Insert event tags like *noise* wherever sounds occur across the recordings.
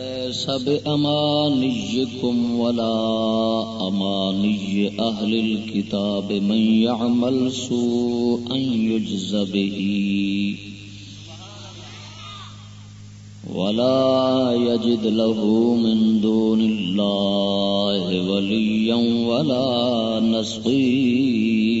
ليس بأمانيكم ولا أماني أهل الكتاب من يعمل سوءا يجز به ولا يجد له من دون الله وليا ولا نصيرا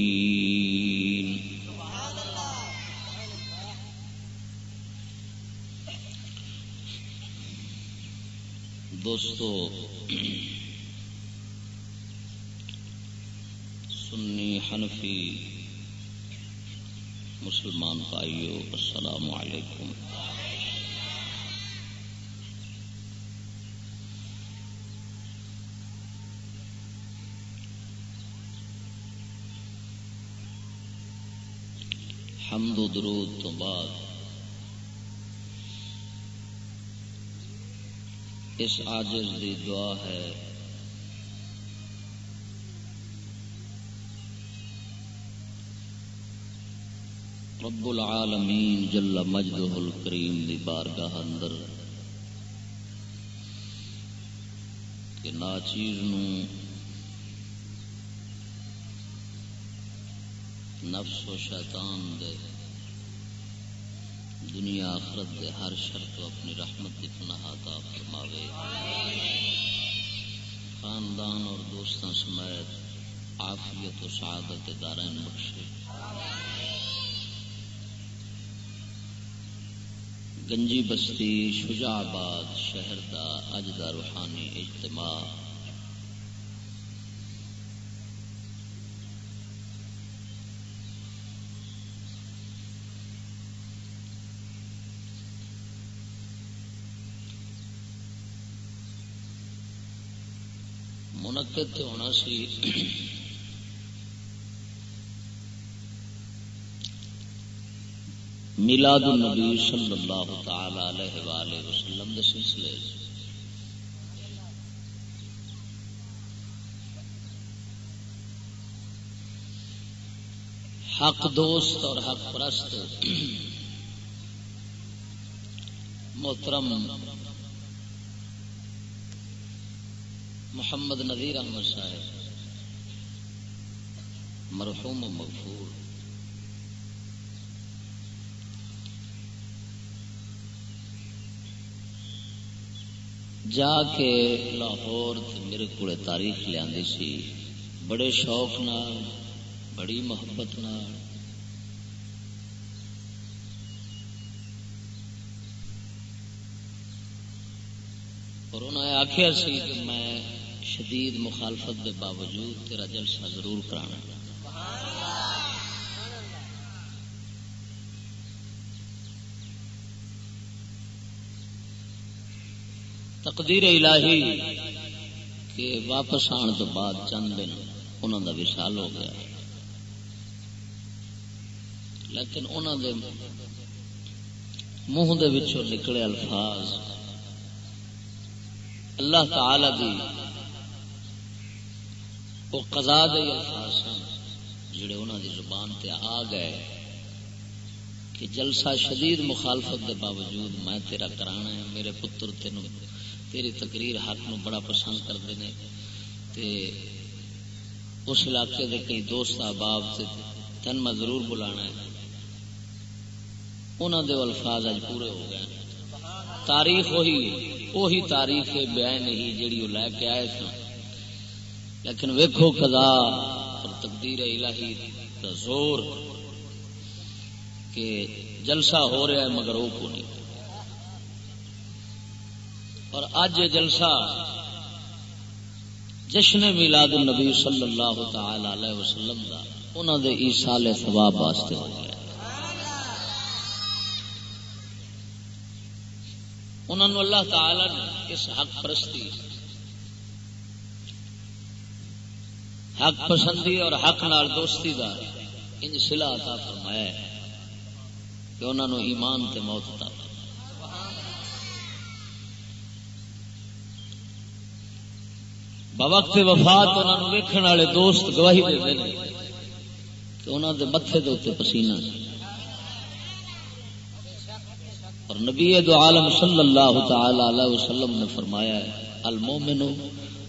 دوستو سنی حنفی مسلمان بھائیو السلام علیکم۔ حمد و درود تو بعد اس آجز دی دعا ہے۔ رب العالمین جل مجدہ الکریم دی بارگاہ اندر کہ ناچیز نو نفس و شیطان دے دنیا آخرت دے ہر شرط اپنی رحمت کی پناہ عطا فرماوے۔ خاندان اور دوستاں سمیت عافیت و سعادت دارین بخشے۔ گنجی بستی، شجاع آباد شہر دا اج دا روحانی اجتماع۔ موقع تے ہونا سی۔ ملاد النبی صلی اللہ تعالی علیہ وآلہ وسلم دے سلسلے حق دوست اور حق پرست، محترم محمد نذیر احمد صاحب، مرحوم مغفور۔ جا کے لاہور میرے کو تاریخ لیا سی، بڑے شوق نال، بڑی محبت نال۔ اور انہوں نے آخیا سی کہ میں شدید مخالفت کے باوجود تیرا جلسہ ضرور کرانا تقدیر الہی کہ واپس آن تو بعد چند دن انہوں کا وشال ہو گیا۔ لیکن انہوں دے منہ دے وچوں نکلے الفاظ اللہ تعالی دی وہ قضا دے الفاظ سن، جڑے انہوں دی زبان تے آ گئے کہ جلسہ شدید مخالفت دے باوجود میں تیرا کرانا ہے، میرے پتر تینوں تیری تقریر حق نو بڑا پسند کرتے ہیں تے اس علاقے دے کئی دوست احباب سے تن میں ضرور بلانا ہے۔ انہوں دے الفاظ اج پورے ہو گئے۔ تاریخ وہی وہی تاریخ بیان ہی جیڑی وہ لے کے آئے سن۔ لیکن ویکھو قضا اور تقدیر الہی کا زور کہ جلسہ ہو رہا ہے مگر وہ کو نہیں۔ اور اج جلسہ جشن میلاد النبی صلی اللہ تعالی علیہ وسلم دا انہوں دے ایسال ثواب واسطے ہو گیا۔ انہوں نے اللہ تعالی نے اس حق پرستی حق پسندی اور حق نال دوستی کا ان سلا عطا فرمایا ہے کہ انہوں نے ایمان تے موت عطا بوقت وفات انہوں نے ویکھن والے دوست گواہی دے دیں کہ انہوں دے متے دے پسینہ اور نبی دو عالم صلی اللہ تعالی علیہ وسلم نے فرمایا ہے المومن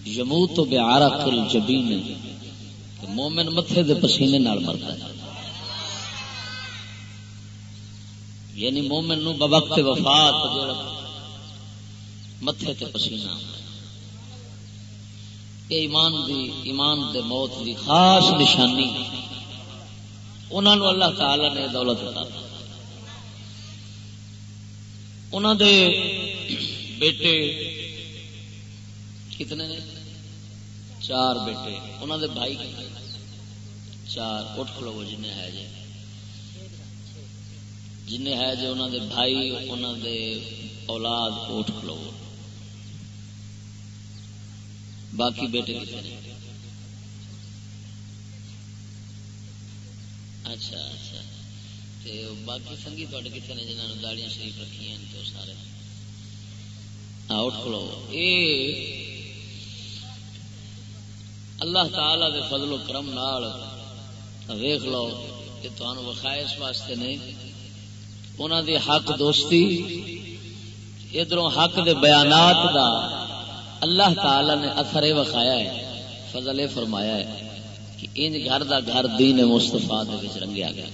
یموت بعرق الجبین۔ کہ مومن متھے دے پسینے نال مرتا ہے۔ یعنی مومن نو بوقت وفات متھے تے پسینہ یہ ایمان دی، ایمان دے موت دی خاص نشانی انہوں نے اللہ تعالی نے دولت عطا انہوں دے بیٹے کتنے نے؟ چار بیٹے۔ انہوں دے بھائی کتنے؟ چار اٹھ کھلو جن ہے جی جن ہے جی انہوں دے بھائی انہوں دے اولاد اٹھ کھلو باقی بیٹے کتنے اچھا اچھا تے باقی سنگھی تے کتنے نے جنہوں نے داڑیاں شریف رکھی ہیں تو سارے اٹھ کھلو اے اللہ تعالی دے فضل و کرم نال ویخ لو کہ تمہیں وکھائے اس واسطے نہیں انہوں دی حق دوستی ادھر حق دے بیانات دا اللہ تعالی نے اثر وکھایا ہے، فضل فرمایا ہے کہ انج گھر دا گھر دین مستفا رنگیا گیا۔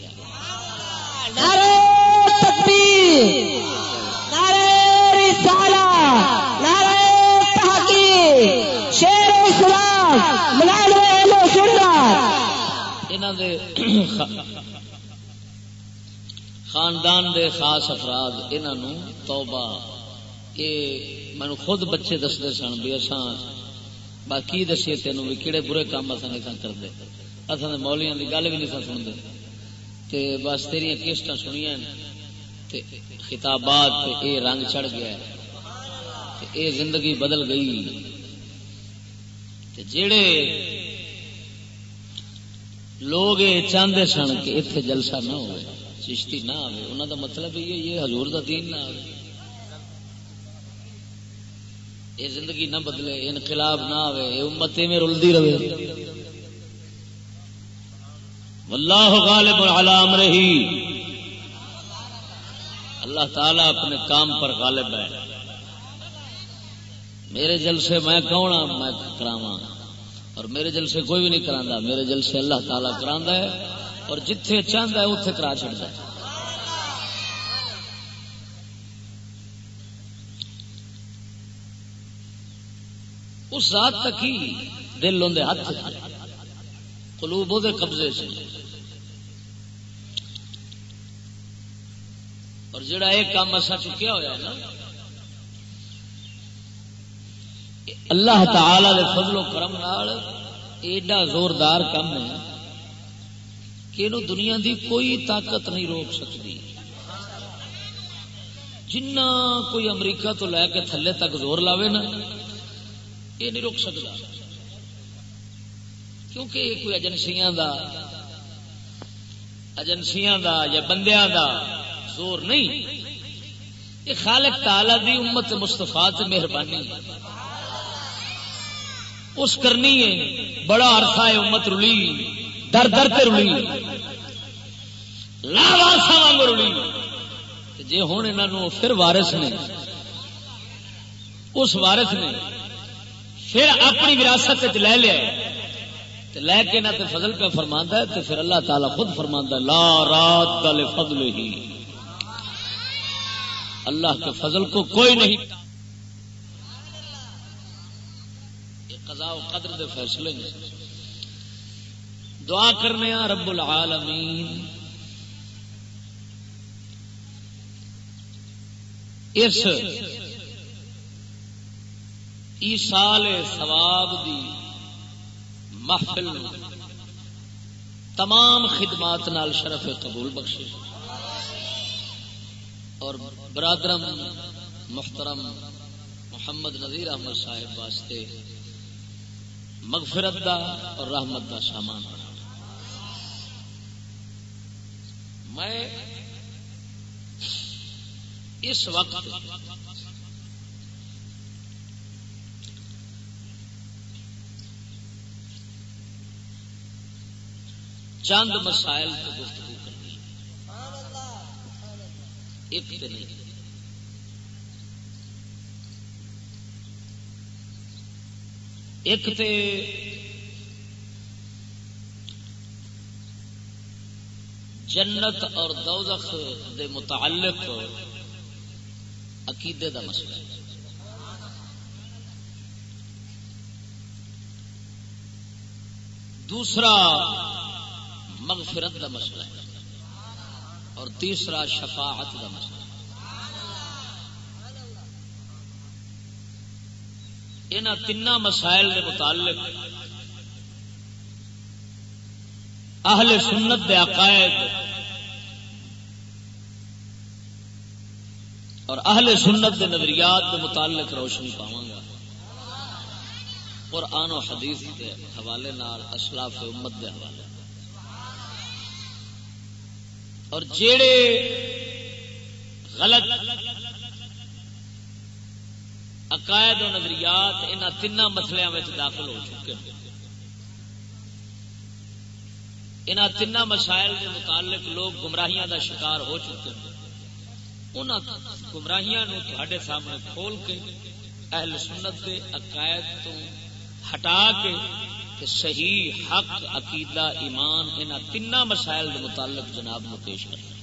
شیر دے خاندان دے خاص افراد انہوں توبہ۔ یہ مینو خود بچے دستے سن بھی اصا باقی دسیے تینوں بھی کہڑے برے کام اصل نہیں کرتے۔ اصل مولیاں کی گل بھی نہیں سن سنتے۔ تے بس تیری کیسٹ سنیا خطابات تے اے رنگ چڑھ گیا تے اے زندگی بدل گئی۔ تے جڑے لوگ چاہتے سن کہ اتنے جلسہ نہ ہو چشتی نہ آئے انہوں کا مطلب یہ حضور دا دین نہ آئے یہ زندگی نہ بدلے، انقلاب نہ آئے امت میں رلدی رہے۔ واللہ غالب علام رہی اللہ تعالیٰ اپنے کام پر غالب ہے۔ میرے جلسے میں کون ہاں؟ میں کراوا اور میرے جلسے کوئی بھی نہیں کرا میرے جلسے اللہ تعالیٰ کرا ہے اور جتھے چاہتا ہے اتے کرا چڑھتا ہے۔ اس ذات تک ہی دل ہوں ہاتھ قلوب دے قبضے سے۔ اور جڑا یہ کام اصا چکیا ہوا ہے نا اللہ تعالی دے فضل و کرم نال ایڈا زوردار کام ہے کہ انہوں دنیا دی کوئی طاقت نہیں روک سکتی۔ جنہ کوئی امریکہ تو لے کے تھلے تک زور لاوے نا، یہ نہیں روک سکتا۔ کیونکہ یہ کوئی ایجنسیاں دا ایجنسیاں دا یا بندیاں دا زور نہیں۔ یہ خالق تعالی دی امت مستفا مہربانی۔ ہے اس کرنی ہے، بڑا عرصہ ہے امت رلی، در در تے رلی۔ لاواسا واگ رلی۔ جی ہوں انہوں پھر وارث نے، اس وارث نے پھر اپنی وراثت لے لیا۔ لے کے نہ فضل پہ فرما ہے تو پھر اللہ تعالیٰ خود فرما لا رات دل فضل ہی اللہ کے فضل کو کوئی نہیں قضاء و قدر دے فیصلے میں دعا کرنے رب العالمین۔ اس ایسال ثواب دی محفل تمام خدمات نال شرف قبول بخشے اور برادرم، محترم محمد نذیر احمد صاحب واسطے مغفرت دا اور رحمت دا سامان۔ میں اس وقت چند مسائل تو گفتگو کرنی۔ ایک تو نہیں۔ ایک تے جنت اور دوزخ دے متعلق عقیدے دا مسئلہ ہے۔ دوسرا مغفرت کا مسئلہ ہے اور تیسرا شفاعت کا مسئلہ ان تین مسائل کے متعلق اہل سنت دے عقائد اور اہل سنت دے نظریات کے متعلق روشنی پاواں گا۔ اور آنو حدیث کے حوالے نال اسلاف امت دے حوالے۔ اور جیڑے غلط عقائد و نظریات ان تین مسلیا داخل ہو چکے ہیں۔ ان تین مسائل کے متعلق لوگ گمراہیاں دا شکار ہو چکے ہیں۔ ان گمراہیاں تے سامنے کھول کے اہل سنت کے عقائد تو ہٹا کے کہ صحیح حق، عقیدہ، ایمان ان تین مسائل کے متعلق جناب نو پیش کر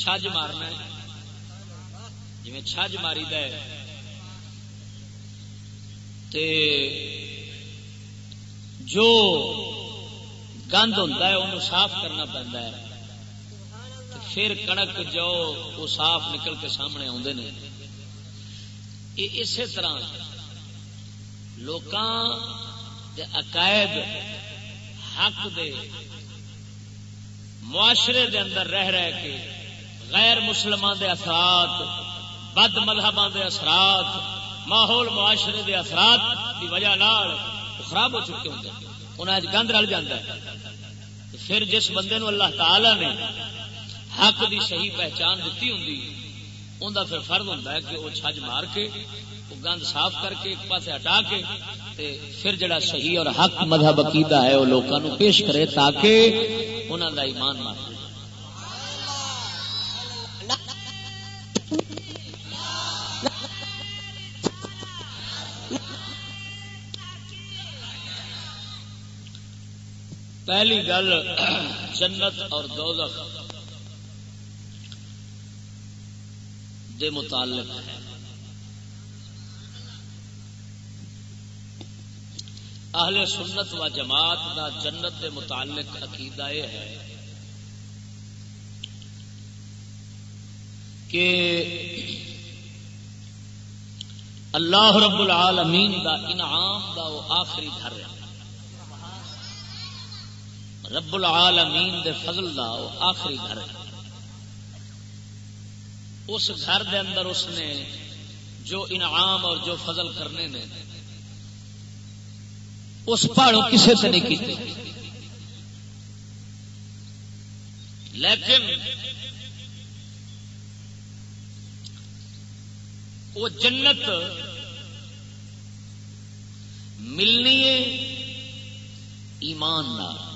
چھج مارنا جی چھج ماری جو گند ہوتا ہے انہوں صاف کرنا پڑتا ہے۔ پھر کڑک جو وہ صاف نکل کے سامنے آتے ہیں اسی طرح دے عقائد، حق دے معاشرے دے اندر رہ رہ کے غیر مسلمان دے اثرات، بد مذہب دے اثرات، ماحول معاشرے دے اثرات کی وجہ خراب ہو چکے ہوں۔ انہیں گند رل جاتا ہے۔ پھر جس بندے نو اللہ تعالی نے حق دی صحیح پہچان دیتی ہوں ان کا پھر فرد ہوتا ہے کہ وہ چھج مار کے گند صاف کر کے، ایک پاس ہٹا کے، تے پھر جڑا صحیح اور حق مذہب عقیدہ ہے، وہ لوگوں پیش کرے تاکہ انہوں دا ایمان مار پہلی گل جنت اور دوزخ دے متعلق ہے۔ اہل سنت و جماعت دا جنت دے متعلق عقیدہ یہ ہے کہ اللہ رب العالمین دا انعام دا وہ آخری گھر ہے۔ رب العالمین دے فضل دا وہ آخری گھر ہے۔ اس گھر دے اندر اس نے جو انعام اور جو فضل کرنے نے، اس پہاڑوں کسی سے نہیں کی لیکن وہ جنت ملنی ہے ایمان نہ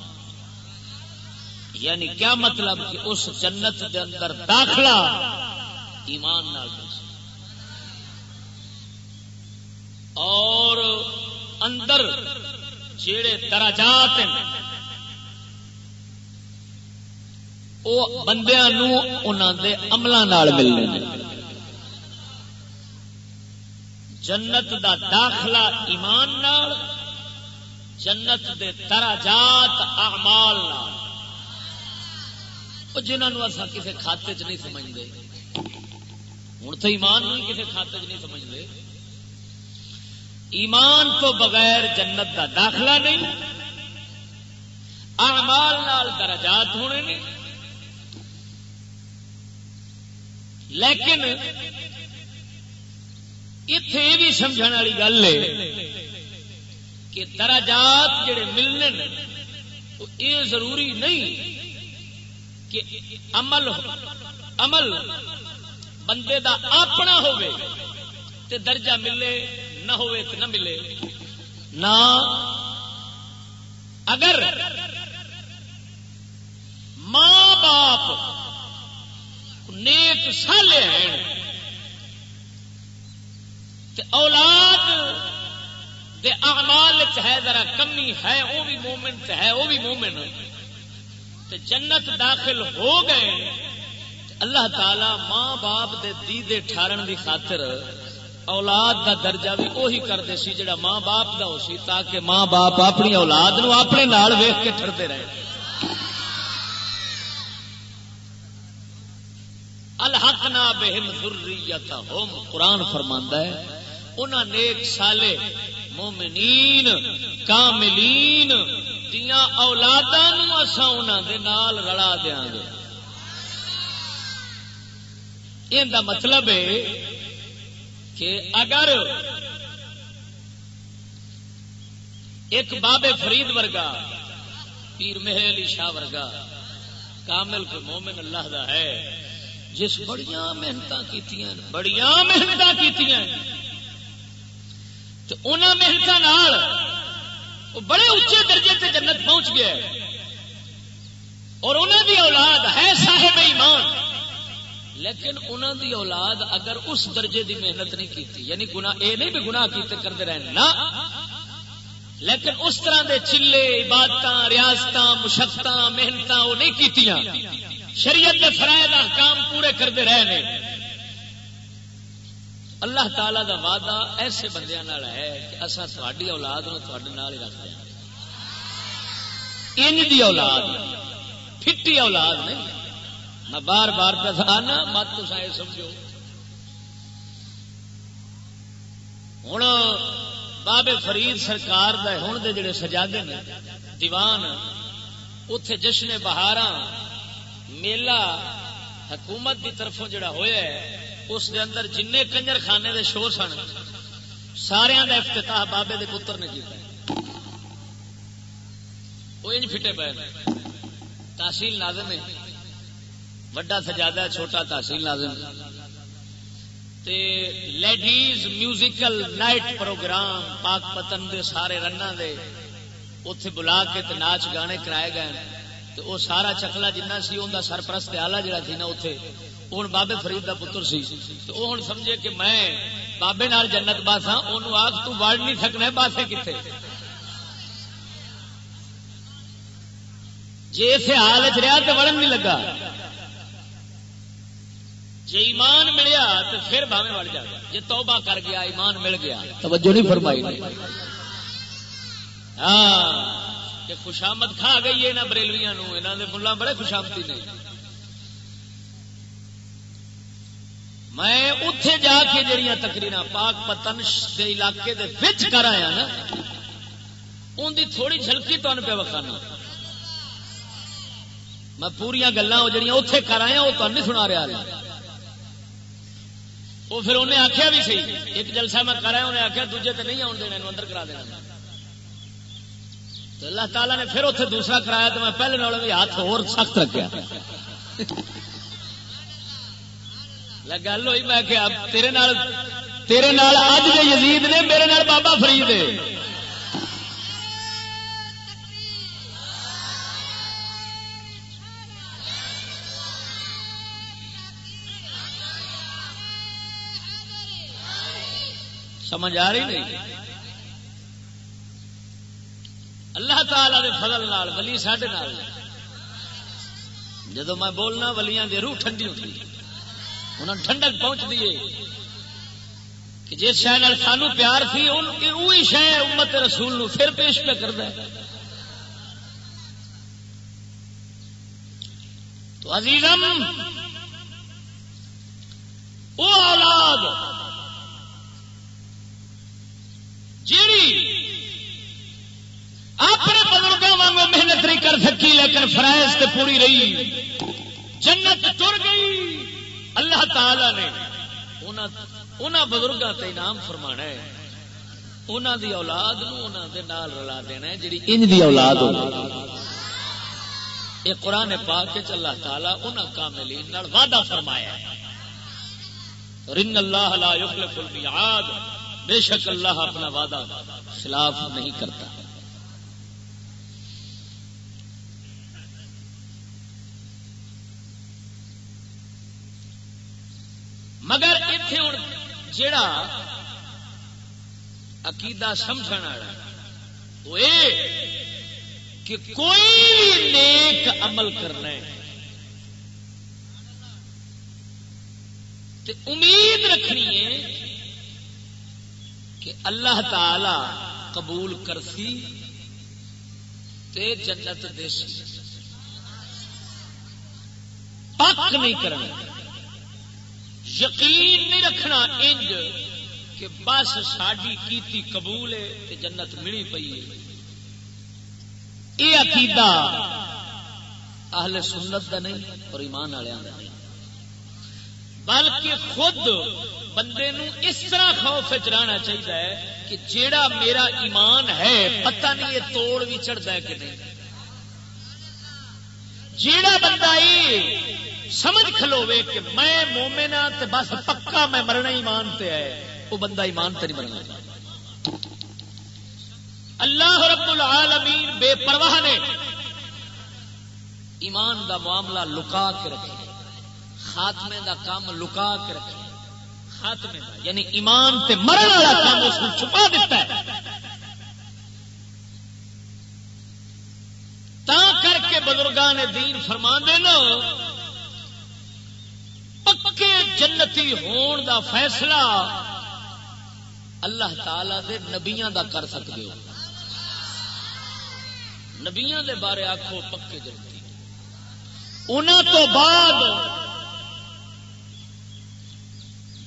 یعنی کیا مطلب کہ اس جنت کے اندر داخلہ ایمان نہ اور اندر جڑے دراجات وہ بندیا دے عملوں ملنے جنت دا داخلہ ایمان نال، جنت دے دراجات اعمال نال۔ جنہوں اصا کسی کھاتے چ نہیں سمجھتے ہوں تو ایمان نہیں کسی کھاتے چ نہیں سمجھتے ایمان تو بغیر جنت کا داخلہ نہیں، اعمال نال درجات ہونے نہیں لیکن اتے یہ بھی سمجھ والی گل ہے کہ درجات جڑے ملنے یہ ضروری نہیں کہ عمل عمل بندے دا اپنا ہوئے تے درجہ ملے، نہ ہوئے تے نہ ملے۔ نہ اگر ماں باپ نیک سالے ہیں تے اولاد دے اعمال ہے ذرا کمی ہے وہ بھی مومنٹ ہے وہ بھی مومن۔ تے جنت داخل ہو گئے، اللہ تعالی ماں باپ دے دیدے ٹھارن دی خاطر اولاد دا درجہ بھی وہی کرتے سی جڑا ماں باپ دا ہو سی، تاکہ ماں باپ اپنی اولاد نو اپنے نال ویخ کے ٹرتے رہے۔ الحق نہ بہم ضروریت ہوم قرآن فرماندہ ہے، انہاں نیک سالے مومنین، کاملین دیا اولادا اصا نال رلا دیا گے۔ یہ مطلب ہے کہ اگر ایک بابے فرید ورگا، پیر مہر علی شاہ ورگا، کامل کو مومن اللہ دا ہے، جس بڑیاں محنت کی بڑیاں محنت کی تو انہوں محنت بڑے اچے درجے سے جنت پہنچ گیا اور انہوں دی اولاد ہے صاحب ایمان۔ لیکن انہوں دی اولاد اگر اس درجے دی محنت نہیں کی یعنی گنا یہ نہیں بھی گنا کیتے کرتے رہے نا۔ لیکن اس طرح دے چلے عبادت ریاست مشقت محنت وہ نہیں کی شریعت کے فرائض کام پورے کرتے رہے اللہ تعالی دا وعدہ ایسے بندے ہے کہ اصا تھوڑی اولاد نال ہی رکھ دیا ان دی اولاد پھٹی اولاد نہیں میں بار بار پہ آنا مت تو یہ سمجھو۔ ہوں بابے فرید سرکار دے ہوں دے جڑے سجادے نے دیوان اتے جشن بہارا میلہ حکومت دی طرفوں جڑا ہویا ہے اس دے اندر جن کنجر خانے دے شو سن سارا کا افتتاح بابے دے پتر نے کیا وہ انج فٹے پے۔ تحصیل نازم ہے۔ وڈا سجادہ ہے، چھوٹا تحصیل نازم تے ladies musical night programme Pakpattan دے سارے رن دے اتے بلا کے تے ناچ گانے کرائے گئے۔ تو وہ سارا چکلا جنہ سی ان کا سرپرست آلہ جڑا تھی نا اتے ہوں بابے فرید کا پتر سی تو وہ ہوں سمجھے کہ میں بابے نال جنت باسا ان آگ تو وڑ نہیں سکنا باسے کتنے جی اسے حال چ رہا تو وڑن نہیں لگا جی ایمان ملیا تو پھر باوے وڑ جائے جی توبہ کر گیا ایمان مل گیا توجہ نہیں فرمائی ہاں کہ خوشامد کھا گئی ہے یہاں بریلویا یہاں کے ملا بڑے خوشامتی نے میں اتے جا کے جڑیاں تقریر پاک پتن کے علاقے دے وچ کر آیا نا ان دی تھوڑی جھلکی تمہیں پہ وکھانا۔ میں پوریا گلا جہاں اتے کر آیا وہ تمہیں نہیں سنا رہا وہ پھر انہیں آخیا بھی سی، ایک جلسہ میں کرا انہیں آخیا دوجے تے نہیں آن دینا اندر کرا دینا۔ تو اللہ تعالیٰ نے پھر اتنے دوسرا کرایا، تو میں پہلے نال بھی ہاتھ اور سخت رکھا گل ہوئی میں کہ تیرے نال تیرے نال اج دے یزید نے میرے نال بابا فرید سمجھ آ رہی نہیں اللہ تعالی دے فضل نال ولی ساڈے نال جدو میں بولنا ولیاں دی روح ٹھنڈی ہوتی انہوں ٹھنڈک پہنچ دیے کہ جس شہ سانو پیار تھی وہی شہ امت رسول نو پھر پیش پہ کرتا ہے تو عزیزم وہ اولاد، جیڑی اپنے بزرگوں واگ محنت نہیں کر سکی، لیکن فرائض تے پوری رہی، جنت تر گئی۔ اللہ تعالی نے انہوں بزرگوں تے انعام فرما ہے۔ انہوں دی اولاد نو دے نال رلا دینا ہے، جڑی انج دی اولاد ہو۔ یہ قرآن پاک کے اللہ تعالیٰ انہوں کاملین نال وعدہ فرمایا ہے۔ رن اللہ لا یخلف المیعاد بے شک اللہ اپنا وعدہ خلاف نہیں کرتا مگر اتنے ہوں جڑا عقیدہ سمجھ والا وہ کہ کوئی نیک عمل کرنا ہے امید رکھنی ہے کہ اللہ تعالی قبول کرسی تے جنت دیسی پک نہیں کرنا۔ یقین نہیں رکھنا انج کہ بس ساری کیتی قبول ہے تے جنت ملی پئی ہے۔ یہ عقیدہ اہل سنت دا نہیں اور ایمان والوں کا نہیں۔ بلکہ خود بندے نو اس طرح خوف رہنا چاہیے کہ جیڑا میرا ایمان ہے، پتہ نہیں یہ توڑ بھی چڑھتا ہے کہ نہیں۔ جیڑا بندہ یہ سمجھ کھلوے کہ میں مومنا ہاں تے بس پکا میں مرنا ایمان تے ہے۔ وہ بندہ ایمان تے نہیں مرنا۔ اللہ رب العالمین بے پرواہ نے ایمان دا معاملہ لکا کے رکھے۔ خاتمے دا کام لکا کے رکھے۔ خاتمے دا یعنی ایمان تے مرن والا کام اس کو چھپا دیتا ہے۔ تا کر کے بزرگان دین فرما دینا پکے جنتی ہون دا فیصلہ اللہ تعالی دے نبیاں دا کر سکتے ہو۔ نبیاں دے بارے آخو پکے جنتی۔ انہوں تو بعد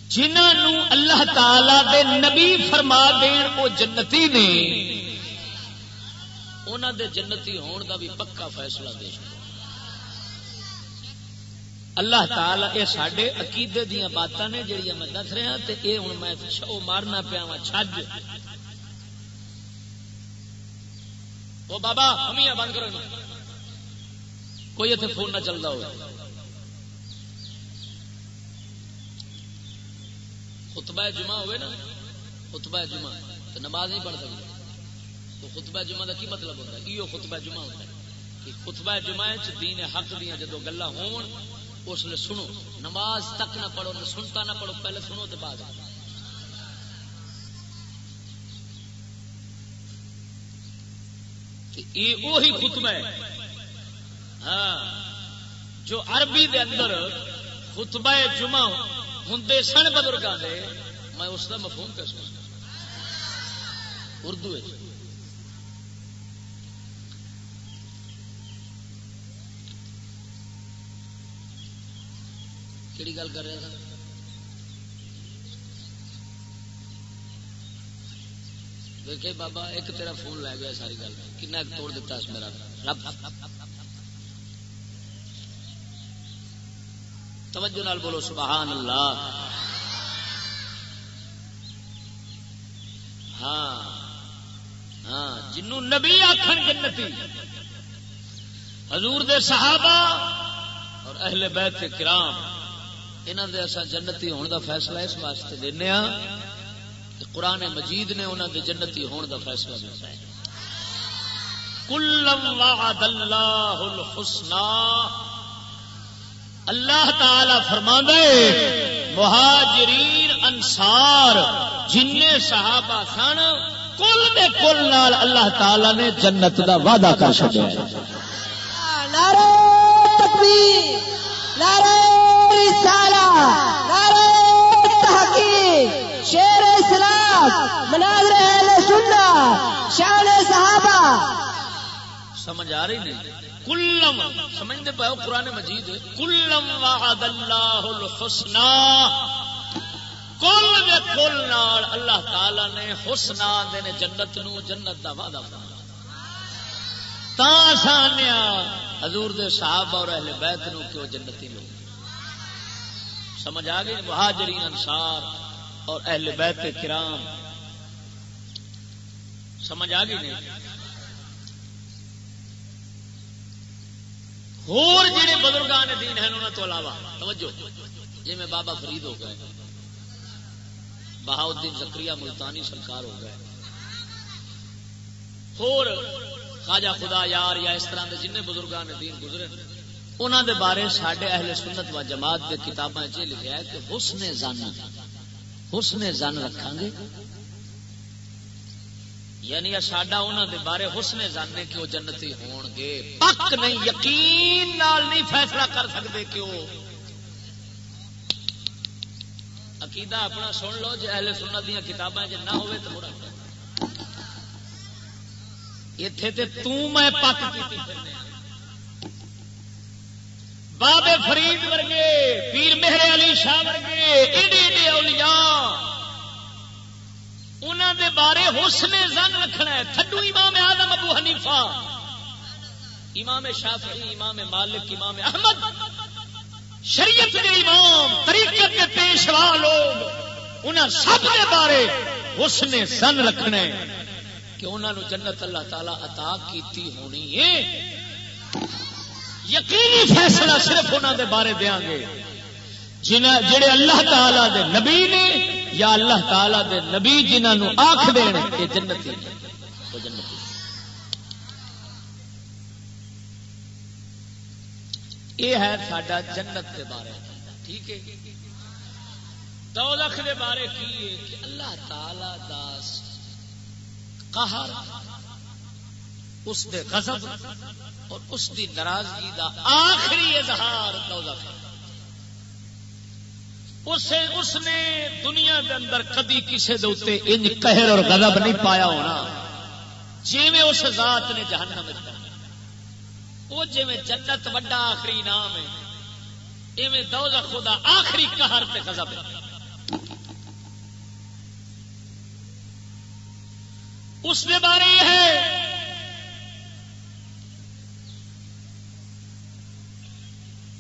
جنہوں اللہ تعالی دے نبی فرما دین وہ جنتی نے انہوں دے جنتی ہون دا بھی پکا فیصلہ دے اللہ تعالی یہ سڈے عقیدے دیا باتاں نے جہیا میں دس رہا تو یہ ہوں میں وہ مارنا پیا ہاں، وا چھج وہ بابا ہمیں بند کرو کوئی اتنے فون نہ چلتا ہو خطبہ جمعہ ہوئے نا، خطبہ جمعہ تو نماز نہیں پڑھ سکتے تو خطبہ جمعہ کا کی مطلب ہوتا ہے یہ خطبہ جمعہ ہوتا ہے کہ خطبہ جمعہ دین حق دیا جدو گلا ہون اس لیے سنو، نماز تک نہ پڑھو، نہ سنتا نہ پڑھو، پہلے سنو تو بعد۔ وہی خطبہ ہے۔ ہاں جو عربی دے اندر خطبہ جمعہ ہوں سن بزرگوں دے، میں اس کا مفہوم کر سکتا اردو ہے۔ کہڑی گل کر رہا تھا دیکھے بابا، ایک تیرا فون لے گیا ساری گل۔ کن توڑ دیتا اس میرا؟ رب۔ توجہ نال بولو، سبحان اللہ۔ ہاں۔ ہاں۔ جنوں نبی آخر جنتی۔ حضور دے صحابہ اور اہل بیت کرام۔ انہوں دے ایسا جنتی ہونے دا فیصلہ اس واسطے دینا قرآن مجید نے انہوں دے جنتی ہونے دا فیصلہ دیتا ہے۔ کلم وعد اللہ الحسنہ۔ اللہ تعالی فرما دے مہاجرین انسار جن صحابہ سن کل دے کل نال اللہ تعالی نے جنت دا وعدہ کر چکا نعرہ تکبیر، نعرہ رسالہ تحقیق شیر اسلام مناظر اہل سنت، شان صحابہ۔ سمجھ آ رہی نہیں؟ کلم، سمجھتے پاؤ قرآن مجید۔ کلم وعد اللہ الحسنا کل دے کل نال اللہ تعالی نے حسنا دے نے جنت نو جنت دا وعدہ فرمایا۔ تا سانیا حضور دے صاحب اور اہل بیت نو کہ وہ جنتی لوگ؟ سمجھ آ گئی مہاجرین انصار اور اہل بیت کرام، سمجھ آ گئی نہیں؟ اور جڑے بزرگان دین ہیں انہوں تو علاوہ، توجہ جی میں بابا فرید ہو گئے بہاؤدین زکری ملتانی سرکار ہو گئے۔ اور خواجہ خدا یار یا اس طرح کے جن بزرگان دین گزرے انہوں دے بارے سڈے اہل سنت و جماعت کے کتابیں یہ لکھا ہے کہ حسن زن حسن زن رکھا گے۔ یعنی ساڈا انہوں دے بارے حسن جاننے کہ وہ جنتی ہون گے۔ پک نہیں، یقین نال نہیں فیصلہ کر سکتے کہ وہ۔ عقیدہ اپنا سن لو جی اہل سنت دیا کتابیں جی نہ ہوئے تو برا۔ اتے تے میں پک کی بابے فرید ورگے، پیر مہر علی شاہ ورگے، ایڈے ایڈے اولیاء۔ انہوں دے بارے حسن زن رکھنا ہے۔ تھڈو امام آدم ابو حنیفہ۔ امام شافعی، امام مالک، امام احمد۔ شریعت کے امام، طریقت کے پیشوا لوگ انہوں سب کے بارے حسن زن رکھنا ہے۔ کہ انہوں نے جنت اللہ تعالی عطا کیتی ہونی ہے۔ یقینی فیصلہ صرف انہوں دے بارے دیا گے۔ جڑے اللہ تعالی دے نبی نے یا اللہ تعالی دے نبی جنہوں آخ دین، یہ جنتی وہ جنتی یہ ہے سڈا جنت کے بارے۔ ٹھیک ہے؟ دو لکھ کے بارے کی ہے کہ اللہ تعالی داس قہر اس دے غضب اور اس دی ناراضگی دا آخری اظہار دو لکھ اسے اس نے دنیا کے اندر کدی کسی دے انج قہر اور غضب نہیں پایا ہونا۔ جی میں اس ذات نے جہنم میں وہ جی میں جنت وڈا آخری نام ہے۔ ایویں دو خدا آخری قہر تے غضب ہے۔ اس کے بارے یہ ہے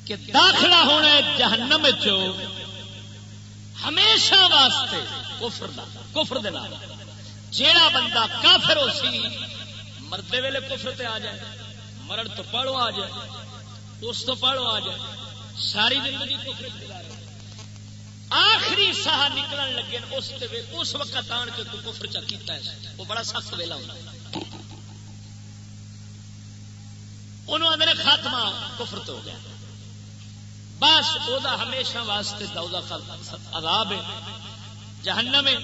کہ داخلہ ہونا جہنم چو ہمیشہ واسطے کفر دا، کفر دے نال۔ جیڑا بندہ کافر ہو سی، مردے ویلے کفر تے آ جائے، مرن تو پڑھو آ جائے، اس تو پڑھو آ جائے۔ ساری زندگی کفر آخری ساہ نکلن لگے، اس اس وقت آن کے تو کفر چا کیتا ہے۔ وہ بڑا سخت ویلا ہوتا انہوں نے خاتمہ کفر تو ہو گیا۔ بس وہ ہمیشہ واسطے عذاب ہے، جہنم ہے۔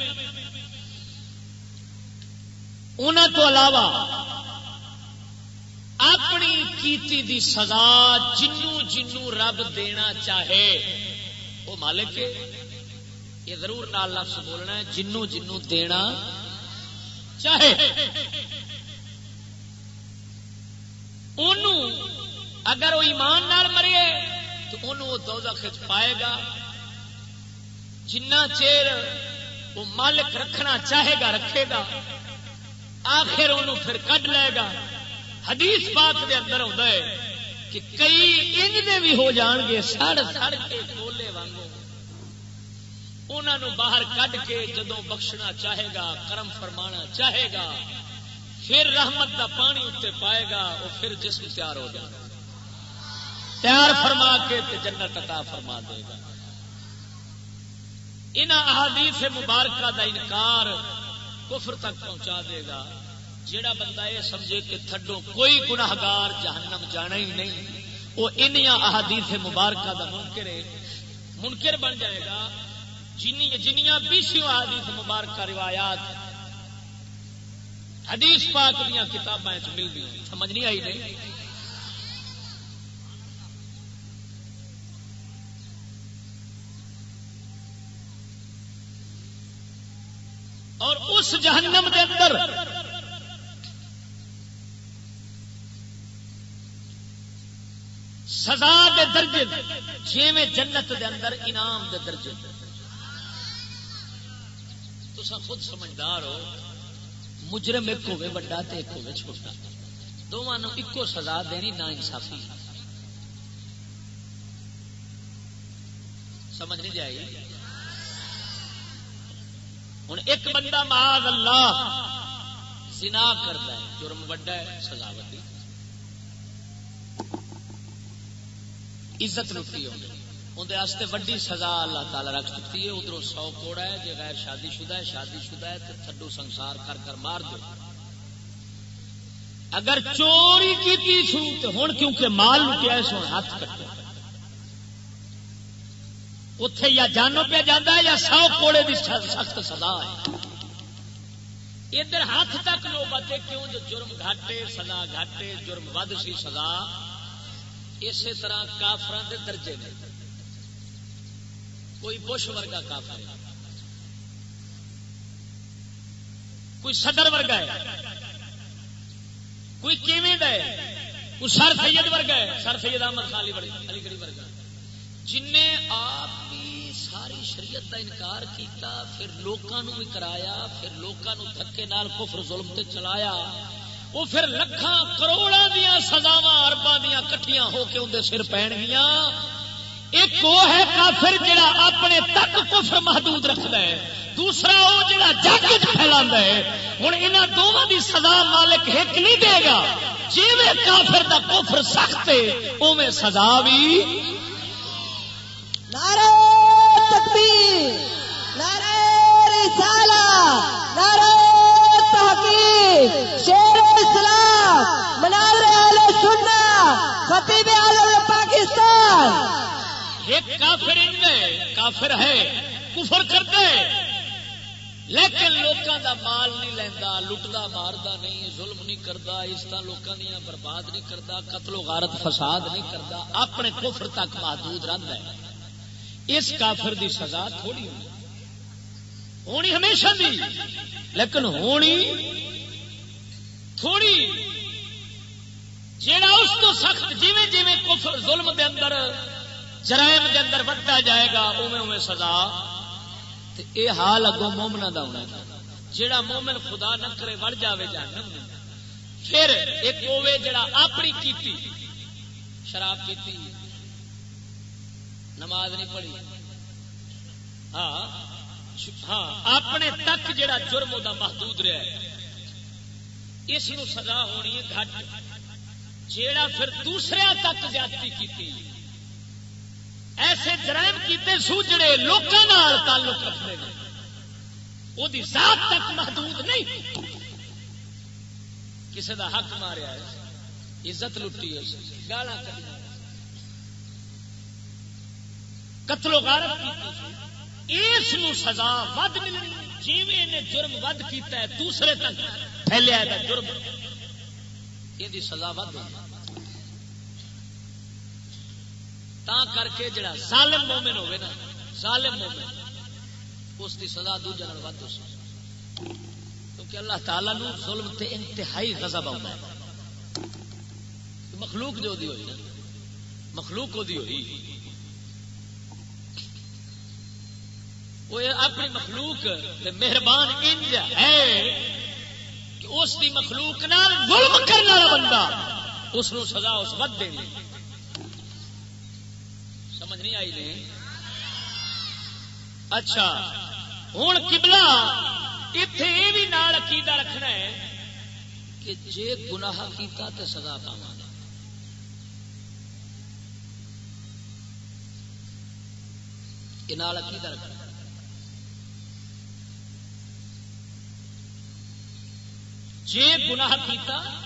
انہوں تو علاوہ اپنی کیتی دی سزا جنو جنو رب دینا چاہے، وہ مالک یہ ضرور نال لفظ بولنا ہے جنو جنو دینا چاہے۔ اگر وہ ایمان نال مرے تو انہوں وہ پائے گا۔ جنہ چیر وہ مالک رکھنا چاہے گا رکھے گا۔ آخر انہوں پھر کڈ لے گا۔ حدیث پاک دے اندر ہوتا ہے کہ کئی انج دے بھی ہو جان گے، سڑ سڑ کے بولے وانگو انہوں باہر کڈ کے جدو بخشنا چاہے گا، کرم فرمانا چاہے گا، پھر رحمت دا پانی اتنے پائے گا، وہ پھر جسم تیار ہو جائے گا تیار فرما کے جنت عطا فرما دے گا۔ ان احادیث مبارکہ دا انکار کفر تک پہنچا دے گا۔ جیڑا بندہ یہ سمجھے کہ تھڈو کوئی گناہگار جہنم جانا ہی نہیں، وہ انیا احادیث مبارکہ دا منکر ہے۔ منکر بن جائے گا۔ جنیاں بیسوں احادیث مبارکہ روایات حدیث پاک دیا کتابیں مل گئی سمجھ نہیں آئی نہیں اور اس جہنم دے اندر۔ سزا دے درجے جی میں جنت دے اندر، انعام دے درجے۔ تو خود سمجھدار ہو، مجرم ایک ہوے بڑا تے ایک ہوے چھوٹا۔ دونوں ایکو سزا دینی نا انصافی۔ سمجھ نہیں جائے ہوں ایک بندہ معاذ اللہ زنا کرتا ہے، جرم وڈا ہے سزاوتی عزت لٹی ہوگی اندر وڈی سزا اللہ تعالی رکھ دیتی ہے۔ ادھر سو کوڑا ہے جی غیر شادی شدہ ہے شادی شدہ ہے تو تھڈو سنسار کر کر مار دو۔ اگر چوری کی سو تو ہوں کیونکہ مال لٹیا سو ہاتھ کٹو اتے یا جانو پہ جانا یا سو کوڑے کی سخت سزا ہے۔ ادھر ہاتھ تک لو بچے کیوں جو جرم گھاٹے، سزا گھاٹے، جرم ود سی سزا۔ اسی طرح کافران کے درجے میں۔ کوئی بش ورگا کافر ہے۔ کوئی صدر ورگا ہے۔ کوئی کیویں ہے کوئی سر سید ورگا ہے۔ سر سید احمد خالی علی گڑھی ورگا۔ جن آپ شریعت کا انکار کیتا، پھر لوگوں بھی کرایا، پھر لوگوں دھکے نال کفر ظلم تے چلایا۔ وہ پھر لکھان کروڑا دیا سزاوا اربا دیا کٹیاں ہو کے اندر سر پہن گیا ایک وہ ہے کافر جڑا اپنے تک کفر محدود رکھتا ہے، دوسرا وہ جڑا جگ پھیلا ہے۔ ہوں یہاں دونوں کی سزا مالک ایک نہیں دے گا۔ جی کافر کا کفر سخت ہے اوے سزا بھی نعرہ تکبیر نعرہ رسالہ، نعرہ تحقیق شیر اسلام منار اہل سننا خطیب اعظم پاکستان۔ ایک کافر کافر ہے، کفر کرتے لیکن لوگوں دا مال نہیں لینا لٹتا ماردا نہیں، ظلم نہیں کرتا اس طرح دیا برباد نہیں کرتا قتل و غارت، فساد نہیں کرتا اپنے کفر تک محدود رہتا ہے۔ اس کافر دی سزا تھوڑی ہونی ہونی ہمیشہ دی، لیکن ہونی تھوڑی۔ جیڑا اس تو سخت جیویں جیویں کفر، ظلم دے اندر، جرائم دے اندر بڑھتا جائے گا اوے اوے سزا۔ تے اے حال اگوں مومنا دا ہونا جیڑا مومن خدا نہ کرے، وڑ جاوے جہنم پھر ایک ہوے جڑا اپنی کیتی، شراب کیتی۔ نماز نہیں پڑھی۔ ہاں ہاں اپنے تک جڑا جرم دا محدود رہا ہے، اس نو سزا ہونی ہے گھٹ۔ جیڑا پھر دوسرے تک زیادتی کی ایسے جرائم کیتے سو جڑے لوگوں تعلق رکھتے ہیں۔ وہ ذات تک محدود نہیں۔ کسی دا حق ماریا ہے، عزت لٹی ہے گالا قتل و غارت اس سزا ود ملنی جی نے جرم ود کیتا ہے، دوسرے تک پھیلیا ہے جرم۔ یہ سزا ود تا کر کے جڑا ظالم مومن ہوگی نا، ظالم مومن، اس کی سزا دوجے ود ہو کیونکہ اللہ تعالیٰ نو ظلم تے انتہائی غضب آتا ہے مخلوق جو دی ہوئی نا، مخلوق دی ہوئی۔ وہ اپنی مخلوق مہربان انج ہے کہ اس کی مخلوق نہ ظلم کرنے والا بندہ اس کو سزا اس ود دیں سمجھ نہیں آئی نہیں اچھا ہوں کبلا اتے یہ بھی نال عقیدہ رکھنا ہے کہ جے گناہ کیتا تو سزا پاوا یہ عقیدہ رکھنا۔ جے گناہ کیتا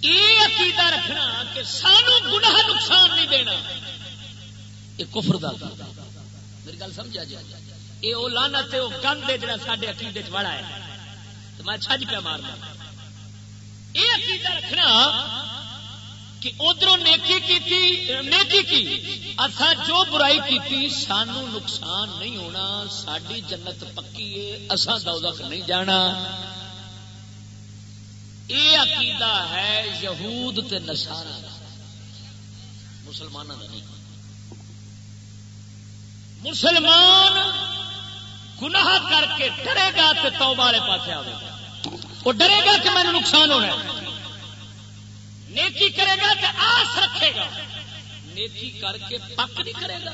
یہ عقیدہ رکھنا کہ سانو گناہ نقصان نہیں دینا۔ یہ کفر دا میری گل سمجھا جائے۔ یہ وہ لانا وہ گند ہے جڑا سارے عقیدے چڑا ہے۔ تو میں چھج پہ مارنا۔ یہ عقیدہ رکھنا کہ ادھر نیکی کی نیکی کی؟ اصا جو برائی کی سانو نقصان نہیں ہونا ساری جنت پکی ہے اصا دودھ نہیں جانا۔ یہ عقیدہ ہے یہود تے نسارا مسلمانوں کا نہیں۔ مسلمان گناہ کر کے ڈرے گا تو تو والے پاس آئے گا۔ وہ ڈرے گا کہ مجھے نقصان ہونا ہے۔ نیکی کرے گا تو آس رکھے گا۔ نیکی کر کے پک نہیں کرے گا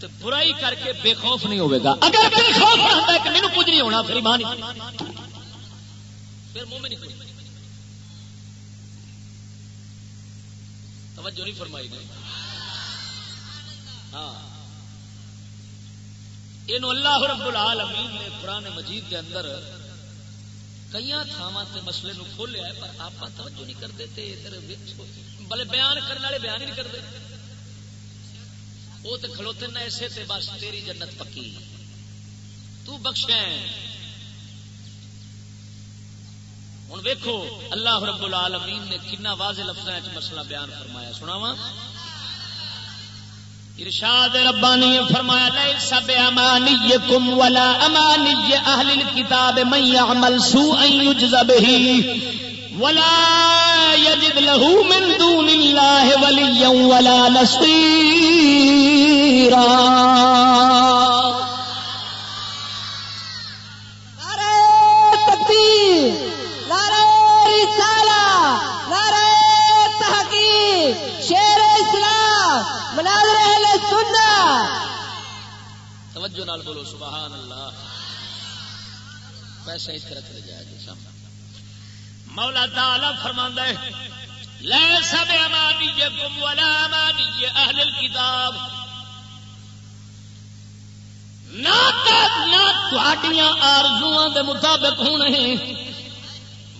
تو برائی کر کے بے خوف نہیں ہوئے گا۔ اگر بے خوف رہتا ہے کہ میرے کچھ نہیں ہونا پھر مان پھر منہ میں نہیں۔ توجہ نہیں فرمائی گئی۔ ہاں۔ یہ اللہ رب العالمین نے قرآن مجید کے اندر کئی تھاواں مسئلے نو کھولیا ہے پر آپ توجہ نہیں کرتے تھے ادھر بلے بیان کرنے والے بیان ہی نہیں کرتے وہ تو کھلوتے نہ ایسے تے بس تیری جنت پکی۔ تو بخشے۔ ہوں ویکو اللہ رب العالمین نے کنا واضح لفظ مسئلہ بیان فرمایا، سناواں۔ ارشاد ربانی فرمایا ليس امانیکم ولا امانی اہل الكتاب من یعمل سوءا یجز به ولا یجد له من دون اللہ وليا ولا نصيرا نال بولو، سبحان اللہ۔ پیسے اس طرح چلے جائے جی مولا تعالی فرماندا ہے لا سب امانیکم ولا امانی اہل الكتاب۔ نہ تہاڈیاں آرزواں دے مطابق ہونے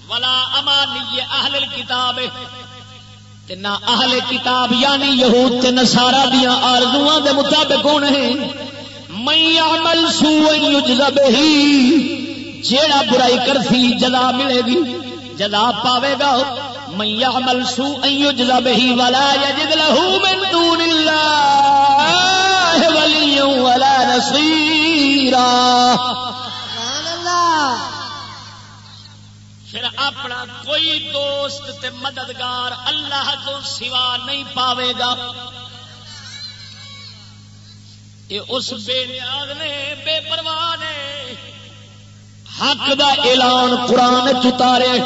ولا امانی اہل الكتاب۔ تے نہ اہل کتاب یعنی یہود تے نصارا دیاں آرزواں دے مطابق ہونے عمل سو یجزب ہی جیڑا برائی کرسی جزا ملے گی، جزا پاوے گا۔ میں عمل سو یجزب ہی ولا یجد له من دون اللہ ولی ولا نصیرا۔ پھر اپنا کوئی دوست تے مددگار اللہ تو سوا نہیں پاوے گا۔ یہ اس بے نیاز نے بے پرواہ نے حق دا اعلان قرآن چتارے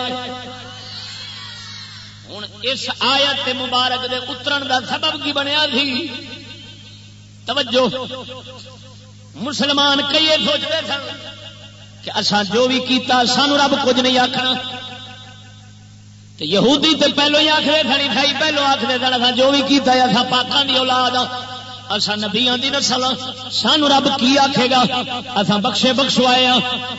ہوں اس آیت مبارک دے اترن دا سبب کی بنیا تھی؟ توجہ۔ مسلمان کئی سوچتے سن کہ اصا جو بھی کیتا سانو رب کچھ نہیں آخنا یہودی تے پہلو ہی آخر کھڑی کھائی پہلو آخر تھا جو بھی کیتا ہے تھا پاکان دی اولاد اصا نبیا دی نسل سانو رب کی آخے گا؟ اصا بخشے بخشوائے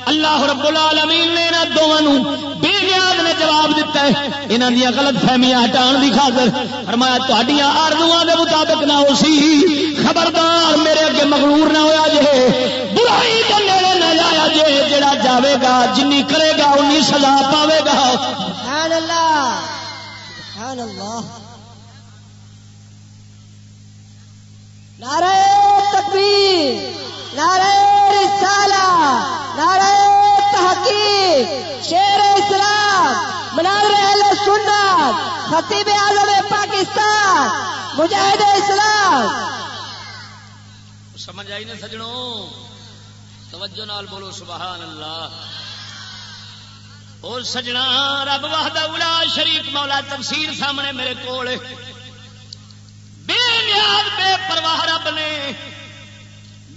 اللہ رب العالمین نے انہوں دونوں بے نیاد نے جواب دیتا ہے۔ انہوں دیا غلط فہمیاں ہٹان دی خاطر فرمایا تھوڑیاں آردو دے مطابق نہ ہو سی۔ خبردار، میرے اگے مغرور نہ ہویا جے۔ برائی کے نیڑے نہ جایا جے۔ جڑا جاوے گا، جنی کرے گا انی سزا پاوے گا۔ سبحان اللہ سبحان اللہ۔ نعرہ تکبیر، نعرہ رسالہ، نعرہ تحقیق شیر اسلام، مناظر اہل سنت، خطیب اعظم پاکستان، مجاہد اسلام۔ سمجھ آئی نا سجنوں؟ توجہ نال بولو سبحان اللہ۔ اور سجنا رب واہدہ اولا شریف مولا تفسیر سامنے میرے کول۔ بے نیاد بے پرواہ، رب نے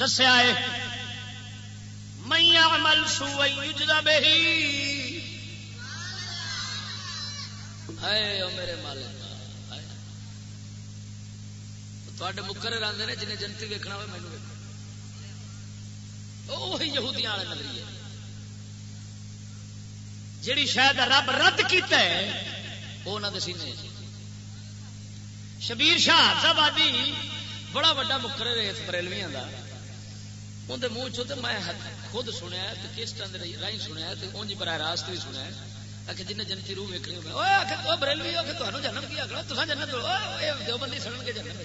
دسیا ہے میں عمل سو یجزا بہی اے او میرے مالک۔ تے مکر آتے ہیں جنہیں جنتی ویکنا ہوئے مینو وہی یہودیاں والے نظریے۔ جیڑی شاید رب رد کیتا ہے، وہ انہوں نے سینے شبیر شاہ صاحب آدی بڑا وا مکر ریت بریلویاں کا اندر منہ چو میں خود سنیا کس طرح رائی سنیا اونج براہ راست بھی سنیا آخر جن جنتی روح ویکنی ہو بریلوی ہو تمہیں جنم کی آخر تو جنت دو بندی سڑن کے جنم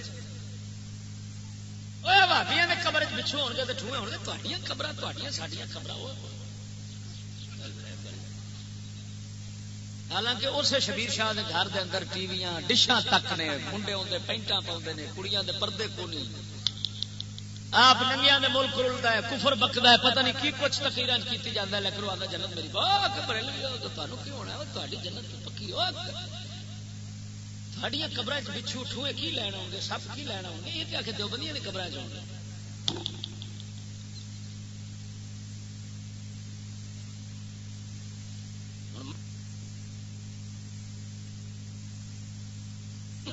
بھابیا کے قبر پچھو ہو گے تو ٹوئے ہو گے قبر سڈیا خبر حالانکہ اسے شبیر شاہ دے گھر دے اندر ٹی وی ڈشاں تک نے، منڈے آتے پینٹا پاؤں نے، کڑیاں دے پردے کو نہیں۔ آپ ننگیا نے ملک رلتا ہے، کفر بکتا ہے، پتہ نہیں کی کچھ تقریر کی جاتا ہے لیکن آتا جنت میری بہت بریلوی ہو تو تمہیں کی ہونا ہے؟ تاری جنت پکی ہو تھوڑی قبر بچھو ٹھوئے کی لینا ہوں گے سب کی لینا ہوں گے یہ کیا کہ دو بندیاں قبر چ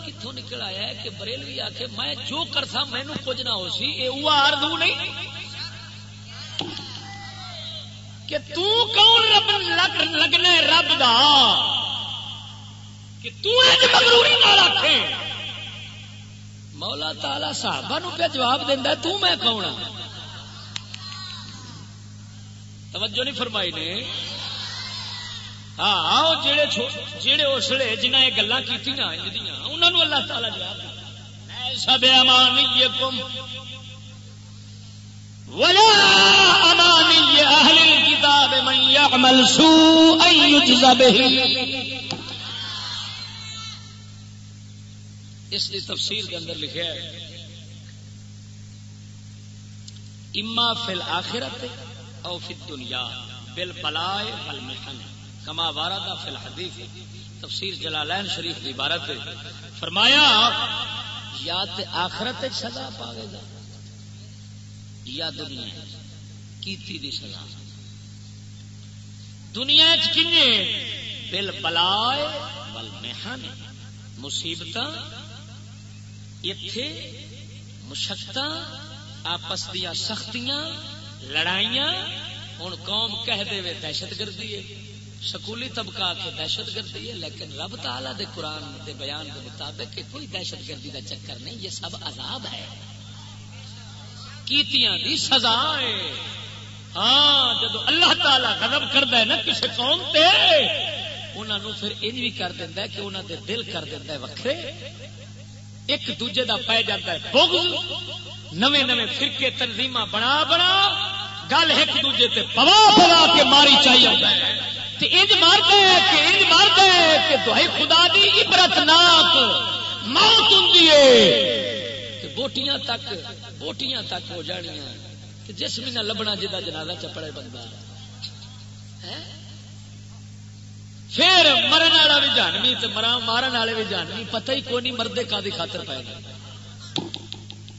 کتوں نکل آیا ہے کہ بریلوی آ کے میں جو کرتا مینو کچھ نہ ہو سی یہ آردو نہیں؟ کہ تو کون رب لگ، لگنا رب دا؟ کہ مغروری نہ رکھے مولا تالا صاحبہ نو پہ جواب دینا تو میں کون ہاں؟ توجہ نہیں فرمائی نے۔ ہاں جڑے جڑے اسلے جنہیں یہ گلا کی انہوں اللہ تعالی جواب سب امانی کم ولا امانی اہل الكتاب من يعمل سوءا يجزى به۔ اس کی تفسیر کے اندر لکھا ہے، اما فی الاخرت او فی الدنیا بالبلائے والمحن کما وارا دا فی الحدیث، تفسیر جلالین شریف کی عبارت فرمایا، یا تے آخرت سزا پاوے گا۔ یا دنیا کیتی دی سزا۔ دنیا کنے؟ بل بلائے بل محن مصیبت اتے مشقت آپس دیا سختیاں، لڑائیاں ہوں قوم کہہ دے دہشت گردی ہے۔ سکولی طبقہ کے دہشت گردی ہے، لیکن رب تعالیٰ دے قرآن دے بیان کے مطابق کہ کوئی دہشت گردی کا چکر نہیں، یہ سب عذاب ہے۔ کیتیاں دی سزا ہے۔ ہاں جب اللہ تعالیٰ غضب کرتا ہے نا کسی قوم تے انہوں پھر انج بھی کر دینا کہ انہوں دے دل کر دینا ہے وکھرے۔ ایک دوجے دا پی جاتا ہے بغض، نویں نویں فرقے تنظیم بنا بنا، گل ایک دوجے تے پوا پوا کے ماری چاہیے انج مارتا ہے کہ انج مارتا ہے کہ دہائی خدا دی عبرت ناک موت ہوں بوٹیاں تک بوٹیاں تک ہو جانیا جس بھی نہ لبنا جا جنازہ چپڑے بندہ پھر مرن والا بھی جانوی تو مرا مارن والے بھی جانوی پتہ ہی کوئی نہیں مردے کا دی خاطر پائے گا۔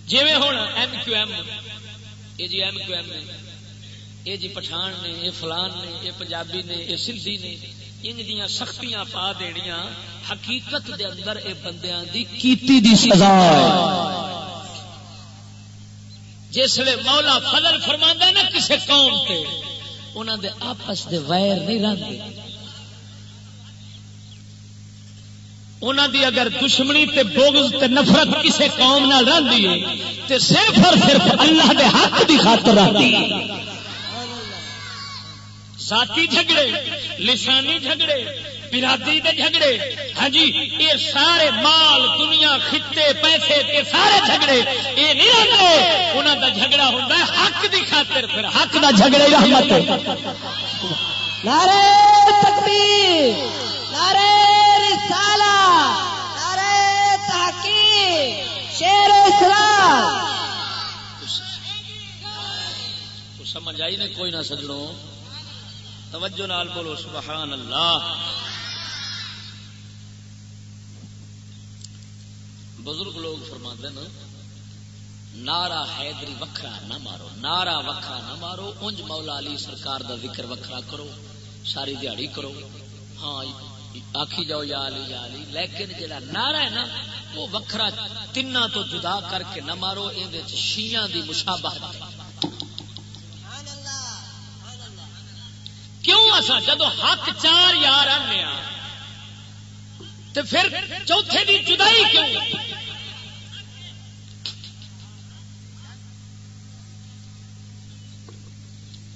جی ہوں ایم کیو ایم یہ جی ایم کیو ایم نے یہ جی پٹھان نے، یہ فلان نے، یہ پنجابی نے، یہ سندھی نے، ان دیا سختیاں پا دنیا حقیقت دے اندر اے بندیاں دی کیتی دی سزا جس ویلے مولا فضل فرما نا کسی قوم سے انہوں دے آپس دے ویر نہیں رہتے انہوں دی اگر دشمنی تے بغض تے نفرت کسی قوم نہ رہتی ہے، تے صرف اور صرف اللہ دے حق دی خاطر رہتی ہے۔ ذاتی جھگڑے لسانی جھگڑے برادری کے جھگڑے ہاں جی یہ سارے مال دنیا خطے پیسے کے سارے جھگڑے یہ نہیں رہتے انہوں کا جھگڑا ہوتا ہے حق کی خاطر پھر حق کا جھگڑے رحمت نعرے تکبیر نعرے رسالہ نعرے تحقیق شیر اسلام سمجھ آئی نہیں کوئی نہ سجڑوں توجہ نال بولو سبحان اللہ بزرگ لوگ فرما دین نارا حیدری وکھرا نہ مارو نارا وکھرا نہ مارو انج مولا علی سرکار دا ذکر وکھرا کرو، ساری دیہڑی کرو۔ ہاں آخی جاؤ یا علی یا علی، لیکن جڑا نارا ہے نا، وہ وکھرا تین تو جدا کر کے نہ مارو یہ شیاں دی مشابہت ہے۔ کیوں اصا جدو حق چار یار آنے تو پھر چوتھے دی جدائی کیوں؟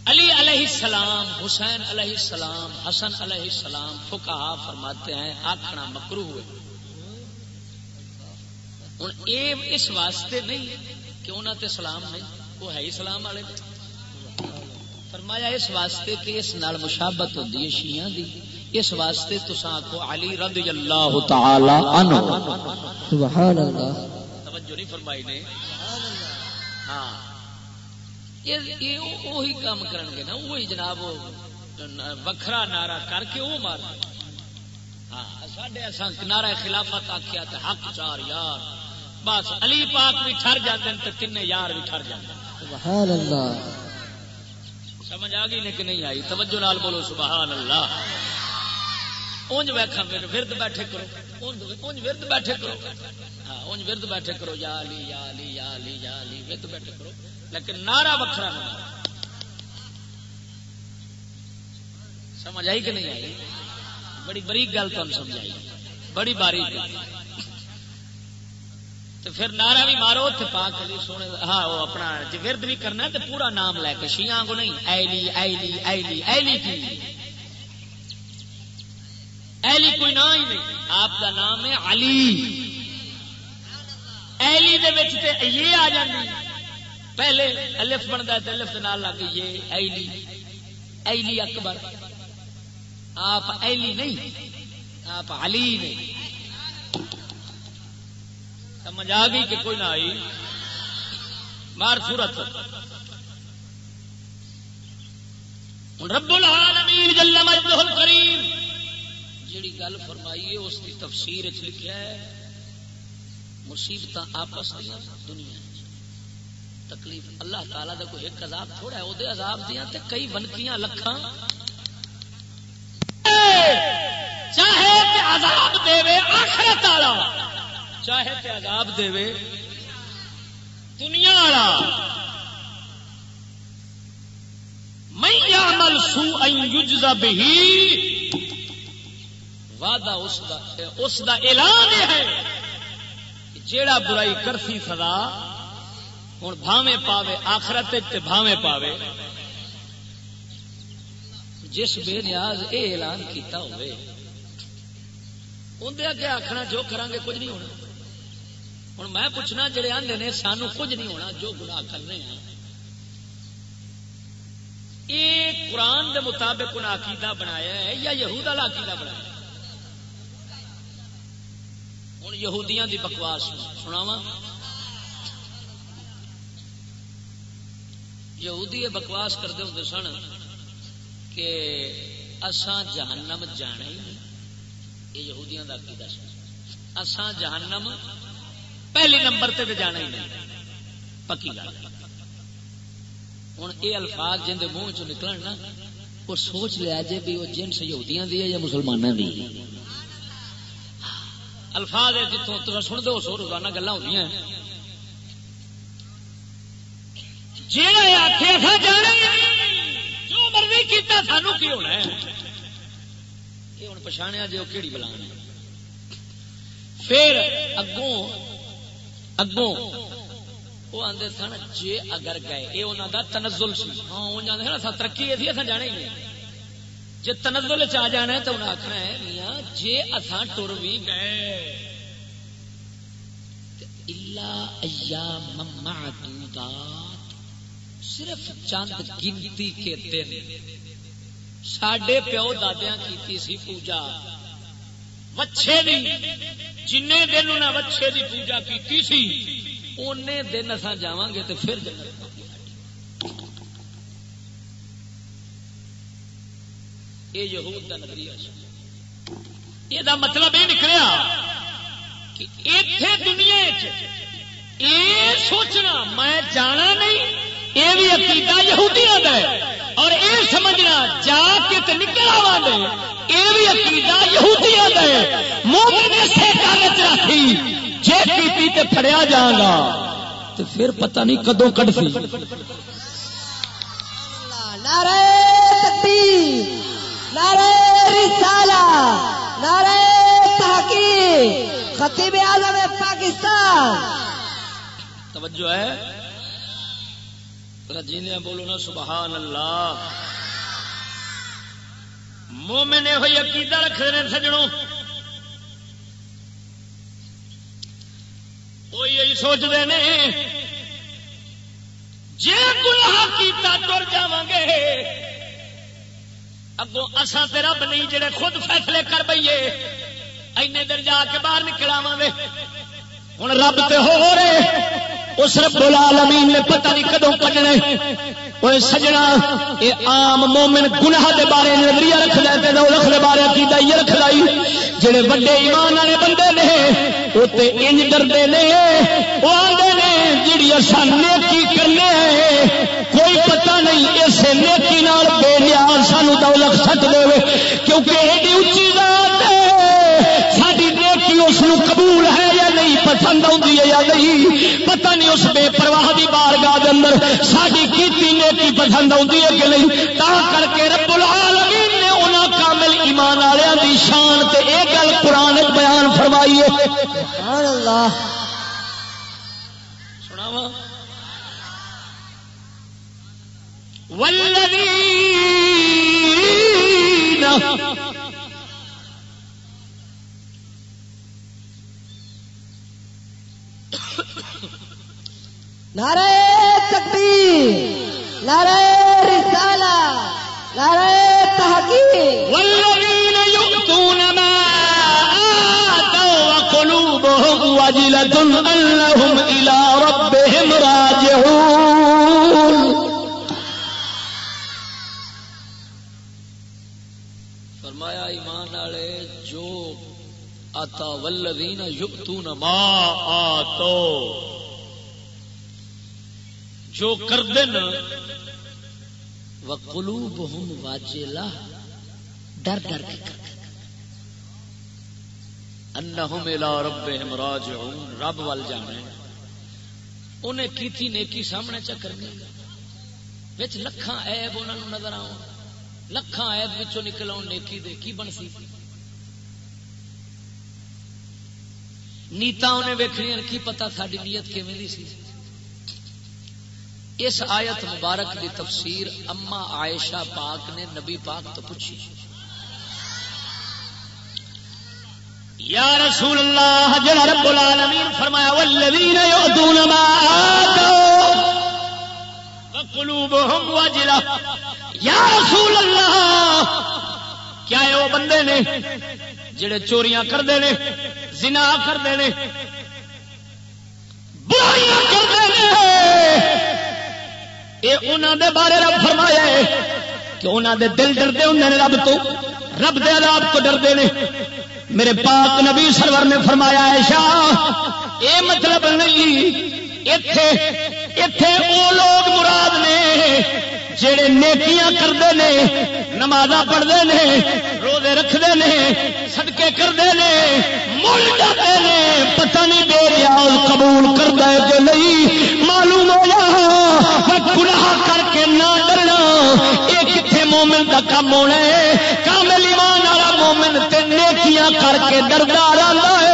علی علیہ السلام، حسین علیہ السلام، حسن علیہ السلام فکا فرماتے ہیں آخنا مکرو ہوئے ہوں یہ اس واسطے نہیں کہ انہوں تے سلام نہیں، وہ ہے اسلام والے۔ فرمایا اس واسطے کہ اس نال مشابت ہوتی ہے شیعہ دی. اس واسطے تساں کو علی رضی اللہ تعالی عنہ. سبحان اللہ توجہ نہیں فرمائی نے؟ ہاں. یہ وہی کام کرن گے نا وہی جناب وکھرا نعرہ کر کے وہ مار ہاں ساڈے اساں نعرہ خلافت آکھیا تے حق چار یار. بس علی پاک بھی ٹھر جاندے تے یار بھی ٹھر جاندے سبحان اللہ سمجھ آ گئی کہ نہیں آئی؟ توجہ نال بولو سبحان اللہ اونج ویکھا پھر، ورد بیٹھے کرو۔ اونج ورد بیٹھے کرو۔ ہاں اونج ورد بیٹھے کرو۔ یا علی یا علی یا علی یا علی، ورد بیٹھے کرو۔ لیکن نعرہ وکھرا نہ سمجھ آئی کہ نہیں آئی؟ بڑی بڑی گل تم سمجھائی بڑی باری گل۔ تو پھر نعرہ بھی مارو تو پاک علی سونے ہاں وہ اپنا جی ورد بھی کرنا تو پورا نام لے کے شیاں کو نہیں۔ ایلی ایلی ایلی ایلی کی۔ ایلی کوئی نام ہی نہیں۔ آپ کا نام ہے علی۔ ایلی دے وچ تے یہ آ جاندی۔ پہلے الف بنتا ہے الف کے نال لگ یہ ایلی۔ ایلی اکبر۔ آپ ایلی نہیں۔ آپ علی نہیں۔ سمجھ آ گئی کہ کوئی نہ آئی۔ مار سورت رب العالمین جل مجدہ الکریم جیڑی گل فرمائی ہے، اس کی تفسیر لکھا ہے مصیبت آپس دیا دنیا تکلیف اللہ تعالیٰ کا کوئی ایک عذاب تھوڑا ہے وہ عذاب دیا تے کئی بنکیاں، لکھاں۔ چاہے عذاب دے آخرت والا۔ چاہے تے عذاب دے وے۔ دنیا والا میں عمل سو یجزا بہی، وعدہ اس دا اس دا اعلان ہے جیڑا برائی کرسی سدا ہوں بھاوے پاوے، آخرت بھاوے پاوے۔ جس بے نیاز اے اعلان کیتا ہوئے اندر اگے آخنا جو کرانگے کچھ نہیں ہونا۔ ہوں میں پوچھنا جڑے آدھے نے سانو کچھ نہیں ہونا جو گناہ کر رہے ہیں۔ یہ قرآن دے مطابق انہیں عقیدہ بنایا ہے یا یہود والا عقیدہ بنایا ہوں یہودیاں دی بکواس سناوا یہودی بکواس کرتے ہوں سن کہ اسان جہنم جانا ہی نہیں۔ یہ یہودیاں کا عقیدہ سن اسان جہنم پہلے نمبر تے جانا ہی نہیں۔ پکی گل۔ ہوں یہ الفاظ جن کے منہ چ نکل نا وہ سوچ لیا جی بھی وہ جنس یہودیاں دی ہے یا مسلمانوں دی۔ الفاظ ہے جتوں تو سن دو سو روزانہ گلا ہوتی ہیں۔ جہاں آخیا جانا جو مرضی کیتا سانو کی ہونا ہے۔ یہ ہوں پچھاڑیا جی وہ کہڑی بلا پھر اگوں اگوں وہ آدھے سن جی اگر گئے یہ انہوں کا تنزل سی۔ ہاں وہ جانے سن ترقی یہ اصل جانے ہی جی تنزل چ جانا ہے تو انہیں آخنا ہے، میاں جی اصا ٹر بھی گئے۔ مما صرف چند گنتی کے دن۔ سڈے پیو دادیا کی سی پوجا۔ وچھے نہیں۔ جن دن انہیں وچھے کی پوجا کی سی ان دن اصا جا گے تو پھر یہ یہود کا نظریہ یہ مطلب یہ نکلیا کہ اتے دنیا یہ سوچنا میں جانا نہیں یہ بھی عقیدہ یہودیاں کا ہے۔ اور یہ سمجھنا جا کے تو نکل آوا دے۔ یہ بھی عقیدہ یہودیاں کا ہے مومن سے کاغذ رکھی جے پیتی تے پھڑیا جا گا۔ تو پھر پتہ نہیں کدو کٹ سی نعرہ تکبیر نعرہ رسالہ نعرہ تحقیق خطیب اعظم پاکستان۔ توجہ ہے۔ جینے بولو نا سبحان اللہ مومن ہوئی عقیدہ رکھتے ہیں سجڑوں وہ یہی سوچتے ہیں جی گناہ کیتا تر جا گے اگوں اساں تے رب نہیں جڑے خود فیصلے کر بئیے، اینے دیر جا کے باہر نکل گے ہوں رب تے ہو رہے۔ اس رب العالمین نے پتہ نہیں کدو کڈنے وہ سجنا یہ عام مومن گناہ دے بارے نظریہ رکھ لے تے رکھ دے بارے عقیدہ یہ رکھ لائی جڑے بڑے ایمان والے بندے نے وہ تے انج ڈردے نے وہ آندے نے جڑی اساں نیکی کرنے کوئی پتہ نہیں اس نیکی نال بے نیاز سانو دولت سٹ دے کیونکہ ایڈی اونچی ذات ہے یا نہیں پتہ نہیں اس بے پرواہ کی بارگاہ دے اندر ساری کیتی نیکی پسند آتی ہے کہ نہیں؟ تا کر کے رب العالمین نے انہاں کامل ایمان والوں دی شان تے اے گل قرآن بیان فرمائی ہے۔ سبحان اللہ سناوا والذین نعرہ تکبیر، نعرہ رسالہ، نعرہ تحقیق۔ والذین یؤتون ما آتوا وقلوبهم وجلة ربهم راجعون. فرمایا، ایمان والے، جو آتا والذین یؤتون ما آتوا جو کر دن وکلو بہم واجلا ڈر ڈر کے کر انہم الى ربہم راجعون. رب وال جانے انہیں کیتی نیکی سامنے چکرنی وچ لکھاں عیب انہاں نوں نظر آؤ لکھاں عیب وچوں نکل آؤ نیکی دے. کی بن سی؟ نیتا انہیں ویکھنی کی پتہ ساری نیت کیویں دی سی؟ اس آیت مبارک کی تفسیر اما عائشہ پاک نے نبی پاک تو پوچھی۔ یا رسول اللہ جل رب العالمین فرمایا، والذین یؤتون ما آتوا وقلوبهم وجلہ یا رسول اللہ، کیا ہے وہ بندے نے جڑے چوریاں کردے نے، زنا کردے نے، برائیاں کردے نے؟ یہ انہوں دے بارے رب فرمایا ہے کہ انہوں دے دل ڈرتے ہوں نے رب تو، رب دے عذاب کو ڈردے نے۔ میرے پاک نبی سرور نے فرمایا ہے، شاہ یہ مطلب نہیں اتے اتے وہ لوگ مراد نے جڑے نیکیاں کرتے ہیں نماز پڑھتے ہیں روزے رکھتے ہیں سدکے کرتے ہیں مل جاتے ہیں پتہ نہیں دے دیا قبول کرتا ہے کہ نہیں، معلوم ہوا گناہ کر کے نہ ڈرنا، یہ کتنے مومن کا کام ہونا ہے؟ کامل ایمان والا مومن تے نیکیاں کر کے ڈردا رہتا ہے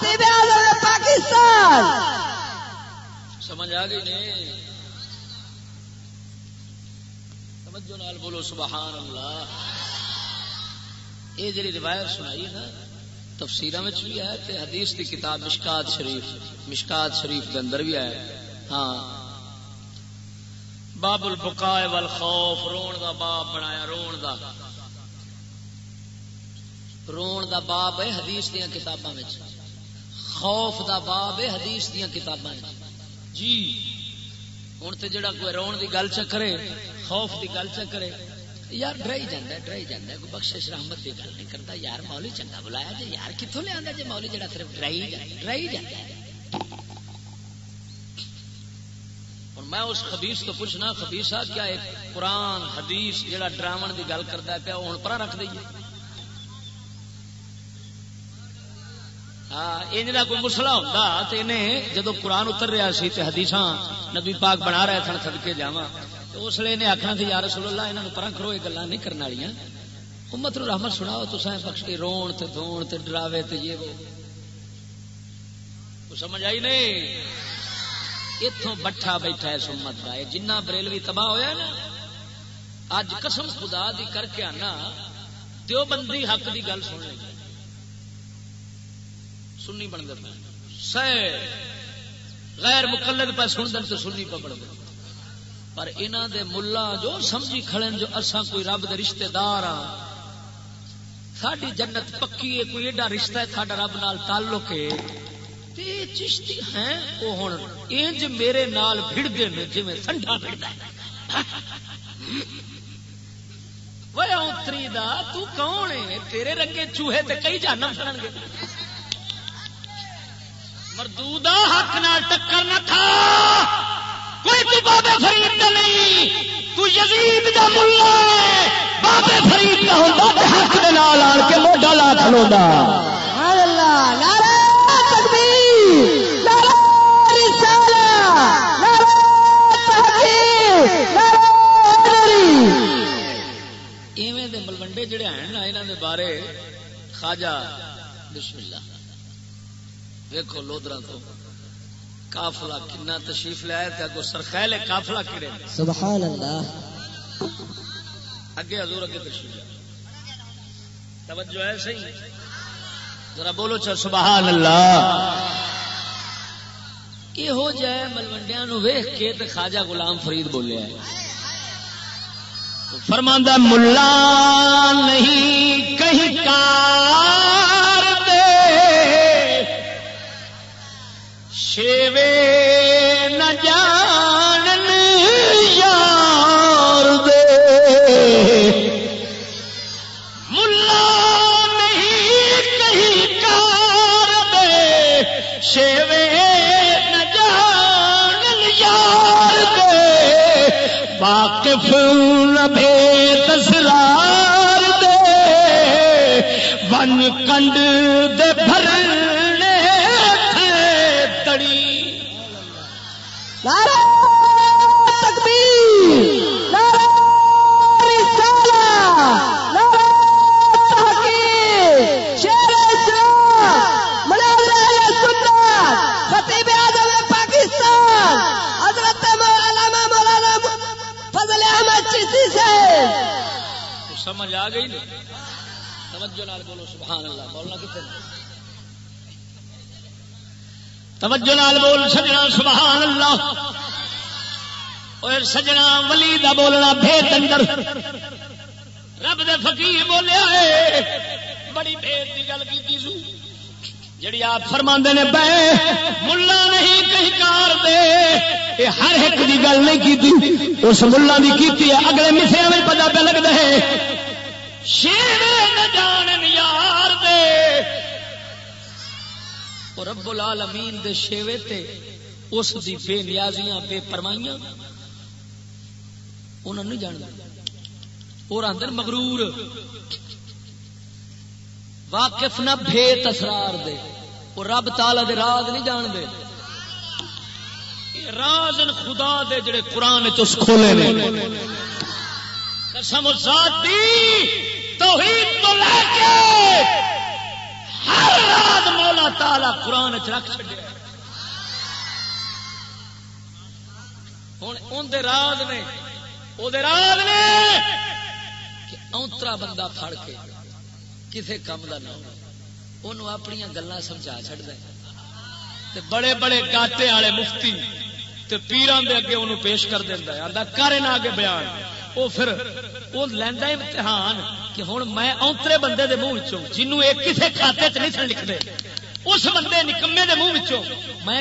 خطیب اعظم پاکستان۔ سمجھ آ گئی نہیں؟ توجہ نال بولو، سبحان اللہ۔ یہ جی روایت سنائی نا تفسیر بھی ہے تے حدیث کی کتاب مشکات شریف مشکات شریف کے اندر بھی ہے۔ ہاں۔ باب البقاء والخوف، رون دا باب بنایا، رون دا۔ رون دا باب ہے حدیث دیا کتاباں خوف دا باب ہے، حدیث دیا کتاباں جی۔ ہوں تو جڑا کوئی رون دی گل چکرے خوف دی گل چکرے یار ڈرائی جانا ڈرائی جانا کوئی بخش رحمت کی گل نہیں کرتا یار مولی چنگا بلایا جی یار کتوں لیا جی مولی جڑا صرف ڈرائی ڈرائی جانا اور میں اس خبیس تو پوچھنا خبیسا کیا ایک قرآن، حدیث جڑا ڈراون کی گل کرتا پیا ہوں پر رکھ دئیے۔ ہاں یہ کوئی مسلا ہوتا تو انہیں جدو قرآن اتر رہا سی تو حدیث نبی پاک بنا رہے سن سدکے جاوا تو اس لیے آخنا تھی یار رسول اللہ یہاں پر کرو یہ گلا نہیں کرنے والی امت نو رحمت سناؤ تو سائیں بخش کے رون تے دون تے ڈراوے تے یہ وہ۔ سمجھ آئی نہیں؟ اتوں بٹھا بیٹھا ہے سمت کا جنہ بریلوی تباہ ہوا نا اج قسم خدا دی کر کے آنا دیو بندی حق دی گل سن لے سنی بن گئے سہ غیر مقلد پہ سن دن تو سنی پہ بڑھ گئے۔ پر انہ دے ملا جو سمجھی کھڑے جو اساں کوئی رب دے رشتہ دار ہاں ساری جنت پکی ہے، کوئی ایڈا رشتہ ہے ساڈا رب نال تعلق ہے۔ تے چشتی ہیں، وہ ہن انج میرے نال بھڑ دے نے جویں ٹھنڈا بھڑدا ہے۔ وہ اتری دا، تو کون ہے؟ تیرے رنگے چوہے تے کئی جہنم سڑن گے۔ مردودا حق نال ٹکر نہ کھا۔ کوئی تو بابے فرید کا نہیں تو یزید کا ملا بابے فرید کا ہوتا تو حق دے نال آن کے موڈا لا کھلودا سبحان اللہ نعرہ تکبیر نعرہ رسالہ نعرہ تحقیق نعرہ ایویں دے ملوڈے جڑے ہیں نا انہاں دے بارے خواجہ بسم اللہ۔ ویکھو لودرا تو کافلا کنا تشریف لیا اگو سرخیل کافلا کڑے سبحان اللہ۔ اگے حضور اگے تشریف توجہ ہے صحیح؟ ذرا بولو چل سبحان اللہ۔ یہو جہ ملوڈیا ویخ کے تو خواجہ غلام فرید بولیا فرماندہ ملا نہیں کہیں کار۔ شیوے نہ جانن یار دے۔ ملا نہیں کہیں سمجھ آ گئی نہیں؟ توجہ نال بولو، سبحان اللہ، بولنا کتنے توجہ نال بول، سجنا، سبحان اللہ۔ اور سجنا ولی دا بولنا بھیت اندر رب دے فقیر بولیا ہے بڑی بھیت کی گل کی سو۔ جڑی آپ فرما نے بہ ملا نہیں کہیں کار دے۔ یہ ہر ایک کی گل نہیں کی اس ملا کی کی اگلے مسیا میں پتا پہ لگتا ہے۔ شیر جان یار دے۔ رب العالمین دے شیوے تے اس دی بے نیازیاں، بے پرمائیاں انہوں نہیں جانتا اور اندر مغرور، واقف نہ بھیت اسرار دے۔ وہ رب تالا دے راز نہیں جان دے۔ راز خدا دے جڑے قرآن چس کھولے نے۔ قسم ذاتی توحید تو لے کے ہر راز مولا تالا قرآن چ رکھ چڑیا ہوں اندر راز نے وہ راز نے کہ اونترا بندہ پھڑ کے کسی کام کا نہ ہو۔ اپنی گلا سمجھا چڑھتا بڑے بڑے گاٹے والے مفتی تے پیران دے اگے انہوں پیش کر دینا ہے۔ آدھا کرے نہ آگے بیان۔ وہ پھر وہ لینا امتحان کہ ہوں میں اونترے بندے دے منہ جنوں ایک کسی کھاتے چ نہیں سن لکھتے اس بندے نکمے دے منہ میں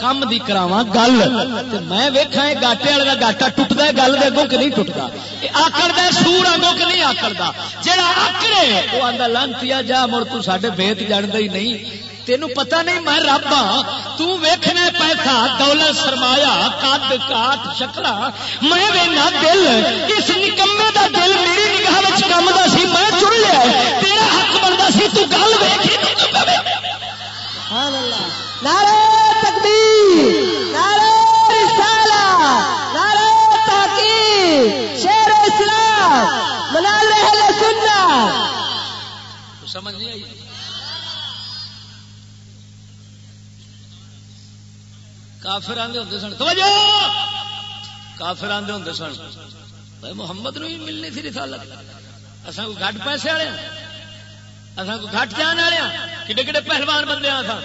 کم دی کراوا گل میں ویکھا گاٹے والے کا گاٹا ٹوٹتا ہے گل دے اگوں کہ نہیں ٹوٹتا آکڑ دے سور آگوں کہ نہیں آکڑتا جہاں آکڑے وہ آدھا لانتی جا، مڑ تو سڈے بےت جانتا ہی نہیں۔ تین پتا نہیں میں رب ہاں۔ تیکھنا پیسہ دولت سرمایا کد کاٹ شکلا میں وینا دل اس نکمے دا دل میری نگاہ کم کا سی میں چن لیا تیرا حق بنتا سی تو گل ویکھی نعرہ تکبیر نعرہ رسالہ نعرہ تحقیق شیر اسلام منال اہل سنت۔ سمجھ نہیں آئی؟ کافر آدھے ہوتے سن. توجہ! کافر آدھے ہوتے سن. بھائی محمد نو ہی ملنی تھی رسالت. اصل کو گھٹ پیسے والے ہاں؟ اصل کو گھٹ جان والے ہاں؟ کڈے کڈے پہلوان بندے ہاں آ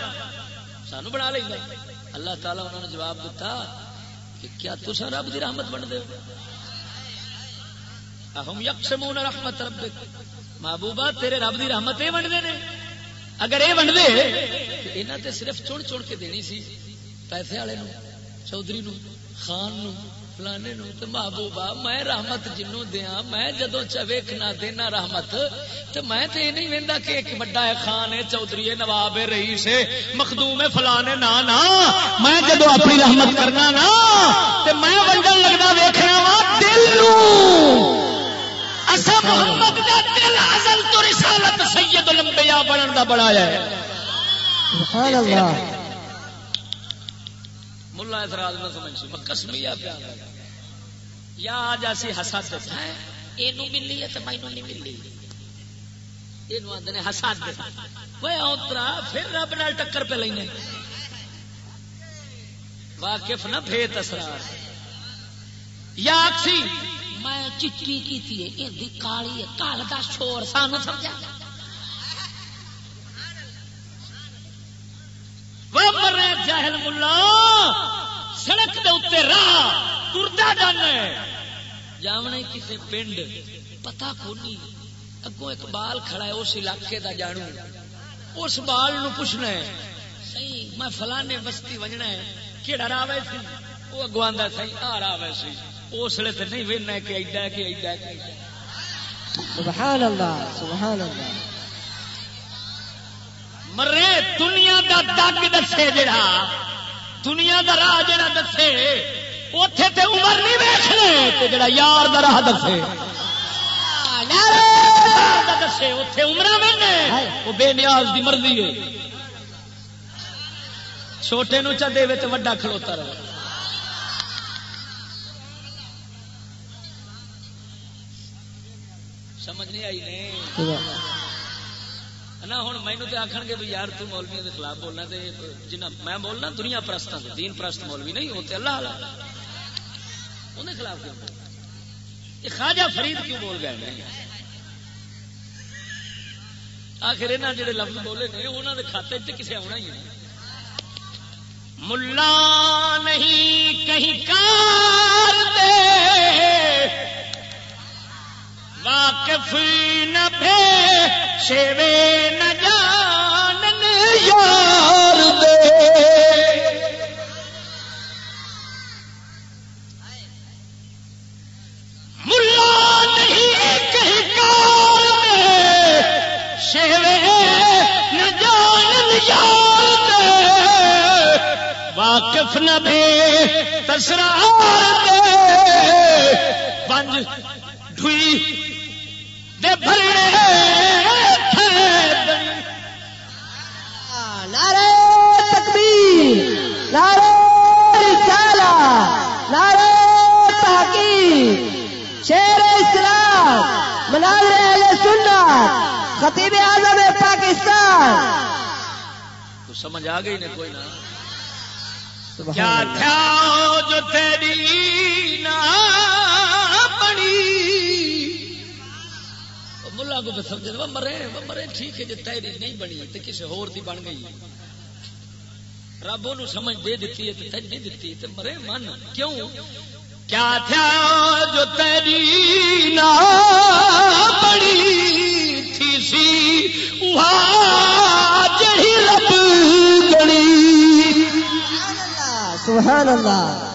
سانو بنا لیں اللہ تعالیٰ انہوں نے جواب دیتا کہ کیا تصا رب کی رحمت بن دے ہم یکسمون رحمت رب محبوبہ، تیرے رب کی رحمت یہ بنتے ہیں اگر یہ بنتے یہاں تے صرف چن چن کے دینی سی. پیسے والے چودھری نو، خان نو، فلانے نو تو محبوبہ، میں رحمت جنوں دیا میں جدو چویکنا دینا رحمت تو میں تو یہ نہیں وہدا کہ ایک بڑا ہے خان ہے چودھری ہے نواب ہے رئیس ہے مخدوم ہے فلانے، نا نا، میں جدو اپنی رحمت کرنا نا تو میں ونڈن لگتا ویکھنا وا، دل اصا محمد دا دل ازل تو رسالت سید الانبیاء بنن دا بڑھایا ہے۔ سبحان اللہ۔ ملا اعتراض نہ سمجھ سی کسمیا پیا۔ یا آج ایسی حسد ہے۔ یہ ملی ہے تو مینو نہیں ملی۔ حسد وہ اترا پھر رب نال ٹکر پہ لینے۔ واقف نہ بھیت اسرار یا اکسی۔ میں چٹی کی تھی کالی کال کا شور سانو سمجھا۔ جہل ملا، سڑک دے اتنے راہ، ترتا جانا جامنے کسی پنڈ پتا کونی، اگوں ایک بال کھڑا ہے، اس علاقے دا جانو۔ اس بال نو پوچھنا ہے سی میں فلانے بستی وجنا ہے کہڑا راہ ہے سی؟ وہ اگو آدھا سی آ راہ ہے سی۔ اس لیے تو نہیں وہنا کہ ایڈا کہ ایڈا کہ سبحان اللہ سبحان اللہ۔ مرے، دنیا دا دگ دسے جڑا، دنیا دا راہ جڑا دسے اتے تے عمر نہیں ویسنے جڑا یار دا راہ دسے۔ دسے اتے عمر وہ بے نیاز دی مرضی ہے۔ چھوٹے نو چا دے تو وڈا کھلوتا رہے سمجھ نہیں آئی نہیں نہ ہوں مینو تو آخر گے بھی یار تو مولوی کے خلاف بولنا تو جنا میں بولنا دنیا پرست دین پرست مولوی نہیں ہوتے اللہ انہیں خلاف کیوں یہ خواجہ فرید کیوں بول گئے نہیں آخر یہاں جڑے لفظ بولے نے انہوں نے کھاتے چ کسی آنا ہی ملا نہیں کہیں کار دے واقف نہ بھے، شیوے نہ جانن، یار دے۔ ملا ایک ہی کار شیوے نہ جانن واقف نہ بھے تسرار دے۔ پنج، ڈھوئی۔ نعرہ تکبیر نعرہ رسالہ نعرہ تحقیق شیر اسلام مناظر اہل سنت خطیب اعظم پاکستان۔ تو سمجھ آ گئی نے کوئی نہ کیا تھا جو تیری نہ بنی ملا کو تو سمجھ وہ مرے وہ مرے ٹھیک ہے جو تیری نہیں بنی تو کسی ہور دی بن گئی۔ رب سمجھ دے دیتی ہے تو نہیں دیتی تو مرے من۔ کیوں؟ کیا تھا جو تیری نہ بڑی تھی سی جہی رب سبحان اللہ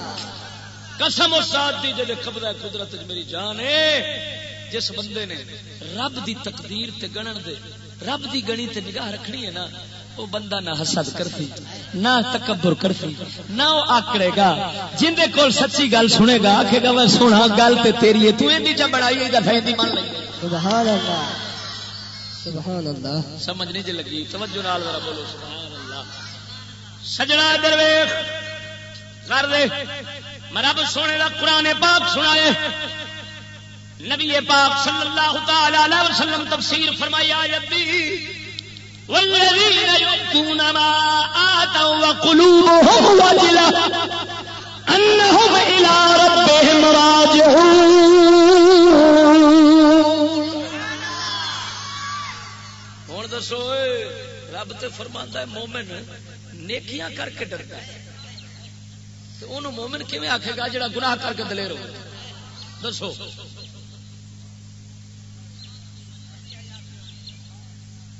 قسم ساتھ دی جب قبضہ قدرت میری جان ہے۔ جس بندے نے رب دی تقدیر تے گنن دے رب دی گنی تے نگاہ رکھنی ہے نا وہ بندہ نہ حسد کرتی نہ تکبر کرتی نہ وہ آکڑے گا جن دے کول سچی گل سنے گا آکھے گا میں سونا گل تے تیری ہے تو ایندی چا بڑائی دفعہ ایندی مان لئی۔ سبحان اللہ سبحان اللہ سمجھ نہیں جی لگی توجہ نال ذرا بولو سبحان اللہ سجنا درویش کر دے۔ میں رب سونے کا قرآن پاک سنائے نبی پاک صلی اللہ تعالی علیہ وسلم تفسیر فرمائی آیت دی والذین یؤتون ما آتوا وقلوبهم وجلة انهم الى ربهم راجعون۔ ہوں دسو رب تے فرماندا ہے مومن نیکیاں کر کے ڈرتا ہے۔ تو انہوں مومن کیویں آکھے گا جڑا گناہ کر کے دلیر ہو دسو۔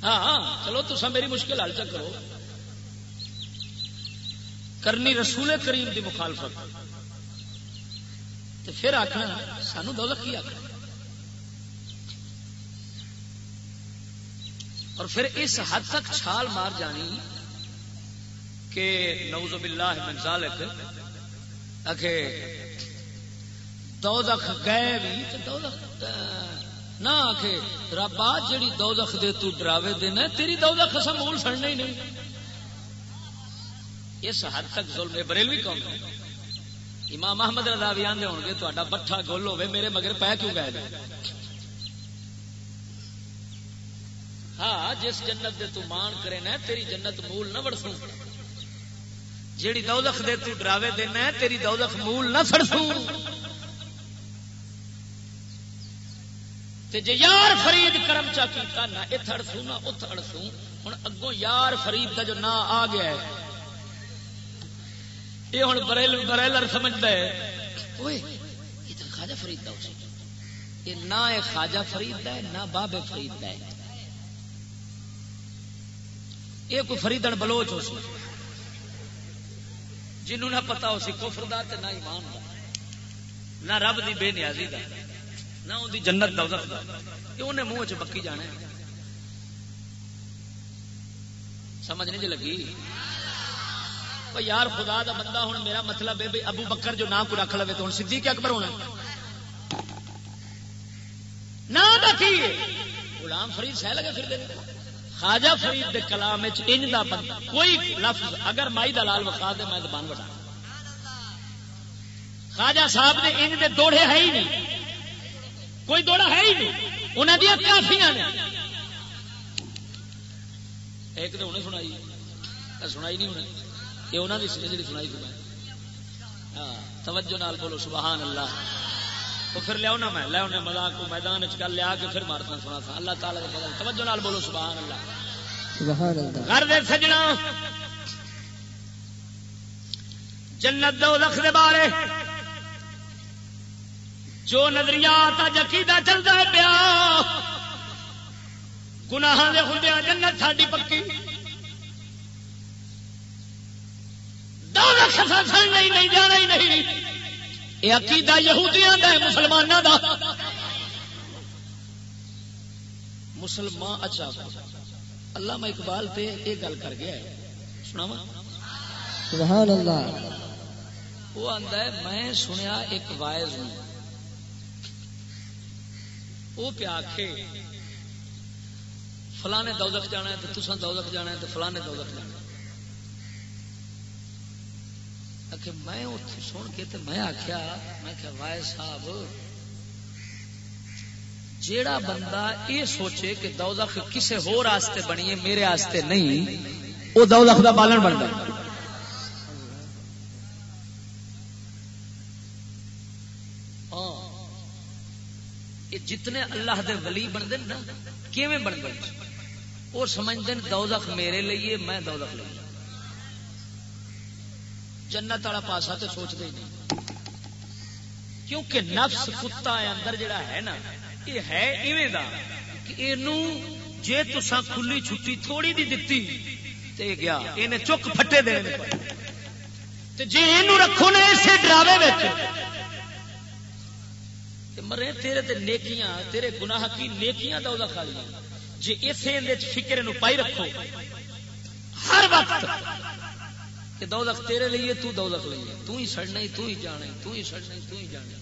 ہاں،, ہاں چلو تو میری مشکل حل چک کرو۔ کرنی رسول کریم دی مخالفت۔ تو پھر آخنا سانو دولت کی آخنا اور پھر اس حد تک چھال مار جانی کہ نوز باللہ من ذالک اکھے دوزخ گئے بھی تو دوزخ نہ آخے ربا جیڑی دوزخ دے تو ڈراوے دینا تیری دوزخ اسا مول سڑنا ہی نہیں۔ اس حد تک ظلم بریلوی قوم امام احمد رضا بھی آندے ہون گے، تہاڈا بٹھا گل ہوے میرے مگر پے کیوں گئے؟ ہاں جس جنت دے تو مان کرے نا تیری جنت مول نہ وڑسوں۔ جیڑی دوزخ دے تو ڈراوے دینا تیری دوزخ مول نہ سڑسوں۔ تے جے یار فرید کرم چا کیتا نہ اتھڑ سوں نہ اتھڑ سوں۔ ہن اگوں یار فرید دا جو نا آ گیا ہے۔ یہ ہن بریل بریلر سمجھدا ہے۔ اوئے، یہ تو خواجہ فرید دا اسی یہ نہ ہے خواجہ فرید دا ہے نہ بابے فرید دا ہے۔ یہ کوئی فریدن بلوچ ہو سی۔ جنہوں نہ پتا ہو سی کفر دا تے نہ ایمان دا۔ نہ رب دی بے نیازی دا۔ نہ ان دی جنت دوزخ دا یہ انہیں منہ چ بکی جانا ہے۔ سمجھ نہیں جی لگی؟ یار خدا دا بندہ ہوں میرا مطلب ہے بھائی ابو بکر جو نام کو رکھ لو تو ہوں صدیق اکبر ہونا نہ غلام فرید سہ لگے پھر دے خواجہ فرید دے کلام انج دا بندہ کوئی لفظ اگر مائی دلال وقا دے میں زبان بتا خواجہ صاحب نے انج دے دوڑے ہے ہی نہیں۔ کوئی دوڑا ہے ہی نہیں۔ انہوں دیا کافیاں نے۔ ایک تو انہیں سنائی۔ سنائی نہیں انہیں۔ یہ انہوں نے جی سنائی سنائی ہاں توجہ نال بولو سبحان اللہ۔ تو پھر لیا میں لیا انہیں مزاق کو میدان چ کر لیا کے پھر مارتا سنا تھا۔ اللہ تعالیٰ توجہ نال بولو سبحان اللہ۔ سبحان اللہ۔ گھر دے سجنا۔ جنت دو لکھ دے بارے۔ جو نظریات اج عقیدہ چلتا ہے پیا۔ گناہ دے ہوں جنت ساڈی پکی۔ دو لکھ نہیں نہیں جانا ہی نہیں۔ یہ عقیدہ یہودیاں دا ہے مسلمانوں دا۔ مسلمان اچھا۔ اللہ اقبال تے یہ گل کر گیا ہے۔ سبحان اللہ۔ وہ آتا ہے میں سنیا ایک وائز ہوں وہ پیا کے فلانے دودک جانا ہے تو تسا دودک جانا ہے تو فلانے دودک جانا کہ میں اتنے سن کے تو میں آخیا میں کہ وائے صاحب، جیڑا بندہ یہ سوچے کہ دودک کسے ہو راستے بنی میرے راستے نہیں وہ دودک دا بالن بن گیا یہ جتنے اللہ دے ولی بنتے نا، کیویں بنتے وہ سمجھتے ہیں، دوزخ میرے لیے، میں دوزخ لیے۔ جنت والا پاسا تو سوچتے ہی نہیں کیونکہ نفس کتا اندر جڑا ہے نا، یہ ہے ایویں دا کہ یہ جے تسا کھلی چھٹی تھوڑی دی دتی تے گیا یہ چک پھٹے دے جی یہ رکھو نا، اسے ڈراوے مرے، تیرے تے نیکیاں، تیرے گناہ کی نیکیاں دا خالی جی اسے فکر نو پائی رکھو۔ ہر وقت کہ دولت تیرے لیے تو دولت لیے تو ہی سڑنا تو ہی جانا تو ہی سڑنا تو ہی جانا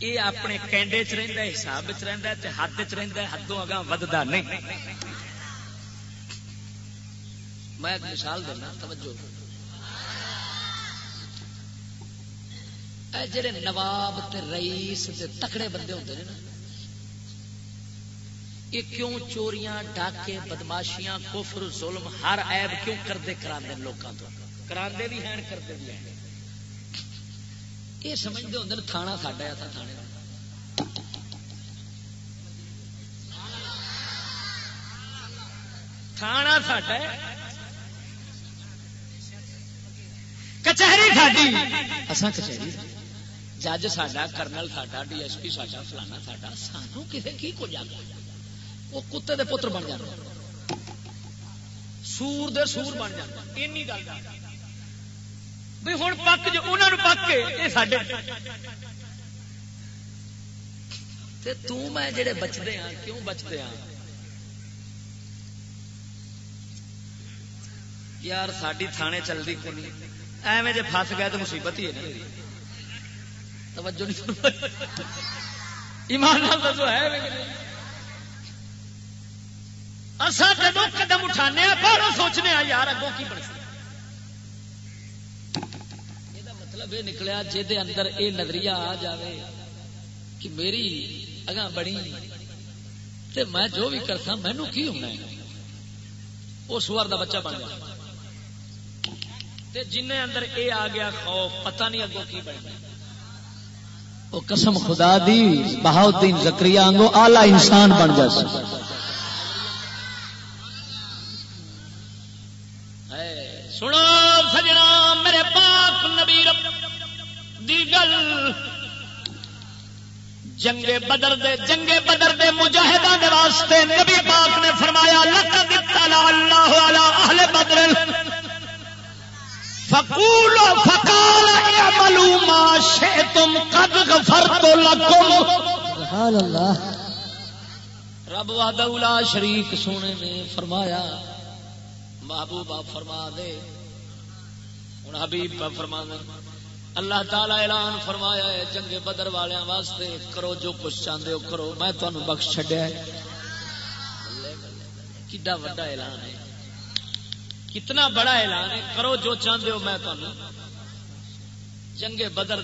یہ اپنے کینڈے چ رہتا ہے، حساب چ رہتا ہے حد چ رہتا ہے، حدوں اگاں ودتا نہیں۔ میں ایک مثال دینا، توجہ۔ جڑے نواب تے رئیس تے تکڑے بندے ہوتے ہیں نا، یہ کیوں چوریاں، ڈاکے، بدماشیاں، کفر، ظلم، ہر عیب کیوں کرتے کرا لوگوں تو؟ کرا بھی ہیں کرتے بھی ہیں۔ یہ سمجھتے ہوں تھانہ ساڈا تھا تھانے تھانہ ساڈا کچہری ساڈی۔ اصا کچہری جج ساڈا، کرنل ساڈا، ڈی ایس پی ساڈا، فلانا ساڈا، سانو کسی کی کو جانا وہ کتے دے پتر بن جاتے سور دے سور بن جاتے این گل بھی ہوں پک جو انہوں پک کے یہ ساڈے۔ میں جڑے بچتے ہیں کیوں بچتے ہیں یار ساری تھانے چلتی کون ایویں جی فس گیا تو مصیبت ہی ہے نا۔ توجہ نہیں ایمان دسو ہے اصا جب قدم اٹھانے باہر سوچنے یار اگوں کی بن مطلب یہ نکلیا جہد اندر یہ نظریہ آ جائے کہ میری اگاں بڑی تے میں جو بھی کرتا مینو کی ہونا ہے؟ وہ سوار کا بچہ بن گیا۔ جن اندر اے آ گیا، خوف، پتہ نہیں اگوں کی بن گیا وہ قسم خدا دی بہاؤدین زکری آنگو آلہ انسان بن جا سنو سجنا، میرے پاک نبی رب، دی گل۔ جنگے بدر دے جنگے بدر دے مجاہدہ دے واسطے نبی پاک نے فرمایا، لقد اللہ علی اہل بدر۔ فکول فکال اعملوا ما شئتم قد غفرت لكم. سبحان اللہ. رب وحدہ شریک سونے نے فرمایا محبوبہ فرما دے۔ ہوں حبیب پہ فرما دے۔ اللہ تعالی اعلان فرمایا ہے جنگ بدر والوں واسطے کرو جو کچھ چاہتے ہو کرو۔ میں تمہیں بخش چڈیا کڈا وا اعلان ہے۔ کتنا بڑا اعلان ہے، کرو جو چاہتے ہو میں تمہیں۔ جنگ بدر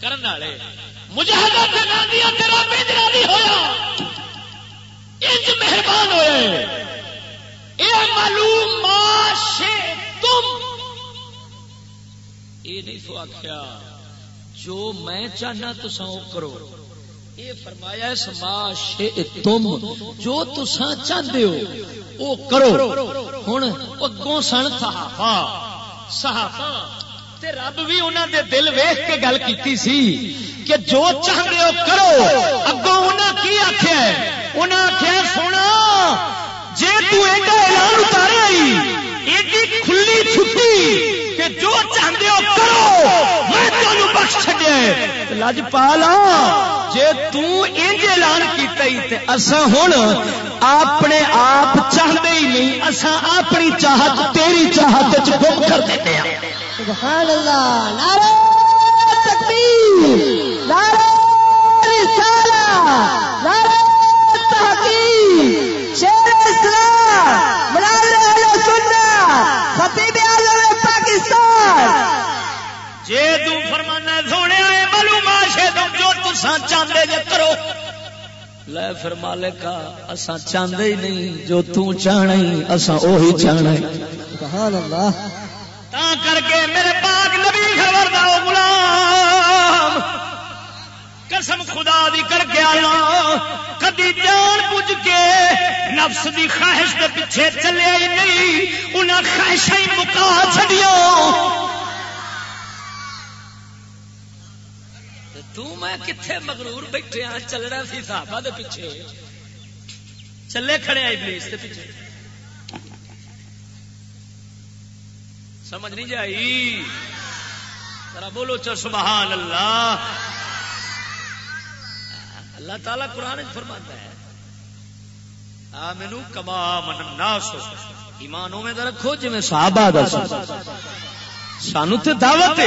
کرنے والے۔ مہربان ہوئے۔ اے معلوم تم۔ یہ نہیں سو آخیا جو میں چاہنا تو سو کرو۔ یہ فرمایا سماش تم، جو تسا چاہتے ہو وہ کرو۔ ہوں اگوں سن صحافہ صحافہ رب بھی انہوں دے دل ویخ کے گل کی سی کہ جو چاہتے ہو کرو۔ اگوں انہیں کی آخیا انہیں آخیا سونا جی تلان اتارے آئی ایڈی کھلی چھٹی کہ جو چاہتے ہو کرو، میں تمہیں بخش چڈیا لج پا لا جے تنج اعلان کیا اصا ہوں اپنے آپ چاہتے ہی نہیں اصا اپنی چاہت، تیری چاہت گم کر دیتے ہیں۔ سبحان اللہ نعرہ تکبیر، نعرہ رسالہ، نعرہ تحقیق شیر اسلام۔ جے تو فرمانا سونے آئے معلوم آشے تم جو تساں چاہتے جے کرو۔ لے پھر مالکا اساں چاہتے ہی نہیں جو تو چاہنا ہی اساں اوہی چاہنا ہے۔ سبحان اللہ۔ تا کر کے میرے پاک نبی خبر دا غلام۔ قسم خدا دی کر کے آیا۔ کدی جان بوجھ کے نفس دی خواہش دے پیچھے چلے ہی نہیں انہاں خواہشاں ہی مکا چھڈیو تو میں کتنے مغرور بیٹھے ہاں چلنا سی صحابہ دے پیچھے۔ چلے کھڑے آئی ابلیس دے پیچھے۔ سمجھ نہیں جائی؟ ذرا بولو چل، سبحان اللہ۔ اللہ تعالیٰ قرآن فرماتا ہے۔ آمنو کما من الناس۔ ایمانوں میں رکھو جی میں صحابہ دا سانو تے دعوت ہے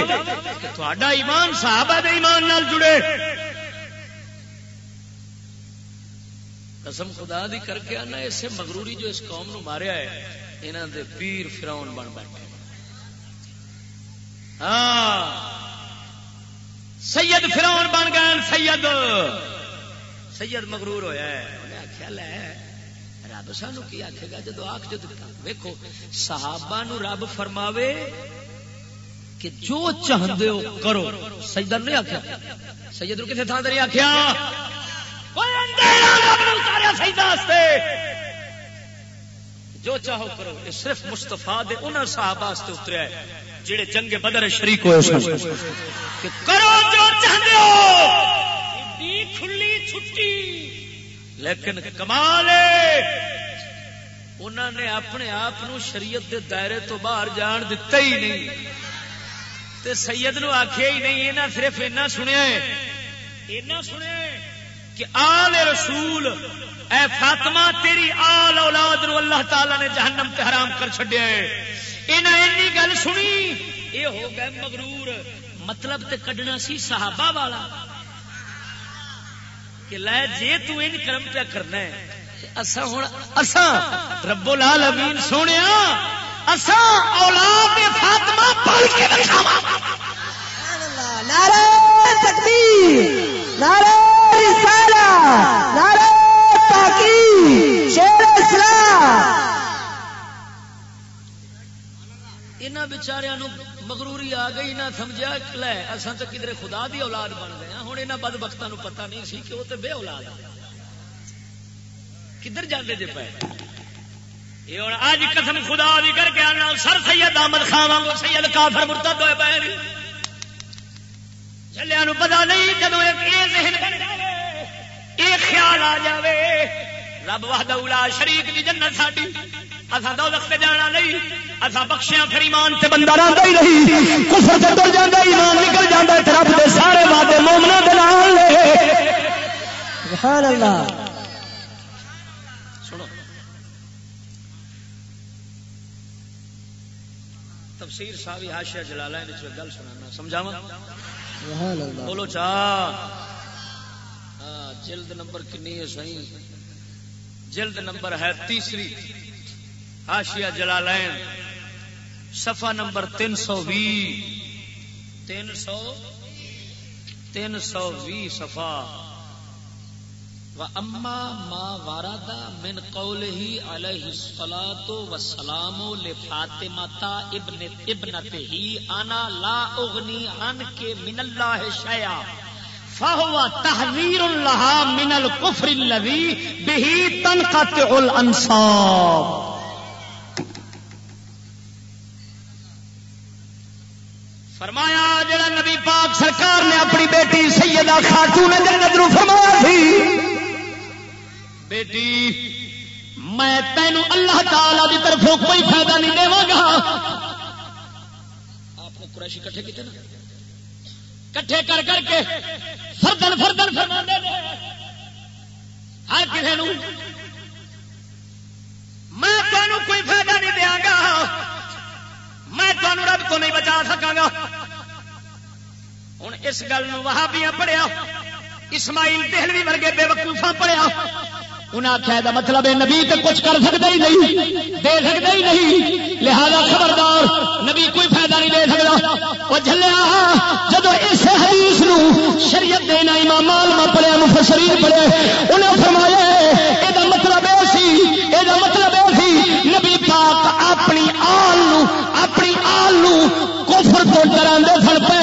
تھوڑا ایمان صحابہ دے ایمان نال جڑے۔ قسم خدا دی کر کے آنا، اسے مغروری جو اس قوم نو ماریا ہے، انہاں دے پیر فراؤن بن بیٹھے۔ ہاں۔ سید فراؤن بن گئے، سید۔ سید مغرور ہویا ہے۔ انہیں آخیا لے، رب سانو کی آخے گا؟ جدو آخ جو دتا ویکو صحابہ نو رب فرماوے کہ جو چاہتے ہو کرو۔ سجدہ نہیں آخیا سید کسی تھان سے نہیں آخیا جو چاہو کرو، یہ صرف مستفا دے انہوں صاحب اتریا ہے جہے جنگ بدر شریک ہوئے سن۔ کرو جو چاہتے ہو۔ کھلی چھٹی۔ لیکن کمال انہوں نے اپنے آپ شریعت دے دائرے تو باہر جان دتا ہی نہیں۔ تے سید نو آخیا ہی نہیں یہ صرف اینا سنیا اینا سنیا کہ آل رسول، اے فاطمہ تیری آل اولاد نو اللہ تعالی نے جہنم تے حرام کر چڈیا ہے۔ انہیں گل سنی یہ ہو گئے مغرور۔ مطلب تے کڈنا سی صحابہ والا۔ کہ لے، جے تو ان کرم پہ کرنا ہے اسا ہوں اسا رب العالمین سونے اسا اولاد فاطمہ پڑھ کے دکھاوا نعرہ تکبیر نعرہ رسالہ نعرہ تحقیق شیر اسلام۔ انہاں بیچاریاں نو مغروری آ گئی نہ سمجھا لے اساں تے کدھر خدا دی اولاد بن گئے ہاں۔ ہن انہاں بدبختاں نو پتہ نہیں سی کہ وہ تے بے اولاد کدھر جاندے جے پے؟ یہ ہن اج قسم خدا دی کر کے آنا، سر سید احمد خان وانگو سید کافر مرتد ہوئے پے چلیا نو نہیں جدوں ایک خیال آ جاوے۔ رب وحدہ لا شریک دی جنت ساڈی۔ اسا دوزخ تے جانا نہیں اسا بخشیا پھر ایمان تے بندہ رہندا ہی نہیں۔ کفر تے ٹر جاندا، ایمان نکل جاندا، تے رب دے سارے وعدے دے نال سبحان اللہ سنو تفسیر صاحب حاشیہ جلالین وچ گل سنانا اللہ۔ بولو چا۔ ہاں جلد نمبر کنی ہے صحیح۔ جلد نمبر ہے تیسری۔ آشیا جلالین صفحہ نمبر تین سو بھی تین سو؟ تین سو بھی صفا اما ما واردا من قوله علیہ الصلات والسلام لفاطمہ ابن ابنته انا لا اغنی عن کے من اللہ شیئا فهو تحذير لها من الكفر الذي به تنقطع الانصاب فرمایا، جڑا نبی پاک سرکار نے اپنی بیٹی سیدہ خاتون جنت نو فرمایا تھی بیٹی، میں تینو اللہ تعالی دی طرفوں کوئی فائدہ نہیں دے گا آپ نے قریشی کٹھے کیتے نا؟ کٹھے کر کر کے فردن فردن فرما دے ہر کسی میں تمہوں کوئی فائدہ نہیں دیا گا۔ میں تمہوں رب کو نہیں بچا سکا گا۔ ہوں اس گل وہابیاں پڑھیا، اسماعیل دہلوی ورگے بے وقوفا پڑھیا۔ انہیں آخیا مطلب نبی تو کچھ کر سکتا ہی نہیں، دے سکتا ہی نہیں۔ لہذا خبردار، نبی کوئی فائدہ نہیں دے سکتا۔ وہ جلیا جب اس حدیث نو شریعت دینا امام عالم پڑھیا، مفسرین پڑھے انہیں فرمایا یہ مطلب یہ سی یہ مطلب یہ سی، نبی پاک اپنی آل نو، اپنی آل نو کفر تو ڈرا سن پے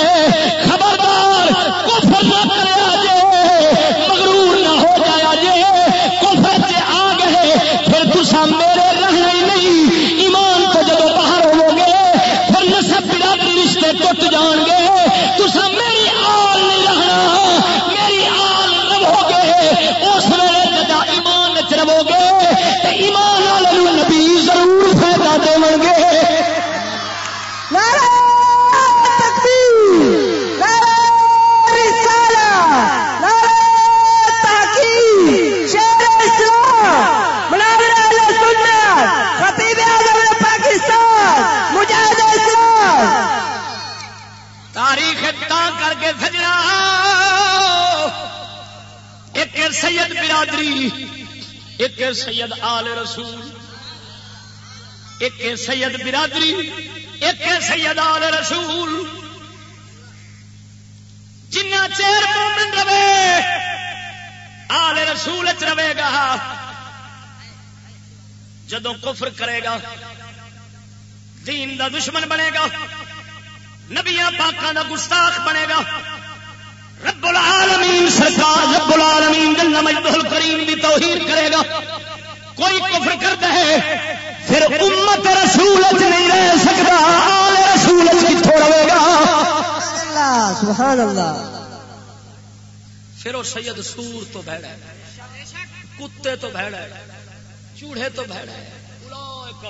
سید برادری، ایک سید آل رسول، ایک سید برادری، ایک سید آل رسول۔ جنا چیر مومن رہے، آل رسول چ رہے گا۔ جدو کفر کرے گا، دین دا دشمن بنے گا نبیا پاکوں دا گستاخ بنے گا۔ رب العالمین سرکار رب العالمین جل مجدہ الکریم دی توہین کرے گا۔ کوئی کفر کرتا ہے پھر امت رسول اچ نہیں رہ سکتا آل رسول اچ کتھوں رہے گا؟ سبحان اللہ پھر وہ سید سور تو بھڑا ہے کتے تو بھڑا ہے چوڑے تو بھڑا ہے۔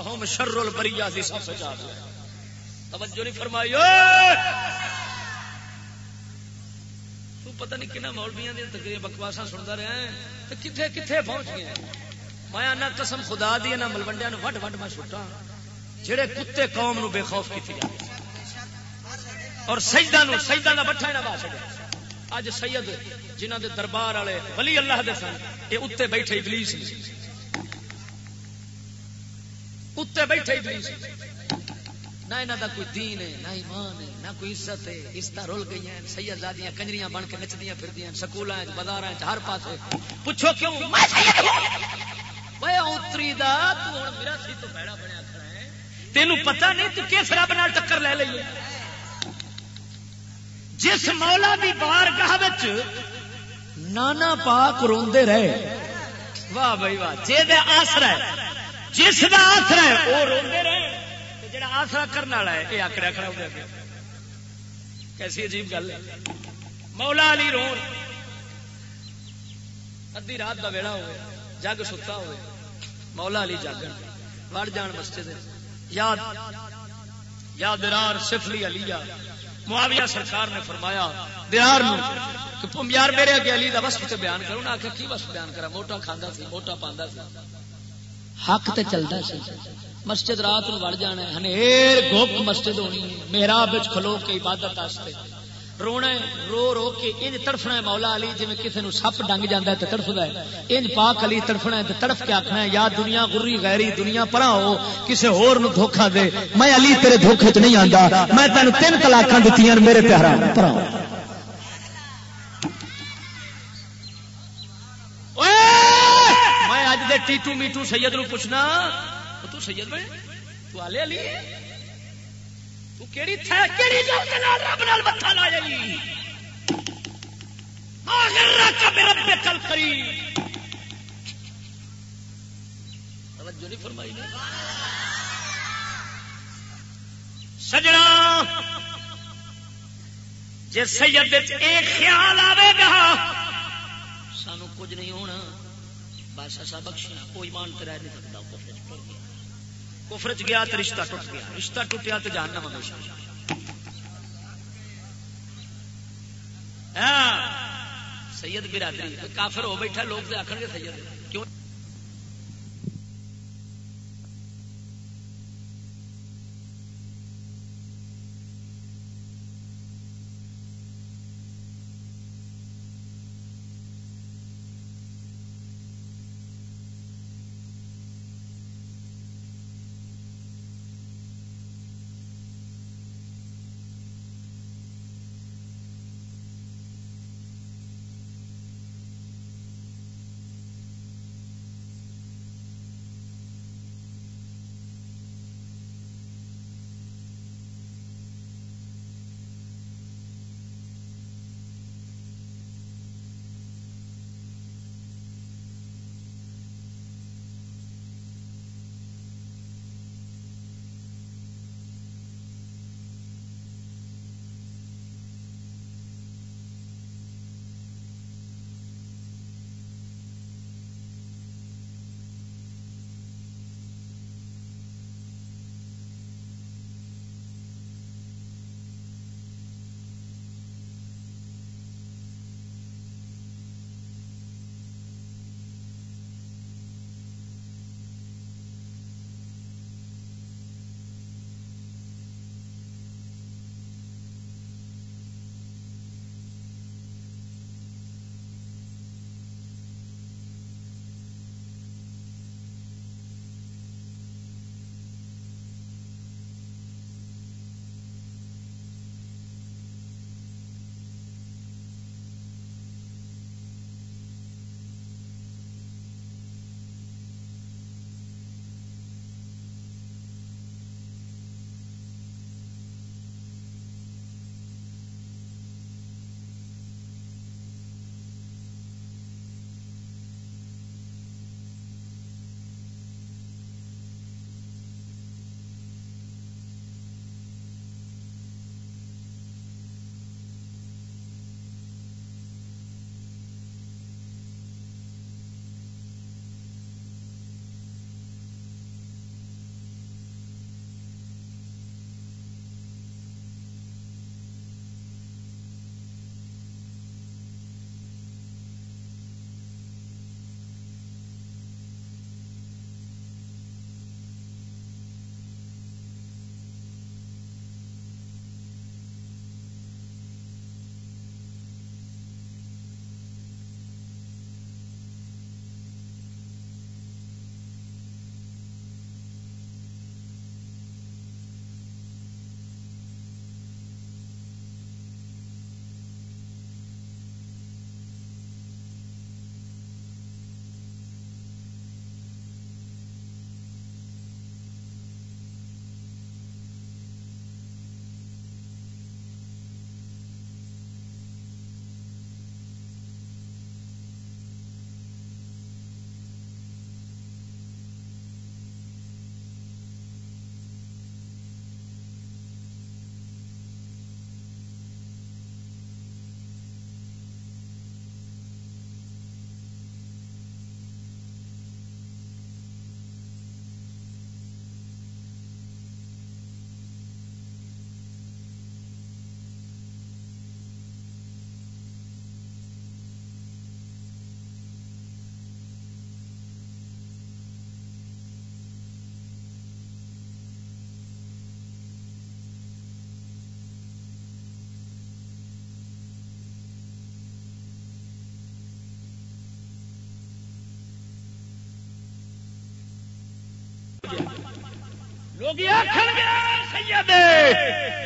ہم شر البریہ دی سب سے توجہ نہیں فرمائی پتہ نہیں کہنا مولویا تقریر بکواسا سنتا رہا ہے تو کتنے کتنے پہنچ گئے میں نہ قسم خدا دی نہ ملوڈیا وڈ وڈ میں چھٹا جہے کتے قوم نو بے خوف کی جائے اور سجدہ نو سجدہ کا بٹھا نہ با چڑیا اج سید جنہ دے دربار والے ولی اللہ دے سن یہ اتنے بیٹھے ابلیس اتنے بیٹھے ابلیس۔ نہ یہاں کا کوئی دین ہے، نہ ایمان ہے، نہ کوئی عزت ہے۔ عزت رول گئی ہیں، سید زادیاں کنجریاں بن کے نچدیاں پھردیاں سکول بازار ہر پاس پوچھو کیوں؟ میں اتری دا، تو میرا سی تو بیڑا بنیا کھڑا ہے۔ تینوں پتہ نہیں تو کس رب نال ٹکر لے لئیے۔ جس مولا دی بار گاہ نانا پاک روندے رہے۔ واہ بھائی واہ، جے دے آسرا ہے، جس دا آسرا ہے، وہ روندے رہے۔ جڑا آسرا کرنے والا ہے یہ آکڑا کھڑا ہو گیا کیسی عجیب گل ہے۔ مولا علی رون۔ ادی رات کا ویڑا ہوئے، جگ ستا ہوئے۔ مولا علی جاگن۔ وڑ جان مسجد یاد یا درار سفلی علی معاویہ سرکار نے فرمایا، درار نو یار میرے اگے علی دا وصف بیان کرو۔ نہ آخر کی وصف بیان کرا؟ موٹا کھانا سی، موٹا پاندا سی۔ حق تے چلتا سی۔ مسجد رات نو وڑ جانا ہے۔ گوپ مسجد ہونی ہے۔ محراب کھلو کے عبادت واسطے۔ رونا رو رو کے انج تڑفنا ہے مولا علی جی کسی نے سپ ڈنگ جانا ہے تو تڑفتا ہے۔ انج پاک علی تڑفنا ہے تو تڑف کے آخنا ہے، یا دنیا گری غیری، دنیا پرا ہو کسی ہور نو دھوکھا دے۔ میں علی تیرے دھوکھے چ نہیں آتا میں تین تین تلاک دیتی میرے پیارا۔ پرا۔ میں اج دے ٹیٹو میٹو سید نو پوچھنا تو سید بنے۔ تو آلے علی۔ تو کیڑی تھے؟ کیڑی جان دے نال رب نال متھا لا جائی۔ آخر رکھ برب کل کریم توجہ نہیں فرمائی نے۔ سجنا۔ جی سید ایک خیال آئے گا، سانو کچھ نہیں ہونا۔ بس ایسا بخشنا، کوئی مان تو رہ نہیں سکتا کفر چ گیا تو رشتہ ٹوٹ گیا۔ رشتہ ٹوٹیا تو جاننا ہمیشہ۔ ہاں، سید برادری، کافر ہو بیٹھا، لوگ تو آخر گے سید۔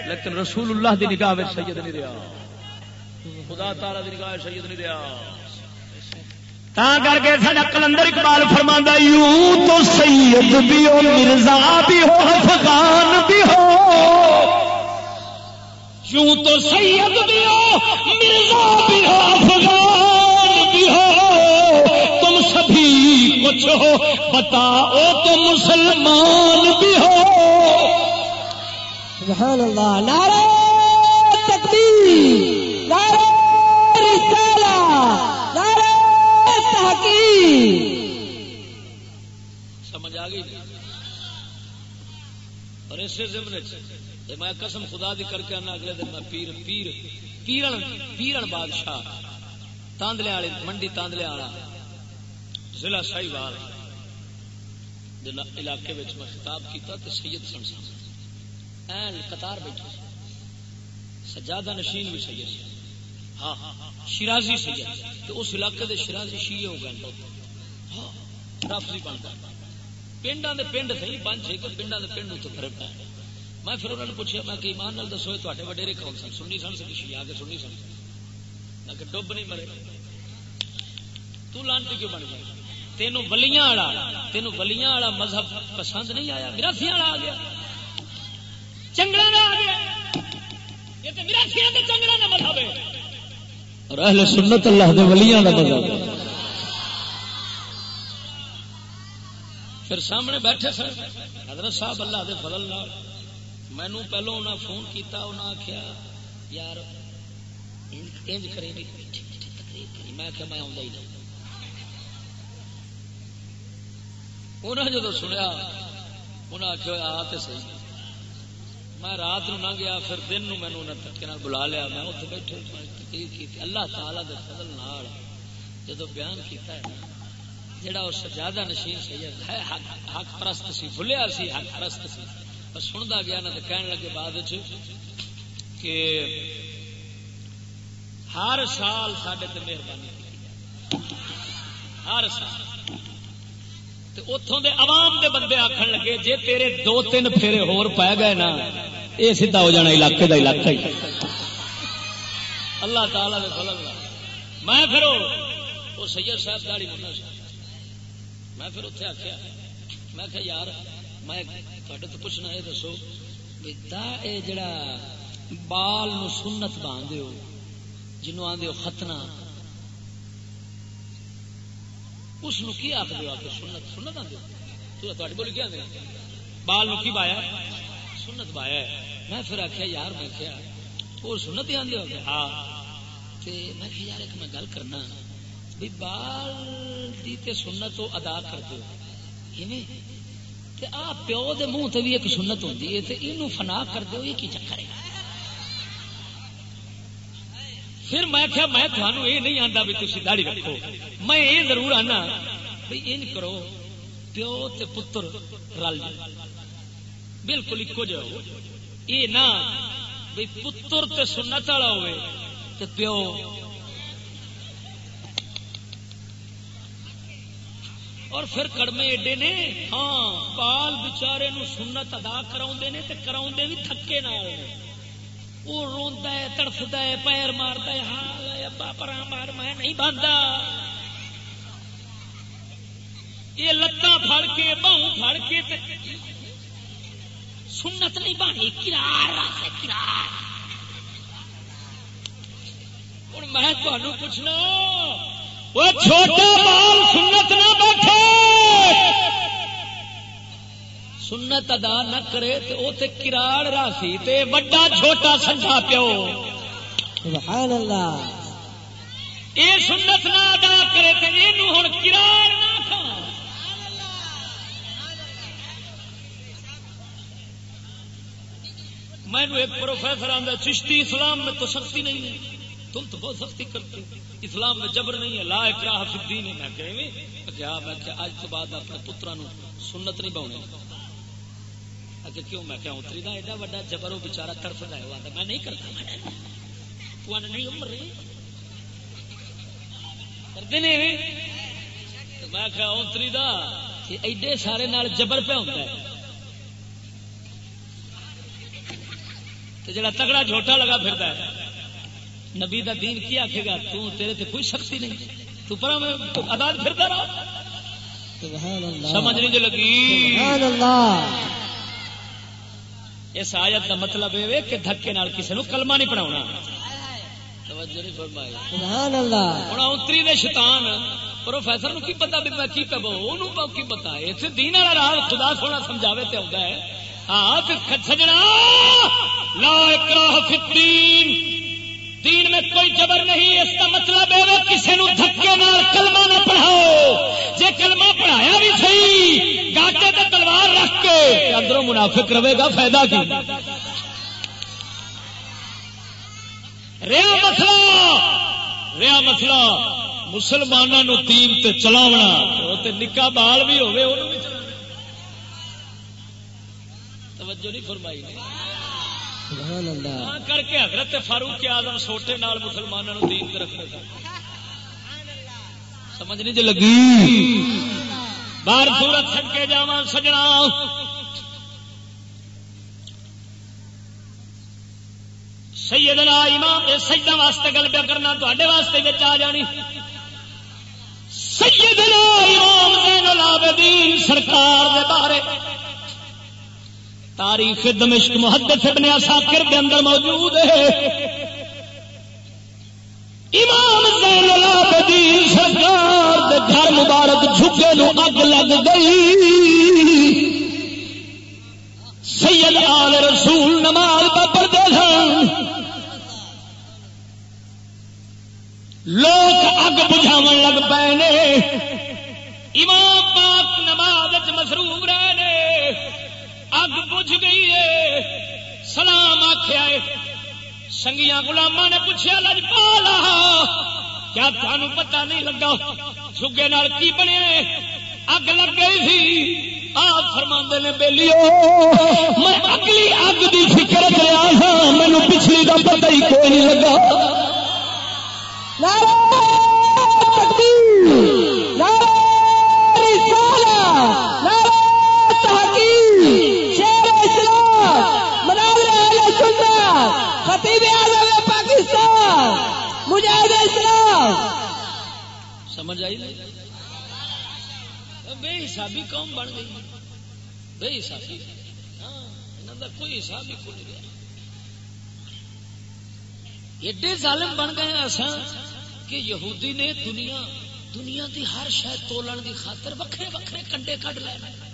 لیکن رسول اللہ دی نگاہ سید نہیں رہا خدا تعالی دی نگاہ سید نہیں رہا تا کر کے سا کلندر اقبال فرما یوں تو سید بھی ہو، مرزا بھی ہو، افغان بھی ہو۔ یوں تو سید بھی ہو، مرزا بھی ہو، افغان بھی ہو۔ کچھ ہو بتاؤ تو مسلمان بھی ہو سبحان اللہ نعرہ تکبیر نعرہ رسالہ نعرہ تحقیق سمجھ آ گئی اور اسے ضمن تے میں قسم خدا دی کر کے آنا اگلے دن میں پیر پیر پیرن پیرن بادشاہ تاندلے والے منڈی تاندلے والا ضلع شاہی وال علاقے میں خطاب کیتا تو سید سن سن این قطار بیٹھے سجادہ نشین بھی سید ہاں شرازی سید تو اس علاقے دے شرازی شیعہ ہو گئے ہاں رافضی پنڈا دے پنڈ تھے چھ پنڈا دے پنڈ فرق ہے میں پھر انہوں نے پوچھا میں کہ ایمان نال دسو وڈیرے کون سن؟ سننی سن سکی شیعہ کے سن میں کہ ڈب نہیں مرے۔ تو لانتی کیوں بن گیا تینوں ولیاں والا تینوں ولیاں والا مذہب پسند نہیں آیا میرا والا آ گیا۔ چنگڑا آ گیا۔ یہ تو میرا چنگڑا کا مذہب ہے۔ اور اہل سنت اللہ دے ولیاں کا مذہب۔ پھر سامنے بیٹھے سر، حضرت صاحب اللہ دے فضل نال۔ مینو پہلو انہیں فون کیتا انہیں آخیا یار، انج کریں میں آخیا میں آؤں ہی نہیں انہیں جدو سنیا انہیں آخیا آ تو سی میں رات نو نہ گیا، پھر دن نو مینو انہیں تکے بلا لیا۔ میں اتنے بیٹھے تقریر کی اللہ تعالی دے فضل نال جدو بیان کیتا ہے جڑا وہ سجادہ نشین سید ہے حق پرست سی بھولیا سی حق پرست سی۔ پر سنتا گیا نہ کہنے لگے بعد کہ ہر سال سڈے تے مہربانی ہر سال۔ اتوں دے عوام دے بندے آخر لگے، جے تیرے دو تین پھیرے ہور پی گئے نا یہ سیدا ہو جانا علاقے دا علاقہ ہی۔ اللہ تعالی دے فضل میں پھر وہ سید صاحب داڑی منا میں پھر اتنے آخیا میں کہ یار، میں تھوڑے تو پوچھنا یہ دسو اے جڑا بال نو سنت باندھ دیو جنوں آدھے ختنا اس کی آخ دو آ سنت سنت آدھے تو بولی کیا آدھے بال نو کی بایا؟ سنت بایا میں پھر آخیا یار میں کیا وہ سنت ہی آدھے ہو گیا ہاں میں کہ یار ایک میں گل کرنا۔ بھی بال دی تے سنت ادا کر دو آ پیو دے منہ تے بھی ایک سنت ہوتی ہے یہ فنا کر دو یہ کی چکر ہے؟ پھر میں کیا میں تھانوں یہ نہیں آتا بھی تھی داڑی رکھو۔ میں یہ ضرور آنا بھائی ان کرو، پیو تے پتر رل بالکل ایک جاؤ یہ نہ بھائی پتر تے سنت والا ہوئے تے پیو۔ اور پھر کڑمے ایڈے نے ہاں بال بچارے نو سنت ادا کرا نے تے کرا بھی تھکے نہ ہوئے وہ روا ہے تڑفتا ہے، پیر مارتا ہے ہاں ابا پرا مار، میں نہیں باندھا۔ یہ لتاں پھڑ کے بہو پھڑ کے تے سنت نہیں بانی کرار واسطے کرار ہوں میں تمہیں پوچھنا وہ چھوٹا بال سنت نہ بیٹھے۔ سنت ادا نہ کرے تو وہ تے کراڑ راسی تے وڈا چھوٹا سنجا پیو۔ سبحان اللہ۔ یہ سنت نہ ادا کرے تو یہ ہوں کراڑ نہ میں ایک پروفیسر آدھا چشتی اسلام میں تو سختی نہیں ہے۔ تم تو بہت سختی کرتے اسلام میں جبر نہیں ہے لا اکراہ فی الدین۔ میں کہ کیا میں کہ اج تو بعد اپنے پترا نو سنت نہیں باؤنے کیوں میں کہ اتری دا ایڈا بڑا جبر وہ بیچارہ طرف دا ہوا میں نہیں کرتا تو نہیں عمر رہی کرتے میں کہ اتری دا ایڈے سارے نال جبر پہ ہوتا ہے جڑا تگڑا جھوٹا لگا پھرتا ہے نبی دا دین کی آخے گا تو تیرے تے کوئی سختی نہیں تو پر میں آزاد پھرتا رہا سمجھ نہیں جو لگی اس آیت کا مطلب یہ کہ دھکے نال کسی نو کلمہ نہیں پڑھاؤنا اتری دے شیطان پروفیسر نو کی پتا بھی میں کی پہ کی پتا اتنے دین والا راہ خدا سونا سمجھاوے تے آتا ہے۔ ہاں سجنا۔ لا اکراہ فی الدین۔ دین میں کوئی جبر نہیں، اس کا مطلب ہے وہ کسی نو دھکے نال کلمہ نہ پڑھاؤ۔ جے کلمہ پڑھایا بھی صحیح، گاٹے تے تلوار رکھ کے اندروں منافق رہے گا، فائدہ کی؟ ریا مسئلہ ریا مسئلہ مسلمانوں دین تے چلاونا تے نکا بال بھی ہوے انہوں توجہ نہیں فرمائی کر کے حضرت فاروق آزم سوٹے نال مسلمانوں دین تے رکھنے کا سمجھ نہیں جی لگی؟ باہر سورت چھڈ کے جاواں سجنا۔ سیدنا امام سجدہ واسطے گل پیا کرنا تے واسطے بچ آ جانی۔ سیدنا امام زین العابدین سرکار دے بارے۔ تاریخ دمشق محدث ابن اساکر دے اندر موجود ہے۔ امام زین العابدین سرکار دے گھر مبارک جھگے نو اگ لگ گئی۔ سید آل رسول نماز پر دے سن۔ لوگ اگ بجھاو لگ پے امام پاک نماز مصروف رہے اگ بجھ گئی ہے۔ سلام آخیا ہے۔ سنگیا گلاما نے پوچھا لج پالا کیا تمہیں پتا نہیں لگا سگے نال کی بنے اگ لگ گئی تھی۔ آپ فرما نے بہلی میں اگلی اگ کی فکر کرا ہاں مینو پچھلی کا پتہ ہی کوئی نہیں لگا۔ نعرہ تکبیر، نعرہ رسالہ نعرہ تحقیق شیر اسلام مناظر اہل سنت خطیب اعظم پاکستان۔ مجاہد اسلام۔ سمجھ آئی؟ نہیں بے حسابی قوم بن گئی۔ بے حسابی۔ ہاں کوئی حساب ہی کھل گیا۔ ایڈے ظالم بن گئے اصا کہ یہودی نے دنیا دنیا دی ہر شاید تولن دی خاطر وکھرے وکھرے کنڈے کڈ لے۔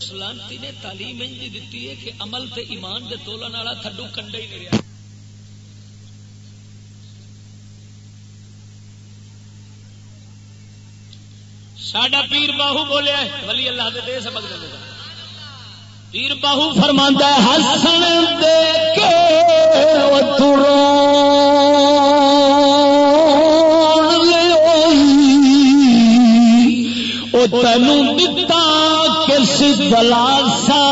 سلامتی نے تعلیم انج دیتی ہے کہ عمل تے ایمان دے تولن والا تھڈو کنڈے ہی نہیں رہا ساڈا پیر باہو بولیا ولی اللہ دے دے سبق دے پیر باہو فرماندا ہے ہسن دے کے او ترو تینوں تینو دتا کس دلاسا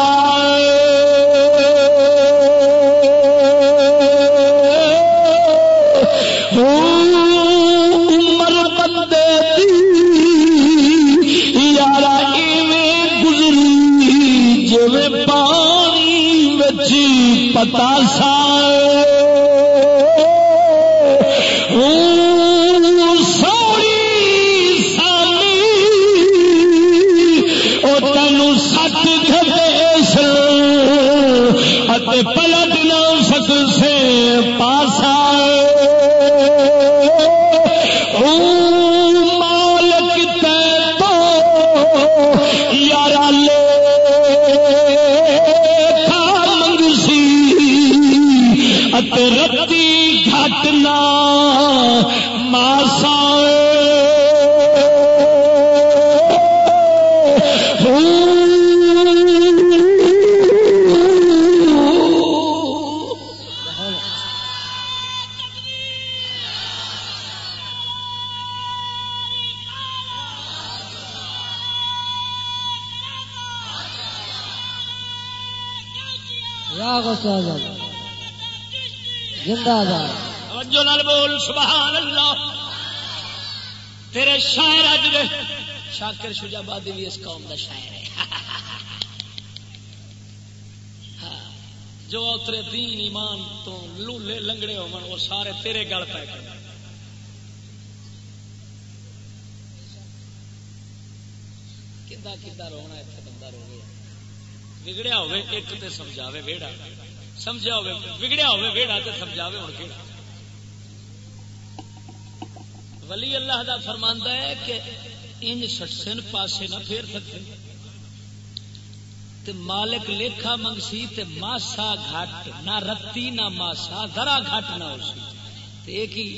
تیرے شاعر اج دے۔ شاکر شجابادی بھی اس قوم دا شاعر ہے۔ ہاں، جو اترے دین ایمان تو لولے لنگڑے ہون، وہ سارے تیرے گل پے کر۔ کدا کدا رونا اتنے بندہ رو گیا۔ بگڑیا ہوے ایک تے سمجھاوے ویڑا۔ سمجھا ہوے بگڑیا ہوے ویڑا تے سمجھاوے ہن کیڑا۔ ولی اللہ دا فرماندا ہے کہ انج سٹسن پاسے نہ پھیر سکتے تے مالک لیکھا منگسی تے ماسا گھٹ، نہ رتی، نہ ماسا، ذرا گھٹ نہ ہوسی تے ایک ہی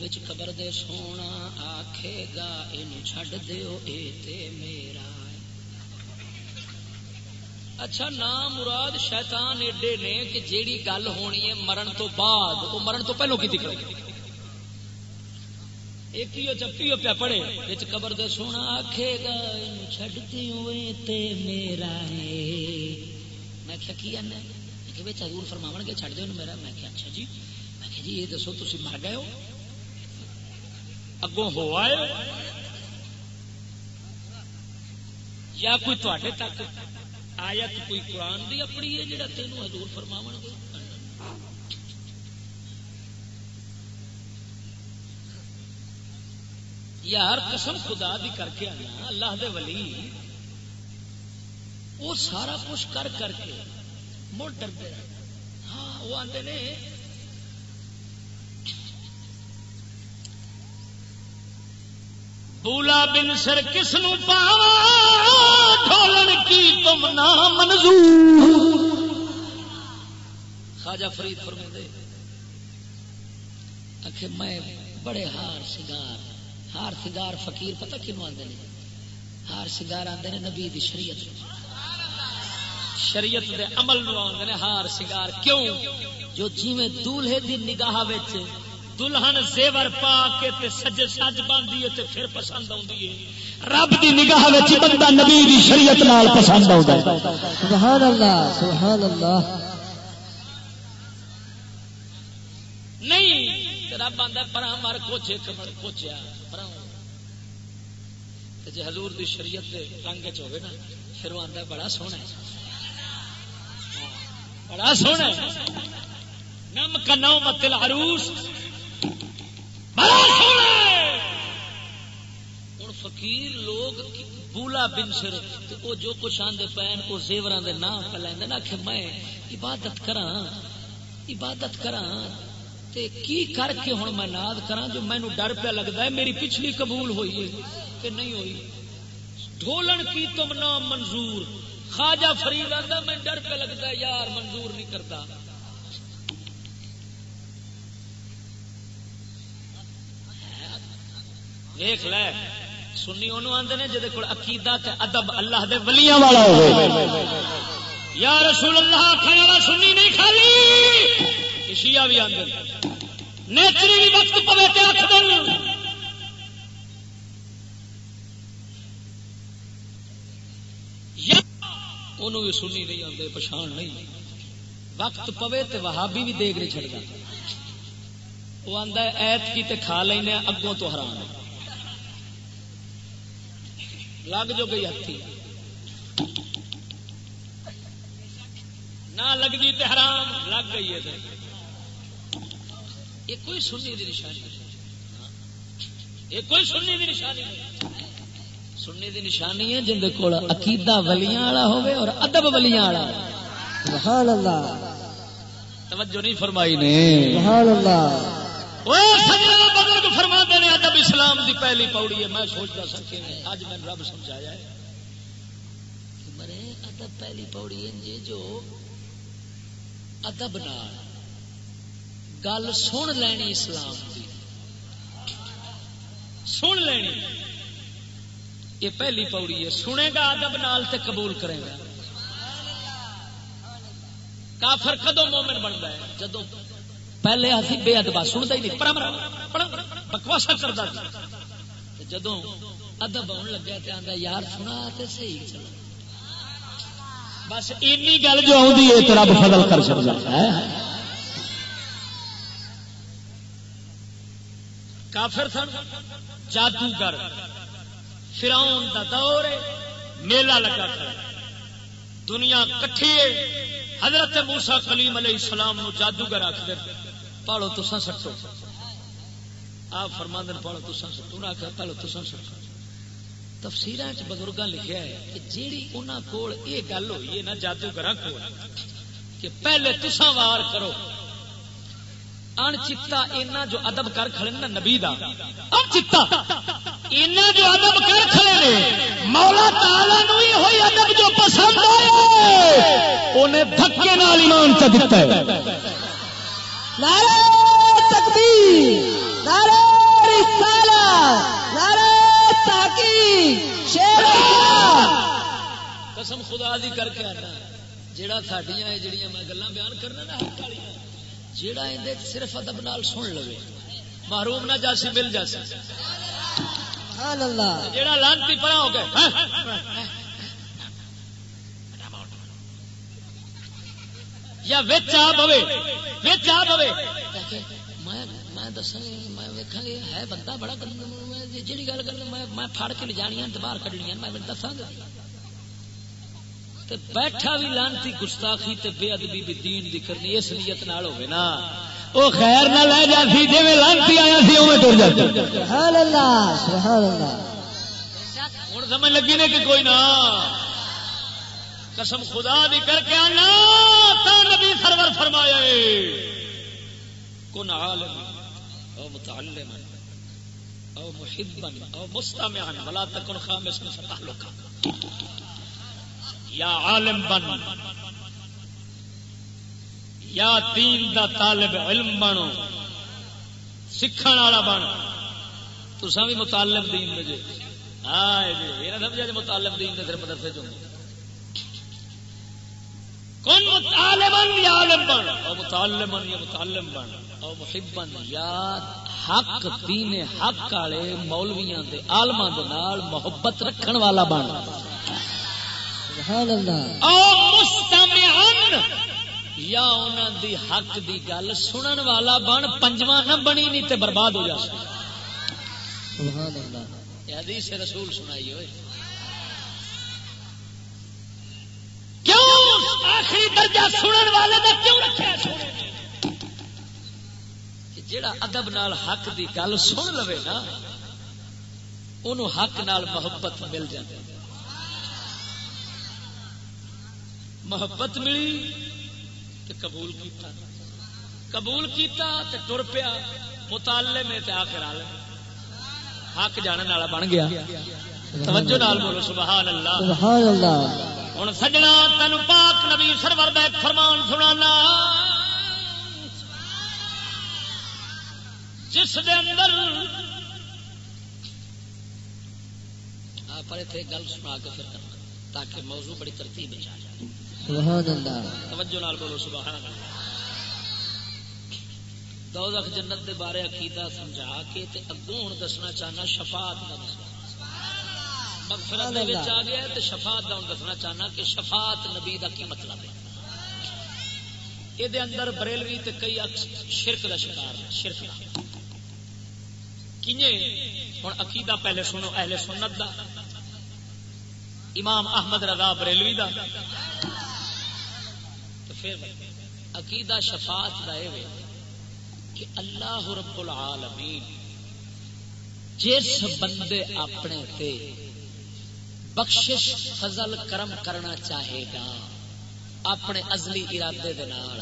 وچ خبر دے سونا آکھے گا اینو چھڈ دیو اے تے میرا۔ اچھا نام مراد شیطان ایڈے نے کہ جیڑی گل ہونی ہے مرن تو بعد، وہ مرن تو پہلو کی دکھ ایک ہی چپی پیا پڑے بچ قبر دے سونا آکھے گا چھڈتی ہوئے تے میرا ہے۔ میں کیا کی آنا کہ بچ حضور فرماون کے چھڈ دے میرا۔ میں کہ اچھا جی۔ میں کہ جی یہ دسو تسی مر گئے ہو؟ اگوں ہو آئے یا کوئی تواڈے تک آیت، کوئی قرآن دی اپنی ہے جڑا تینوں حضور فرماون گے یار قسم خدا دی کر کے آنا، اللہ دے ولی۔ وہ سارا کچھ کر کر کے مڑ ڈرتے ہاں وہ آتے نے۔ بولا بن سر کس نو پاوا؟ ڈھولن کی تم نہ منظور۔ خواجہ فرید فرمیندے آخر میں بڑے ہار سنگار ہار سنگار فقیر پتہ کنو آتے ہیں ہار سنگار آتے ہیں نبی دی شریعت شریعت دے عمل نو آتے ہیں ہار سنگار کیوں؟ جو جیویں دولہے دی نگاہ وچ دلہن زیور پا کے تے سج سج باندھی تے پھر پسند آندی ہے۔ رب دی نگاہ وچ بندہ نبی دی شریعت نال پسند آوندا ہے۔ سبحان اللہ سبحان اللہ نہیں تے پرا مر کوچے کمڑ کوچیا، پرا تے جے حضور دی شریعت دے رنگ وچ ہوے نا، پھر وہ آندا بڑا سوہنا ہے۔ بڑا سوہنا ہاں، ہے۔ نم کا نومت العروس۔ بڑا سونا ہوں فقیر لوگ بولا بن سر وہ جو کچھ آدھے پین وہ زیور دے نام پہ لینا نا کہ میں عبادت کرا عبادت کرا تے کی کر کے ہوں میں ناد کرا جو مینو ڈر پہ لگتا ہے، میری پچھلی قبول ہوئی ہے کہ نہیں ہوئی۔ ڈھولن کی تم نام منظور۔ خواجہ فرید آتا میں ڈر پہ لگتا ہے، یار منظور نہیں کرتا دیکھ لے، سنی انہوں آندے نے جہد کول عقیدہ تے ادب اللہ دے ولیاں والا ہوے یا رسول اللہ آخر والا سنی نہیں، خالی۔ شیعہ بھی آندے نیچری بھی وقت پوے تے آخ دن۔ انہوں بھی سنی نہیں آتے پچھان نہیں وقت پوے تے وہابی بھی دیکھ نہیں چڑھتا وہ آتا ہے، ایت کی تے کھا لینا اگوں تو حرام ہے۔ لگ جو گئی ہتھی۔ نہ لگتی تے حرام، لگ گئی ہے یہ کوئی سنی دی نشانی یہ کوئی سنی دی نشانی نہیں۔ سنی دی نشانی ہے جن کول عقیدہ ولیاں والا ہوے اور ادب ولیاں والا سبحان اللہ۔ توجہ نہیں فرمائی نے۔ سبحان اللہ۔ بزرگ فرما نے ادب اسلام دی پہلی پوڑی ہے۔ میں سوچتا اج میں رب سمجھایا ہے مرے ادب پہلی پوڑی ہے جی جو ادب نال گل سن لینی اسلام دی۔ سن لینی۔ یہ پہلی پوڑی ہے۔ سنے گا ادب نال تے قبول کرے گا۔ کافر کدو مومن بنتا ہے؟ جدو پہلے اسی بے ادبا سنتا ہی نہیں۔ بکواسا کرتا تھا۔ جدو ادب آن لگا تو آتا یار سنا تو صحیح چل بس این گل جو آدھی ہے تو رب فضل کر سکتا ہے۔ کافر سن، جادوگر۔ فراؤن دا دور ہے، میلہ لگا کر دنیا کٹھی ہے۔ حضرت موسا کلیم علیہ السلام نو جادوگر آخر پالو تسا سٹو۔ آپ فرما دن پالو تسا سٹو۔ نہ آخر پالو تسا سٹو۔ تفسیر بزرگ لکھا ہے کہ جیڑی انہوں کول یہ گل ہوئی ہے نا جادوگر کو کہ پہلے تسا وار کرو۔ ان چتا اینا جو ادب کر کھڑے نا نبی دا ان چتا اینا جو ادب کر کھڑے نے مولا تعالی نو ہی ہوئی ادب جو پسند آئے انہیں دھکے نال ایمان چ دتا ہے نعرہ تکبیر نعرہ رسالہ نعرہ تحقیق شیر قسم خدا دی کر کے آنا جڑا سڈیا جڑیاں میں گلا بیان کرنا نا حق والی جڑا اندر صرف ادب نال سن لو محروم نہ جاسی مل جاسی۔ سبحان اللہ۔ جڑا لانتی پڑا ہو گئے یا وچ آ پوے وچ آ پوے میں میں دساں میں ویکھاں گے ہے بندہ بڑا جیڑی گل کر میں پھڑ کے لے جانیاں باہر کڈنیاں میں دساں گا۔ تے بیٹھا بھی لانتی گستاخی تے بے ادبی بھی دین دی کرنی اس نیت نال ہوے نا۔ وہ خیر نہ لے جا سی جی لانتی آیا سی اوے ٹر جاتا سبحان اللہ سبحان اللہ۔ ہوں سمجھ لگی نے کہ کوئی نہ۔ قسم خدا دی کر کے آنا تا نبی سرور فرمایا کن عالم او متعلما او محبا او مستمعا ولا تکن خامسا فتحلقا یا عالم بن، یا دین دا طالب علم بنو سکھن والا بن۔ تسا بھی متعلم دین دے جے۔ ہاں یہ سمجھا جے متعلم دین دے صرف مدرسے چوں۔ کون یا عالم بن؟ او یا متعلم بن۔ او یا حق، دین حق والے مولویاں دے، عالماں دے نال محبت رکھن والا بن۔ سبحان اللہ۔ او مستمعن یا انہاں دی حق دی گل سنن والا بن پنجواں نہ بنی نہیں تے برباد ہو جاسے سبحان اللہ۔ یہ حدیث رسول سنائی ہوئے۔ کیوں؟ آخری درجہ سنن والے دا کیوں؟ کہ جیڑا ادب نال حق دی گل سن لوے نا انہوں حق نال محبت مل جائے محبت ملی تو قبول کیتا۔ قبول کیتا تو ٹر پیا مطالعے میں تے آخر آل حق جاننے والا بن گیا۔ توجہ نال بولو سبحان اللہ سبحان اللہ ہوں سجنا تین پاک نبی سرور فرمان سنانا۔ جس دے اندر پر اتنے گل سنا کے پھر کرنا تاکہ موضوع بڑی ترتیب آ جائے سبحان اللہ. توجہ نال بولو سبحان اللہ. دوزخ جنت دے بارے عقیدہ سمجھا کے تے اگوں ہن دسنا چاہنا شفاعت دا مسئلہ. مغفرت دے وچ آ گیا تے شفاعت دا ہن دسنا چاہنا کہ شفاعت نبی دا کی مطلب ہے؟ دے اندر بریلوی تے کئی شرک دا شکار شرک دا. کینے؟ ہن عقیدہ پہلے سنو اہل سنت دا. امام احمد رضا بریلوی دا. پھر عقیدہ شفاعت دا اے کہ اللہ رب العالمین جس بندے اپنے تے بخشش فضل کرم کرنا چاہے گا، اپنے ازلی ارادے دے نال،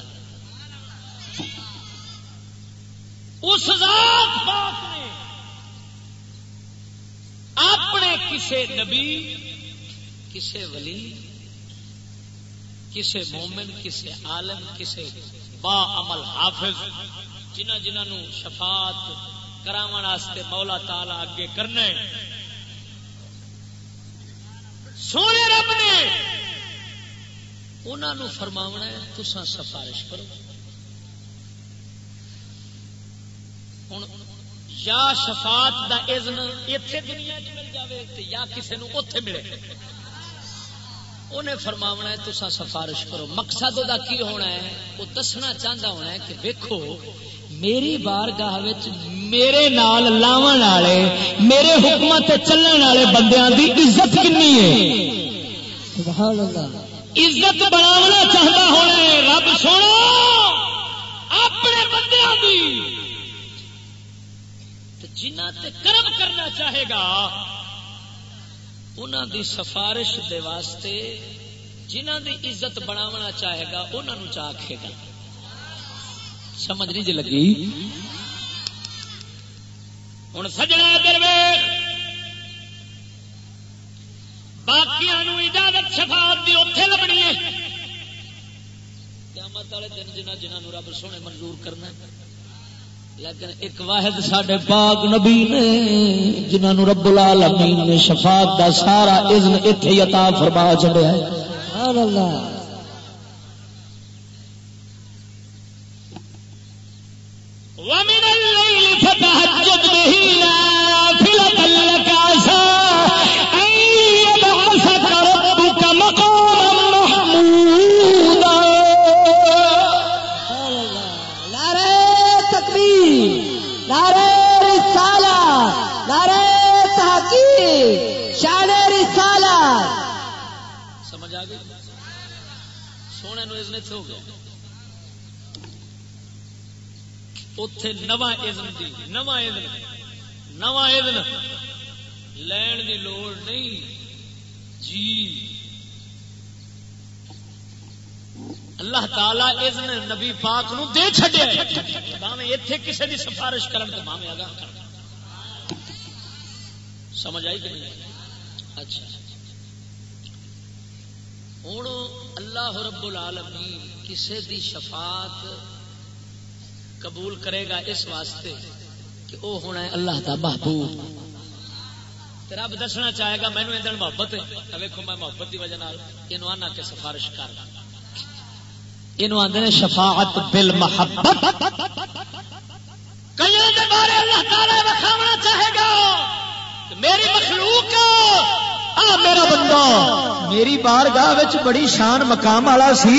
اس ذات پاک نے اپنے کسے نبی، کسے ولی کسے مومن، کسے عالم، کسے با عمل حافظ، جنہ جنہوں نو شفاعت کراون واسطے مولا تعالی اگے کرنا ہے۔ سونے رب نے انہوں نے فرماونا ہے تسا سفارش کرو۔ ہوں یا شفاعت دا اذن اتے دنیا چ مل جائے یا کسی نو اتے ملے۔ انہیں فرماونا ہے تسا سفارش کرو۔ مقصد دا کی ہونا ہے؟ وہ دسنا چاہتا ہونا ہے کہ ویکھو میری بارگاہ میرے نال لاون والے میرے حکمت چلن والے بندیاں دی عزت کنی ہے؟ سبحان اللہ۔ عزت بناونا چاہتا ہونا ہے۔ رب سونا اپنے بندیاں دی۔ جنہ تے کرم کرنا چاہے گا انہوں دی سفارش دے واسطے جنہ دی عزت بناونا چاہے گا انہوں چاہے گا۔ سمجھ نہیں جی لگی؟ ہوں سجنا درویش۔ باقی اجازت شفاعت دی اتے لبنی ہے۔ قیامت والے دن جنہ جنہوں رب سونے منظور کرنا لیکن ایک واحد سڈے پاک نبی نے جنہوں نے رب العالمین نے شفاق دا سارا اذن اتنے عطا فرما چڑیا ومن الليل وَمِنَ به سونے ہو گیا اتے نواں اذن دی، نواں اذن نواں اذن۔ لین دی لوڑ نہیں جی اللہ تعالی اذن نبی پاک نو دے چھڈیا باویں ایتھے کسے دی سفارش کرن تے باویں اگا کرن۔ سمجھ آئی کہ نہیں؟ اچھا۔ ہوں اللہ رب العالمین کسی دی شفاعت قبول کرے گا اس واسطے کہ وہ ہونا ہے اللہ کا محبوب۔ رب دسنا چاہے گا مینو ادھر محبت ہے۔ ویکو میں محبت کی وجہ یہ آنا کے سفارش کر۔ یہ آدھے شفاعت بل محبت کئی بارے اللہ تعالی چاہے گا؟ میری مخلوق آ میرا بندہ۔ میری بارگاہ وچ بڑی شان مقام والا سی۔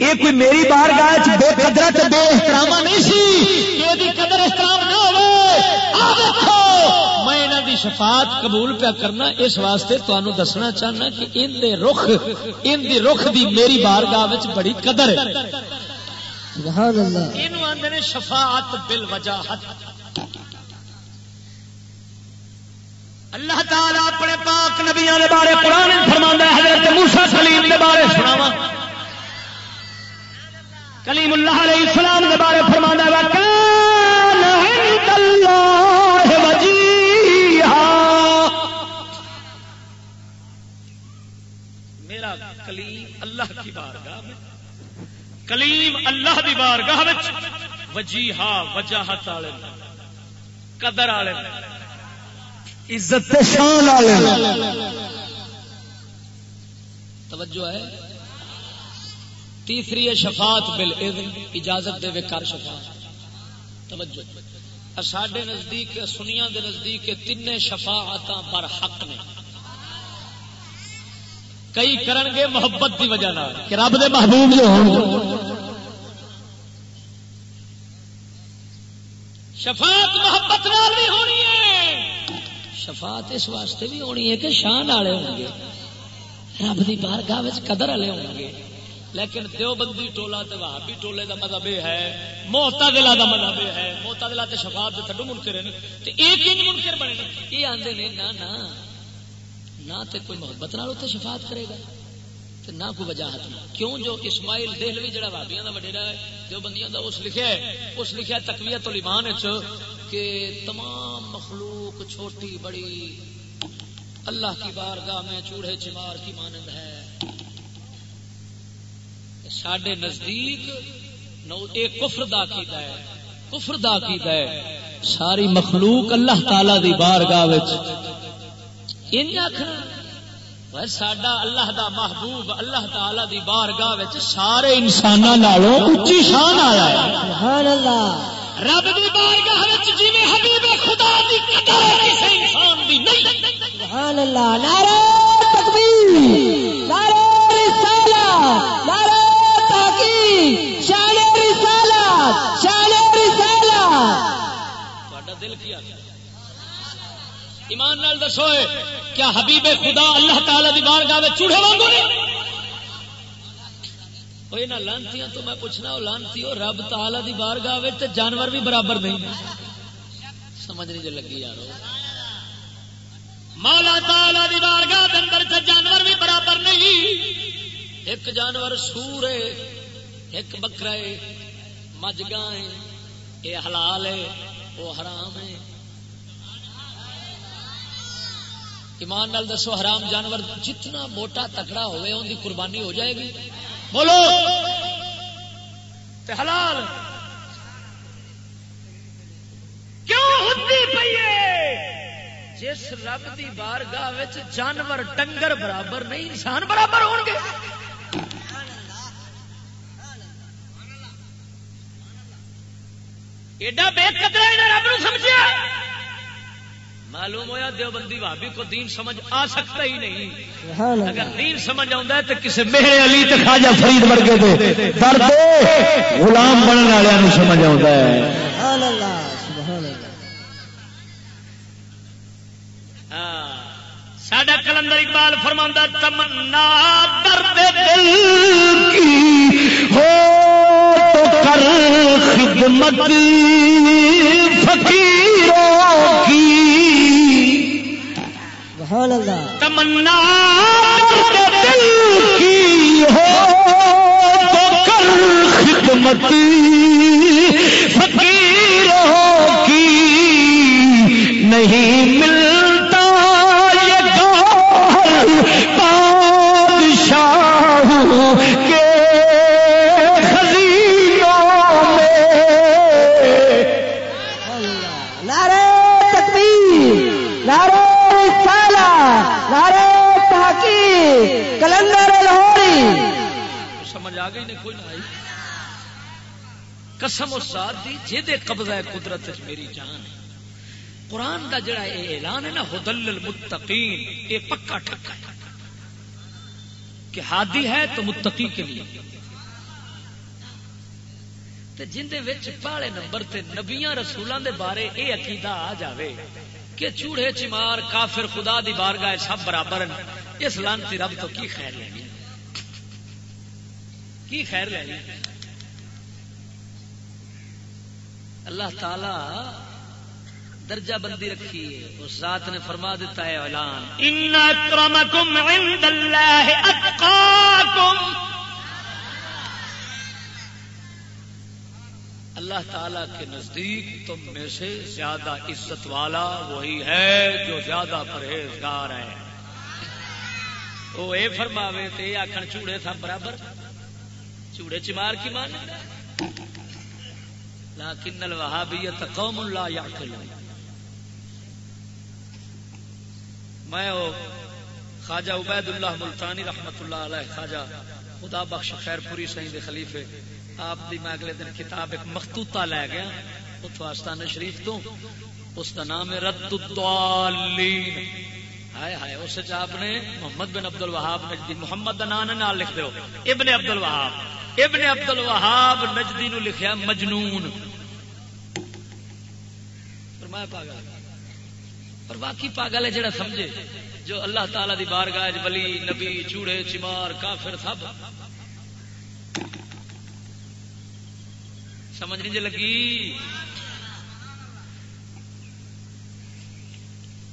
یہ کوئی میری بارگاہ وچ بے قدرت بے احترام نہیں سی۔ یہ دی قدر احترام نہ دیکھو۔ میں انہاں دی شفاعت قبول پیا کرنا۔ اس واسطے تانوں دسنا چاہنا کہ ان دے رخ ان دی رخ دی میری بارگاہ وچ بڑی قدر ہے۔ سبحان اللہ۔ شفاعت بالوجاہت۔ اللہ تعالی اپنے پاک نبیوں دے بارے قرآن فرماندا ہے، حضرت موسی کلیم دے بارے سناواں۔ کلیم اللہ علیہ السلام دے بارے فرماندا میرا کلیم اللہ کی بارگاہ میں، کلیم اللہ دی بارگاہ وچ، وجیہا، وجاہت والے، قدر والے۔ عزت شان والے توجہ ہے۔ تیسری ہے شفاعت بل اجازت دے کر شفاعت۔ توجہ۔ ساڈے نزدیک سنیا دے نزدیک تین شفاعت بر حق نے۔ کئی کرن گے محبت دی وجہ نال کہ رب دے محبوب جو ہون شفاعت محبت نال بھی ہونی ہے۔ شفاعت اس واسطے بھی ہونی ہے کہ شان والے ہوں گے۔ رب دی بارگاہ وچ قدر والے ہوں گے۔ لیکن دیوبندی ٹولا تے وہابی ٹولے دا مذہب یہ ہے معتزلہ دا مذہب یہ ہے۔ معتزلہ تے شفاعت دے تھڈو منکر ہیں۔ تے ایک ہی منکر بنے نے یہ آندے نے نا نا نہ تے کوئی محبت نال اوتے شفاعت کرے گا۔ تے نہ کوئی وجاہت نہ کیوں جو اسماعیل دہلوی جڑا وہابیاں دا وڈیرا ہے، دیوبندیاں دا، اس لکھیا ہے، اس لکھیا ہے تقویت الایمان وچ۔ کہ تمام مخلوق چھوٹی بڑی اللہ کی بارگاہ میں چوڑے چمار کی مانند ہے۔ سڈے نزدیک نو کفر دا عقیدہ ہے۔ کفر دا عقیدہ ہے۔ ساری مخلوق اللہ تعالی دی بارگاہ وچ۔ ان آخر ساڈا اللہ دا محبوب اللہ تعالی دی بارگاہ وچ سارے انساناں نالوں اونچی شان آیا ہے۔ سبحان اللہ۔ رب دی بارگاہ وچ جویں حبیب خدا دی قدر کسے انسان دی نہیں۔ سبحان اللہ نعرہ تکبیر نعرہ رسالہ نعرہ تحقیق شان رسالہ شان تہاڈا دل کیا؟ ایمان نال دسو کیا حبیب خدا اللہ تعالی دی بارگاہ وچ چوڑے وانگو نے اوے نہ لانتیاں تو میں پوچھنا، او لانتی ہو رب تعالی دی بارگاہ وچ تے جانور بھی برابر نہیں۔ سمجھ نہیں جو لگی یار مولا تعالی دی بارگاہ دے اندر جانور بھی برابر نہیں۔ ایک جانور سور ہے، ایک بکرا ہے مجھ گاں ہے یہ حلال ہے وہ حرام ہے۔ ایمان نال دسو، حرام جانور جتنا موٹا تکڑا ہوئے ان کی قربانی ہو جائے گی۔ بولو۔ تے حلال۔ کیوں ہوتی پئی ہے؟ جس رب دی بارگاہ وچ جانور ڈنگر برابر نہیں، انسان برابر ہون گے۔ ایڈا بے قدر رب نو معلوم ہوا دیوبندی بھابی کو دین سمجھ آ سکتا ہی نہیں۔ اگر دین سمجھ آتا ہے تو کسی میرے علی تے خواجہ فرید ورگے دے۔ در دے۔ غلام بننے والوں سمجھ آتا ہے۔ سبحان اللہ ساڈا کلندر اقبال فرما تمنا درد دل کی ہو تو کر خدمت۔ اللہ۔ تمنا کی ہو تو کر خدمت فقیروں کی نہیں ملتا قسم و ساتھ دی جے دے قبضہ ہے قدرت میری جان ہے۔ قرآن دا جڑا یہ اعلان ہے نا، ہدل المتقین یہ پکا ٹھکا۔ کہ ہادی ہے تو متقی کے لیے۔ تے جن دے وچ پہلے نمبر تے نبیاں رسولاں دے بارے اے عقیدہ آ جاوے کہ چوڑے چمار کافر خدا دی بارگاہ سب برابر ہیں۔ اس لانتی رب تو کی خیر لینی کی خیر لینی اللہ تعالی درجہ بندی رکھی ہے۔ اس ذات نے فرما دیتا ہے اعلان۔ ان اکرمکم عند اللہ اتقاکم۔ اللہ تعالی کے نزدیک تم میں سے زیادہ عزت والا وہی ہے جو زیادہ پرہیزگار ہے۔ وہ اے فرماوے تے آخر چوڑے تھا برابر۔ چوڑے چمار کی مان لیکن الوہابیت قوم لا یعقلون میں وہ خواجہ عبید اللہ ملتانی رحمت اللہ علیہ، خواجہ خدا بخش خیر پوری سہی دے خلیفے، آپ دی میں اگلے دن کتاب ایک مختوطہ لے گیا اتو آستان شریف تو، اس کا نام ہے رد الضالین۔ ہائے ہائے، اس آپ نے محمد بن عبد الوہاب نجدی محمد نان نال لکھ دو ابن عبد الوہاب، ابن عبد الوہاب نجدی نو لکھیا مجنون۔ فرمایا پاگل پر باقی پاگل ہے جڑا سمجھے جو اللہ تعالی دی بارگاہ وچ ولی، نبی، چوڑے، چمار، کافر سب۔ سمجھ نہیں جی لگی؟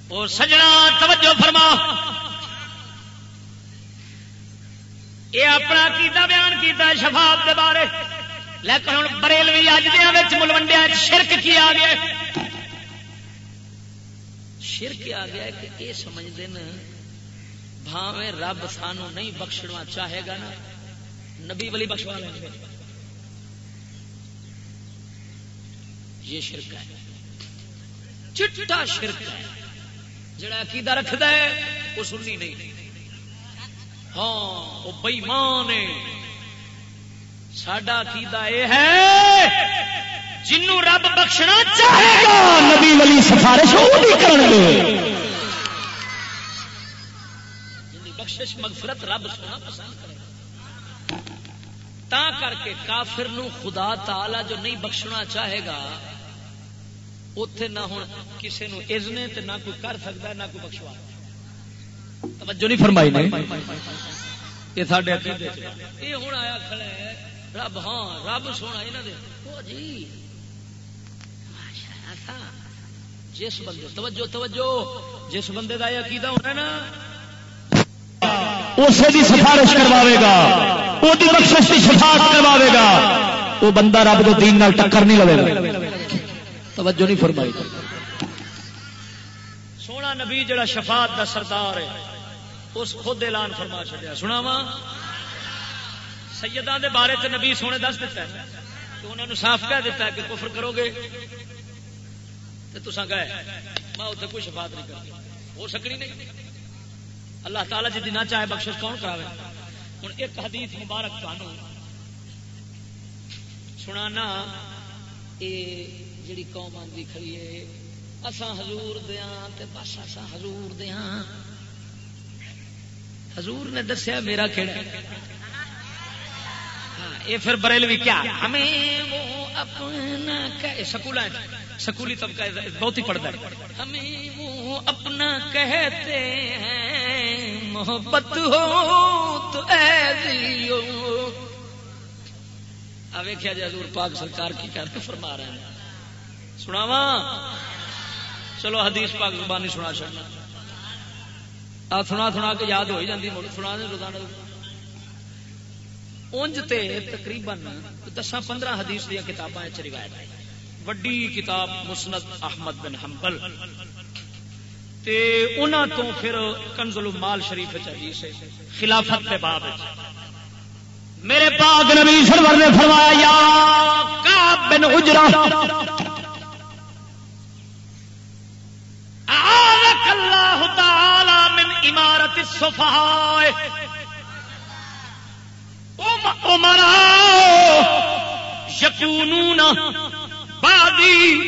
اور سجنا، توجہ فرما یہ اپنا کیتا بیان کیتا ہے شفاعت دے بارے۔ لیکن ہوں بریلوی اج دیا ملوڈیا شرک کی آ گیا شرک آ گیا کہ یہ سمجھتے ہیں بھاویں رب سانو نہیں بخشنا چاہے گا نا، نبی ولی بخشوا لیں گے۔ یہ شرک ہے۔ چٹا شرک ہے۔ جڑا عقیدہ رکھتا ہے، وہ سننی نہیں۔ ہاں وہ بئیمان ہے۔ سڈا عقیدہ یہ ہے جنوں رب بخشنا چاہے گا۔ نبی ولی سفارش وہ نہیں کرن گے بخشش مغفرت رب پسند کرے تا کر کے کافر نو خدا تعالی جو نہیں بخشنا چاہے گا اتے نہ ہوں کسی نو ازنے تے نہ کوئی کر سکتا ہے نہ کوئی بخشوا۔ توجہ نہیں فرمائی نے؟ یہ سارے عقیدے یہ ہوں آیا کھڑا ہے رب ہاں رب سونا یہاں دے۔ او جی۔ تھا جس بندے توجہ توجہ۔ جس بندے کا یہ عقیدہ ہونا ہے نا۔ اسے بھی سفارش کرواوے گا۔ وہ بخشش کی شفاعت کرواوے گا۔ وہ بندہ رب کے دین نال ٹکر نہیں لگے گا۔ توجہ نہیں فرمائی۔ سونا نبی جڑا شفاعت دا سردار ہے اس خود اعلان فرما چڑیا سنا وا سیداں دے بارے تے نبی سونے دس دیتا ہے۔ تو انہوں نے صاف کہہ دیتا ہے کہ کفر کرو گے۔ تسا گئے میں اتنے کوئی شفاعت نہیں کرتا ہو سکنی نہیں۔ اللہ تعالیٰ جی نہ چاہے بخشش کون کراوے؟ ہوں ایک حدیث مبارک تمہوں سنانا۔ یہ جڑی قوم آدھی کھڑی ہے، اساں حضور دیا ہاں تے بس اساں حضور دیا ہاں۔ حضور نے دسیا میرا کہڑا ہاں یہ پھر بریلوی کیا؟ ہمیں وہ اپنا سکول سکولی طبقہ بہت ہی پڑھتا ہے۔ ہمیں وہ اپنا کہتے ہیں، محبت ہو تو ایزی ہو اب ویکیا جی حضور پاک سرکار کی کہتے فرما رہے ہیں۔ سناوا چلو حدیث پاک زبانی سنا چڑنا سنا سنا کے یاد ہو ہی جاتی سنا دیں روزانہ۔ انج تے تقریباً دساں پندرہ حدیث دیا کتاباں روایت وڈی کتاب مسند احمد بن حنبل۔ تے انہاں تو پھر کنز المال شریف حدیث ہے، خلافت کے باب میرے پاک نبی سرور نے فرمایا، یا کعب بن اجرا اعاذک اللہ تعالی من امارت الصفحاء امراء یکونون بعدی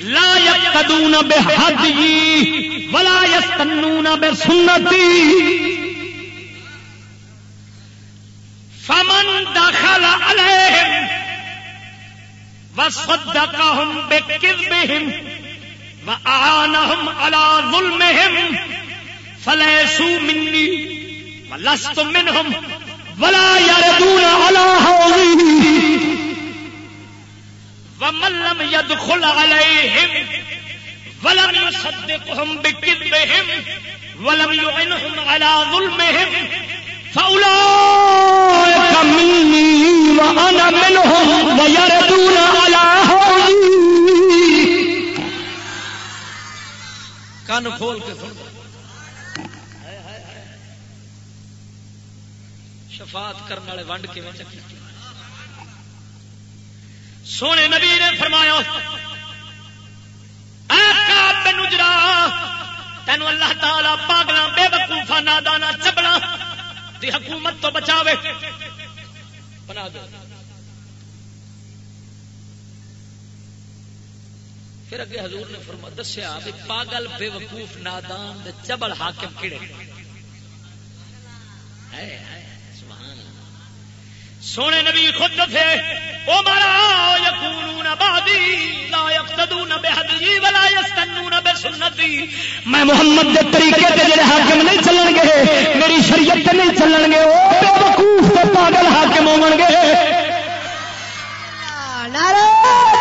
لا یقدون بحدی ولا یستنون بسنتی. فمن دخل علیہم وصدقهم بکذبهم وآنهم على ظلمهم فلیسوا منی ولست منهم ولا يردون على حوضه ومن لم يدخل عليهم ولم يصدقهم بكذبهم ولم يعنهم على ظلمهم فأولئك مني وأنا منهم ويردون على حوضي کان کھول کے سن شفاعت کرنے والے ونڈ کے چکی سونے نبی نے فرمایا نجرا تین اللہ تعالی پاگل بے وقوفا نادانا چبلا دی حکومت تو بچاوے۔ بنا دو۔ پھر اگے حضور نے فرما دسیا بھی پاگل، بے وقوف، نادان دے چبل حاکم کیڑے؟ سونے نبی خود دسے او مارا یقولون بعدی لا یقتدون بهدی ولا یستنون بسنتی. میں محمد دے طریقے تے جڑے حاکم نہیں چلن گے میری شریعت تے نہیں چلن گے او بے وقوف تے پاگل حاکم ہون گے۔ نعرہ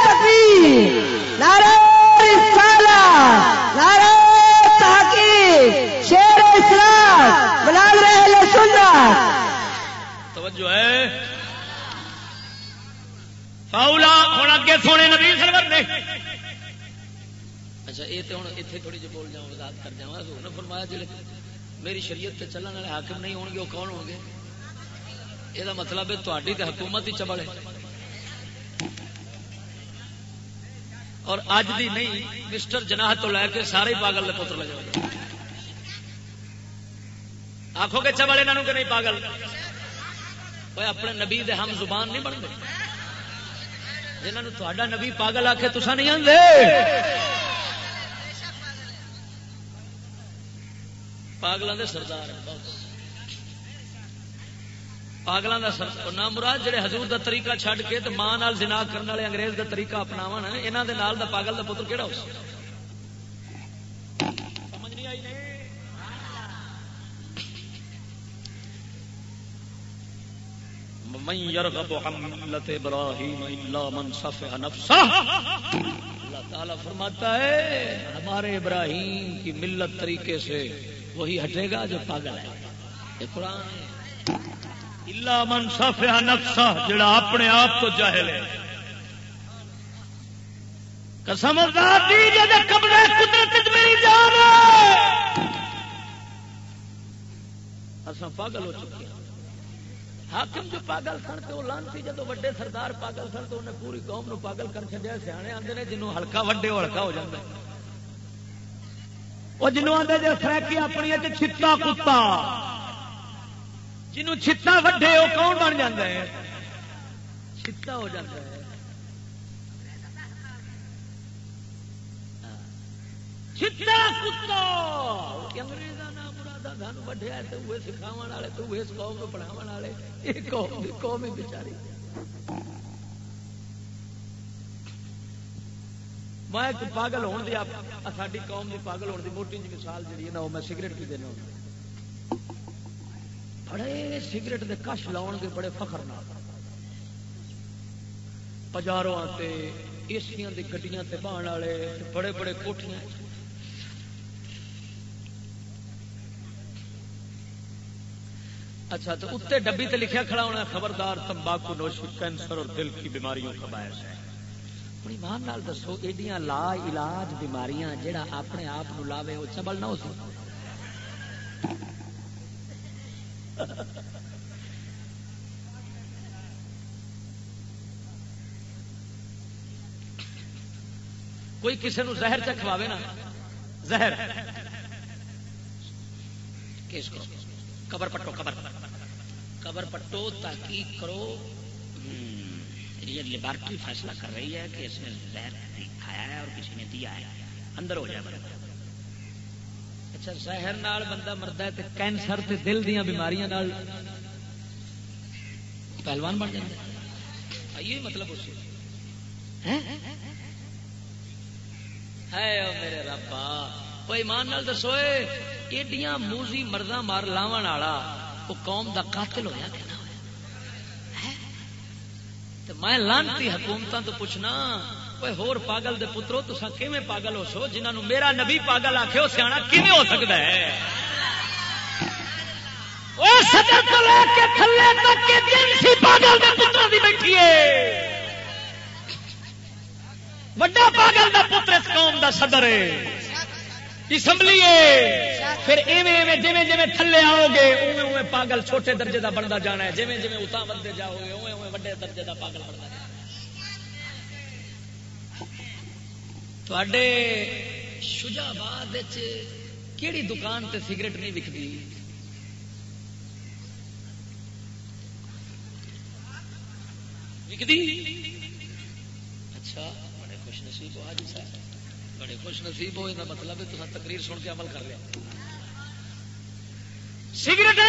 تکبیر نعرہ فاؤلا ہوں اگے سونے نبی سرور نے۔ اچھا یہ تو ہوں اتنے تھوڑی جی بول جاؤں، وضاحت کر جاؤں۔ حضور نے فرمایا جڑے میری شریعت تے چلن والے حاکم نہیں ہون گے، وہ کون ہوں گے؟ یہ مطلب ہے تاری تو حکومت ہی چبل ہے۔ اور اج دی نہیں، مسٹر جناح تو لے کے سارے پاگل کے پتر لگے آخو گے چبل یہاں کہ نہیں پاگل؟ وہ اپنے نبی دے ہم زبان نہیں بنتے۔ جنہوں تا نبی پاگل آ کے تسا نہیں آتے پاگلوں کے سردار پاگلوں کا نام مراد جہے حضور دا طریقہ چھڈ کے تو ماں نال زنا کرنے والے انگریز دا طریقہ اپناو یہاں دے نال دا پاگل دا پتر کہڑا ہو سمجھ نہیں آئی من يرغب عن ملت ابراہیم الا من صفح نفسه. اللہ تعالیٰ فرماتا ہے، ہمارے ابراہیم کی ملت طریقے سے وہی ہٹے گا جو پاگل ہے۔ یہ قرآن ہے۔ الا من صفح نفسه، جڑا اپنے آپ تو جاہل ہے۔ قسم ذاتی جد قبل قدرت میری جان ہے۔ اساں پاگل ہو چکے ہیں۔ حاکم جو پاگل سن تو لانتی جدو وڈے سردار پاگل سن تو انہیں پوری قوم نو پاگل کر چڑیا سیانے آتے ہیں جنوب ہلکا وڈے ہلکا ہو جاتا وہ جنوب آتے جو فریکی اپنی چھتا کتا۔ جنوب چھتا وڈے وہ کون بن جاتا ہے چھتا ہو جاتا ہے چتا کتا۔ انگریزا نام سان وڈیا تو وہ سکھاو والے تو وہ اس قوم کو پڑھاو والے یہ قوم قوم ہی بچاری میں ایک پاگل ہونے دی ساری قوم کی پاگل ہونے کی موٹی جی مثال جی ہے نا وہ میں سگریٹ پی دینا بڑے سگریٹ کے کش لاؤ گے بڑے فخر نہ بازاروں سے ایسیاں دی گڈیاں تے بہن والے بڑے بڑے کوٹیاں اچھا تو اتنے ڈبی تے لکھیا کھڑا ہونا خبردار تمباکو نوشی کینسر اور دل کی بیماریوں کا باعث ہے۔ ہوں ایمان نال دسو، ایڈیاں لا علاج بیماریاں جہاں اپنے آپ لاوے، وہ چبل نہ ہو سکتا کوئی کسی نو زہر چکھواوے نا؟ زہر۔ کس کو؟ قبر پٹو، قبر۔ قبر پٹو تحقیق کرو۔ یہ لیبارٹری فیصلہ کر رہی ہے کہ اس نے زہر کھایا ہے اور کسی نے دیا ہے۔ اندر ہو جائے۔ بندہ اچھا زہر نال بندہ مرد ہے تو کینسر تے دل دیا بیماریاں نال پہلوان بن جائے یہ مطلب اس ہے میرے ربا وہ ایمان نال دسو ایڈیاں موزی مردہ مار لاون والا۔ وہ قوم دا قاتل ہویا کہ نہ ہویا؟ میں لانتی حکومتوں تو پوچھنا کوئی ہور پاگل دے پترو تسا کیویں پاگل ہو سو؟ جنہوں میرا نبی پاگل آخے وہ سیاح کیویں ہو سکتا ہے۔ وڈا پاگل دا پتر اس قوم دا صدر ہے۔ اسمبلی پھر ایویں ایویں جی جی تھلے آؤ گے اوے اوے پاگل چھوٹے درجے دا بنتا جانا ہے۔ جی جی اتنا بنتے جاؤ گے اوے اوے وڈے درجے دا پاگل بنتا تے شجاباد کہڑی دکان تے سگریٹ نہیں وکتی وکتی اچھا بڑے خوش نصیب ہو آج صاحب بڑے خوش نصیب ہو یہ مطلب ہے تو تقریر سن کے عمل کر لیا۔ سگریٹ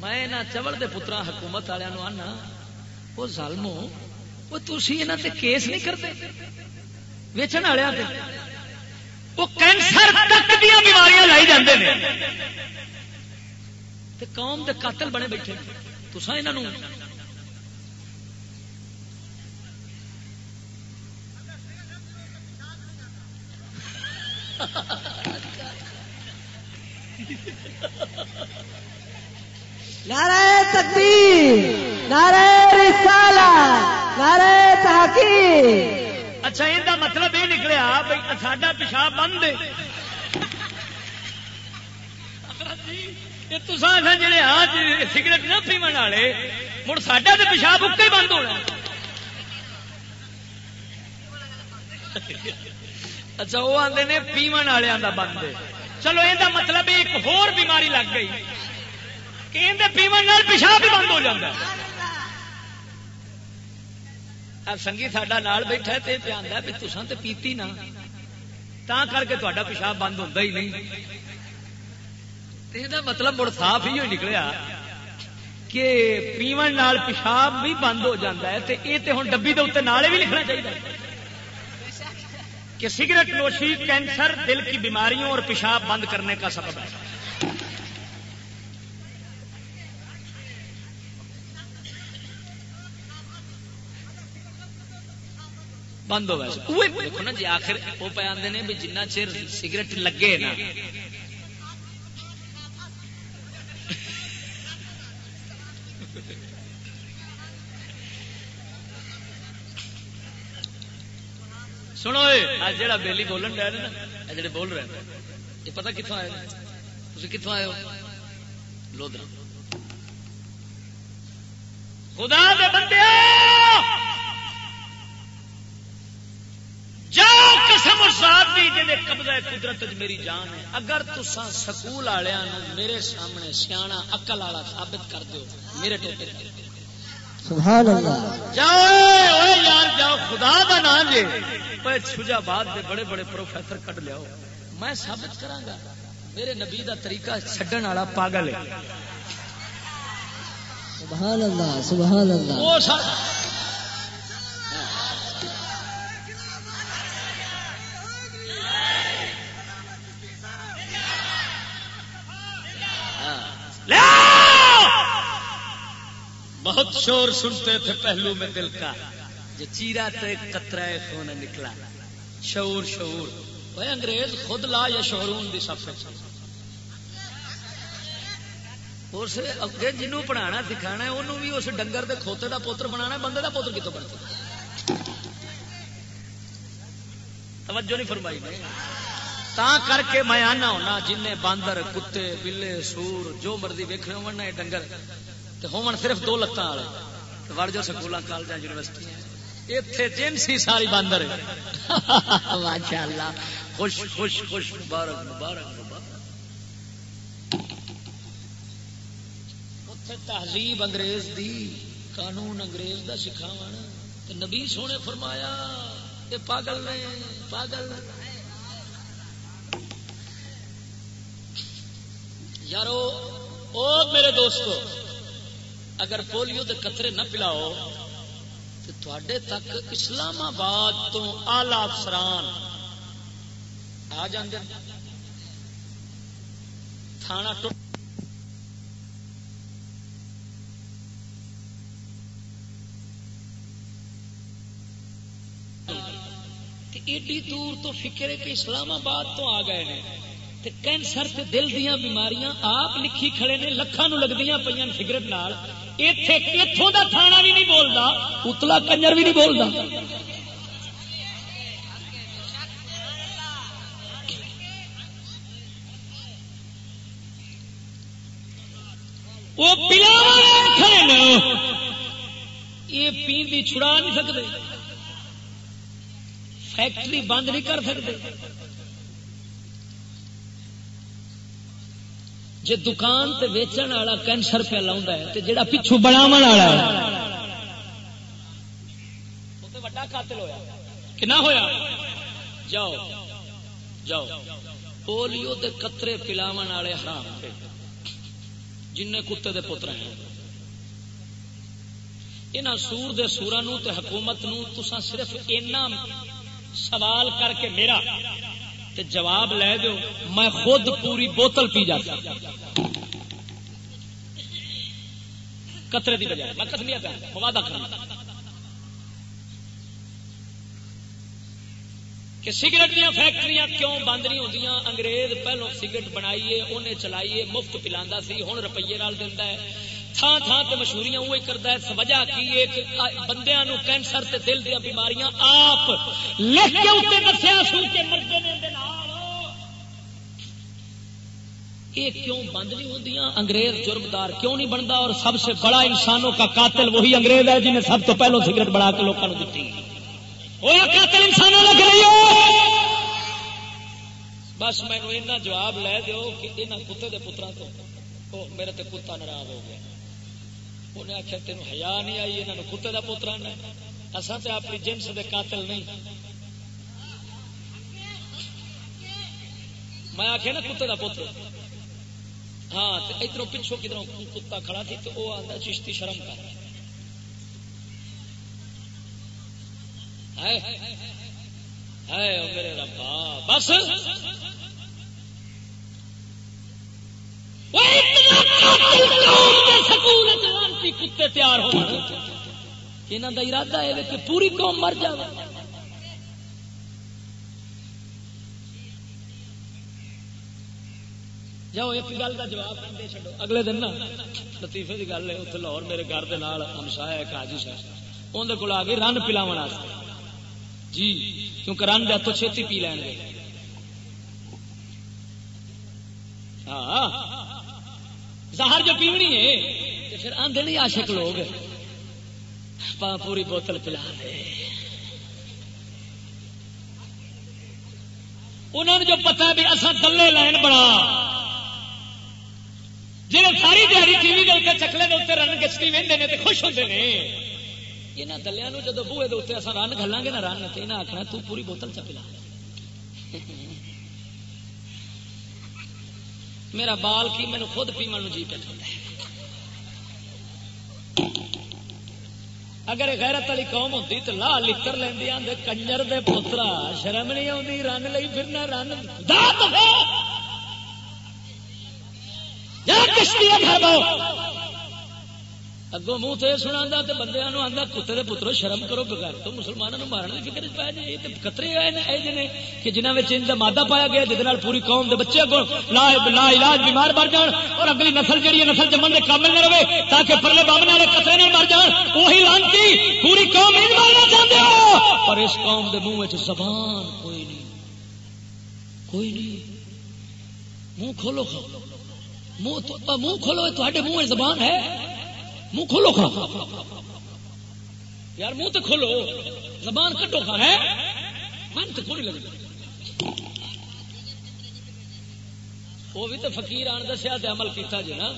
میں نہ چوڑ دے پترا حکومت والوں آنا وہ ظالمو وہ تھی یہاں تے کیس نہیں کرتے، ویچن والے وہ کینسر تک دیا بیماریاں لائی جاندے قوم دے قاتل بنے بیٹھے تسا یہاں نعرہ تکبیر، نعرہ رسالہ، نعرہ تحقیق۔ اچھا یہ مطلب یہ نکلیا بھائی ساڈا پیشاب بند جڑے آج جی سگریٹ نہ پیو والے مڑ ساڈا تو پیشاب اکے بند ہونا۔ اچھا وہ آتے نے پیو والوں کا بند چلو یہ مطلب ایک ہور بیماری لگ گئی۔ کہ اندر پیو پیشاب بھی بند ہو جاتا سنگھی ساڈا نال بیٹھا ہے پہ آتا بھی تسان تو پیتی نہ۔ تا کر کے تا پیشاب بند ہوتا ہی نہیں۔ یہ مطلب مڑ صاف ہی نکلیا کہ پیو پیشاب بھی بند ہو جاتا ہے یہ تو ہوں ڈبی کے اتنے نالے بھی لکھنا چاہیے کہ سگریٹ نوشی، کینسر، دل کی بیماریوں اور پیشاب بند کرنے کا سبب ہے۔ بند ہو دیکھو نا جی آخر وہ پہ آتے ہیں بھی جنہ چر سگریٹ لگے نا سنو جا بےلی بولن ڈے نا جڑے بول رہے ہیں۔ یہ پتا کتوں آئے تھی کتوں آئے ہو؟ لودرا خدا دے بندے جاؤ قسم دی جی قبضہ قدرت میری جان ہے۔ اگر تسا سکول والوں میرے سامنے سیاح اقل والا ثابت کر دو میرے ٹوٹے سبحان اللہ۔ جاؤ یار جاؤ خدا دا نام اوے شجا بعد دے بڑے بڑے پروفیسر کٹ لیاؤ۔ میں ثابت کراں گا میرے نبی دا طریقہ چھڈن والا پاگل ہے۔ سبحان اللہ سبحان اللہ۔ شور سنتے تھے پہلو میں دل کا، جو چیرا تو ایک قطرہ خون نکلا۔ شعور شعور۔ وہ انگریز، خود لا یا شعرون دی سب سے۔ اس اگے جنوں پڑھانا، سکھانا ہے، انہوں بھی اس ڈنگر دے کھوتے دا پوتر بنانا ہے، بندے دا پوتر کتوں بنتا توجہ نہیں فرمائی نے۔ تا کر کے میں آنا ہونا جن باندر، کتے، بلے، سور، جو مرضی ویکھنے ہونا یہ ڈنگر۔ ہومن صرف دو لتاں والے وڑ جو سکولاں کالجاں یونیورسٹی ایتھے جنسی ساری باندر ہے۔ *laughs* ماشاءاللہ۔ خوش خوش خوش۔ مبارک مبارک مبارک۔ تہذیب انگریز دی قانون انگریز دا سکھاون تے نبی سونے فرمایا یہ پاگل نے پاگل۔ یارو او میرے دوستو اگر پولیو دے قطرے نہ پلاؤ، تو تھوڑے تک اسلام آباد تو آلہ افسران آ جاندے تھانہ ٹوٹ ایڈی دور تو فکر ہے کہ اسلام آباد تو آ گئے ہیں تے کینسر تے دل دیاں بیماریاں آپ لکھی کھڑے نے، لکھاں نو لگدیاں پیاں سگرٹ نال۔ ایتھے بھی نہیں بولدا، اتلا کنجر بھی نہیں بولدا۔ وہ پلاوا یہ پیندی چھڑا نہیں سکتے فیکٹری بند نہیں کر سکتے جی دکان تے ویچن والا کینسر پہ لاؤں ہے جڑا پچھو بناو والا وڈا قاتل ہویا۔ کہ نہ ہویا؟ جاؤ جاؤ۔ پولیو دے قطرے پلاو والے حرام جن کتے دے پتر ہیں۔ یہاں سور دے سورا نو تے حکومت نو تسا صرف اینا سوال کر کے میرا تے جواب لے دو میں خود پوری بوتل پی جاتا قطرے دی بجائے، میں کسمیا پہ وعدہ کرنا کہ سگریٹ دیا فیکٹریاں کیوں بند نہیں ہوتی انگریز پہلو سگریٹ بنائیے، انہیں چلائیے، مفت پلا سی ہوں روپیے نال دینا ہے۔ تھان تھان تے مشہوریاں وہی کرتا ہے وجہ کی ہے کہ بندیاں نو کینسر تے دل دیا بیماریاں آپ لکھ کے اتنے دسیا سو کے مرتے نے یہ کیوں بند نہیں ہوتی انگریز جرمدار کیوں نہیں بنتا اور سب سے بڑا انسانوں کا قاتل وہی انگریز ہے جنہیں سب تو پہلو سگریٹ بنا کے لوگوں کو دیتی۔ قاتل انسانوں لگ رہی ہو بس مینو ایسا جواب لے دو کہ یہاں کتے کے پترا تو میرے تے کتا ناراض ہو گیا۔ انہیں آخیا تین ہیا نہیں آئی یہاں کتے کا پوترا نے اصل تو اپنی جنس کے قاتل نہیں۔ میں آخیا نا کتے کا پتر۔ ہاں ادھر پچھو کدھر کتا کھڑا تھی تو وہ آتا چشتی شرم کر۔ میرے ربا بس۔ کتے تیار ہو یہاں کا ارادہ ہے کہ پوری قوم مر جائے جاؤ، ایک گل کا جواب دے چڈو اگلے دن نا لطیفے کی گل ہے اتنے لاہور میرے گھر کے نال ہمسایا ایک حاجی صاحب۔ اندر کول آ گئی رن پلاو جی کیونکہ رن دیا تو چھتی پی لین گے۔ ہاں۔ زہر جو پیونی ہے، تو پھر آندے نہیں عاشق لوگ۔ پوری بوتل پلا دے۔ انہوں نے جو پتا بھی اصا دلے لین بڑا جی ساری دیہی ٹی وی کے چکلے کے اتنے رن گچتی وہدے نے خوش ہوتے ہیں یہاں دلیا جب بوے اتنے اصل رن گلا گے نا رن تو یہاں آخنا تو پوری بوتل چپلا *laughs* میرا بال کی مینو خود پیمن جی پہ اگر غیرت والی قوم ہوتی تو لا لکر لینی آدھے کنجر دے پترا، شرم نہیں آتی رن لی پھرنا، رن کشتی اگوں منہ تو یہ سنا تو بندے آتا کتے کے پترو شرم کرو بغیر تو مسلمانوں مارن کی فکر پی جائے یہ قطرے آئے نے کہ جنہوں میں ان کا مادہ پایا گیا جہد پوری قوم کے بچے اگوں لا لا علاج بیمار مر جان اور اگلی نسل جہی نسل جمن کے کامل نہ رہے تاکہ پرلے بامن والے قطرے نہ مر جان وہی لانتی پوری قوم نہیں مارنا چاہتے ہو پر اس قوم کے منہ زبان کوئی نہیں کوئی نہیں منہ کھولو منہ کھولو تے منہ زبان ہے منہ کھولو کھا۔ یار منہ تو کھولو، زبان کٹو کھا ہے من تو تھوڑی لگی۔ وہ بھی تو فقیر آن دسیا عمل کیتا جی نا۔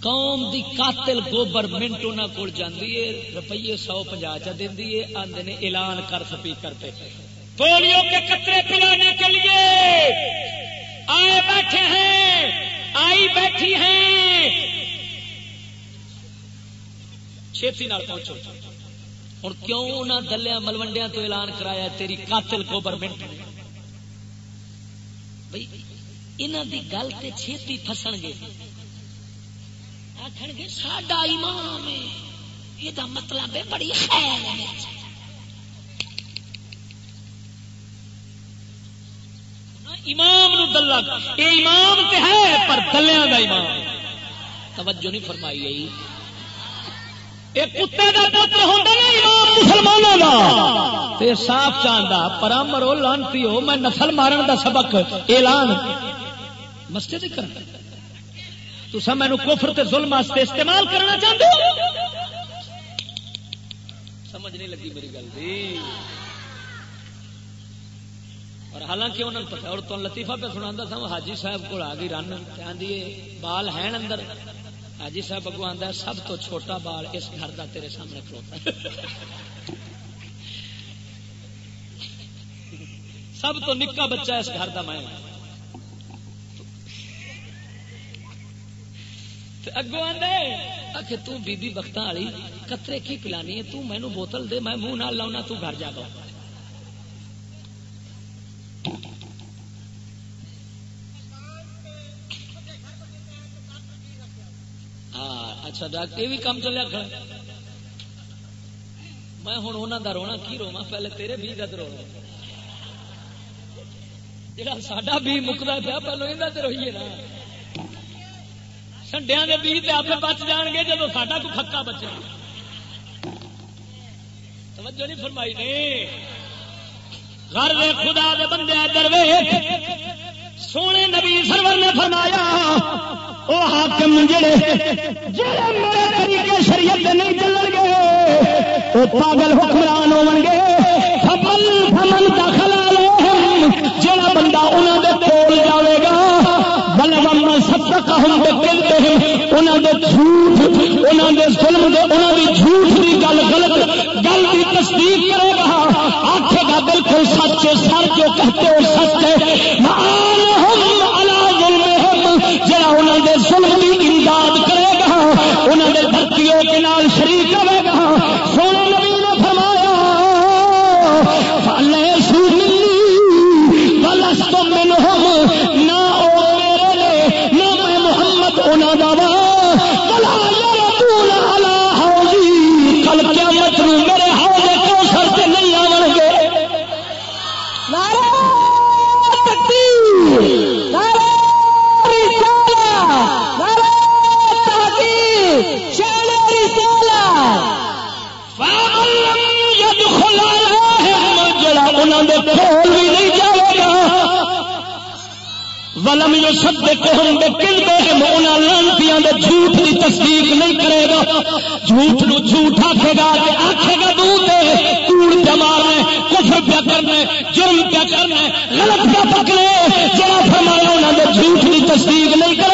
قوم دی قاتل گورنمنٹ انہوں کو جاندی ہے، روپیے سو پنجا چا دینی ہے آدھے نے اعلان کر سپیکر پہ پولیو کے قطرے پلانے کے لیے آئے بیٹھے ہیں، آئی بیٹھی ہیں۔ چھتی نال پہنچو۔ اور کیوں انہوں دلیا ملوڈیا تو اعلان کرایا تیری قاتل گورنمنٹ بھائی انہوں دی گل تے چھتی فسن گے۔ آخر گے، ساڈا ایمان یہ مطلب ہے، بڑی خیر ہے۔ امام نو دلہ یہ امام تے ہے، پر دلیاں دا امام۔ توجہ نہیں فرمائی گئی اے کتے کا پتر ہوتا نا امام مسلمانوں کا تے صاف چاہتا پر مرو لانتی ہو، میں نسل مارن دا سبق اعلان۔ مسجد کر تو سب مینو کفر تے ظلم واسطے استعمال کرنا چاہتے ہو؟ سمجھ نہیں لگی میری گل۔ جی اور حالانکہ انہوں نے پتا اور تو لطیفہ پہ سنا تھا حاجی صاحب کو آ گئی رن آدھی بال ہے اندر۔ حاجی صاحب اگو آتا ہے، سب تو چھوٹا بال اس گھر کا تیرے سامنے کھلوتا سب تو نکا بچہ اس گھر کا میں۔ اگو آدھے تو بی بی بخت والی کترے کی پلانی ہے، تو مینو بوتل دے، میں منہ نہ لاؤنا، تو گھر جا گا ہاں اچھا ڈاکٹر یہ بھی کام چلیا کھڑا میں ہوں انہوں کا رونا، کی روا پہلے تیرے بھی کا رونا۔ جا سا بھی مکتا پیا پہلو یہ روئیے نا۔ سنڈیا کے بیج آپ بچ جان گے جب ساڈا کو پکا بچے۔ توجہ نہیں فرمائی نہیں گھر دے خدا دے بندے دروے سونے نبی سرور نے فرمایا، او حاکم جڑے جڑے میرے طریقے شریعت دے نہیں چلن گے، او پاگل حکمران ہون گے، فمن فمن دخل علیہم، جڑا بندہ انہاں دے کول جاوے گا بلغم صدقہم بقلبہم انہاں دے جھوٹ، انہاں دے ظلم دے، انہاں دی جھوٹ دی گل غلط تصدیق کرے گا۔ آخے گا بالکل سچ سر جو کہتے ہو سچ ہے۔ ولم جو سب دے کول بھی نہیں جاوے گا لانتیاں دے جھوٹ کی تصدیق نہیں کرے گا۔ جھوٹ نو جھوٹ آکھے گا آکھے گا دور کوڑ پہ مارنا کفر پہ کرنا جرم پہ کرنا غلط پہ پکڑے۔ جڑا فرمایا انہوں نے جھوٹ کی تصدیق نہیں کرے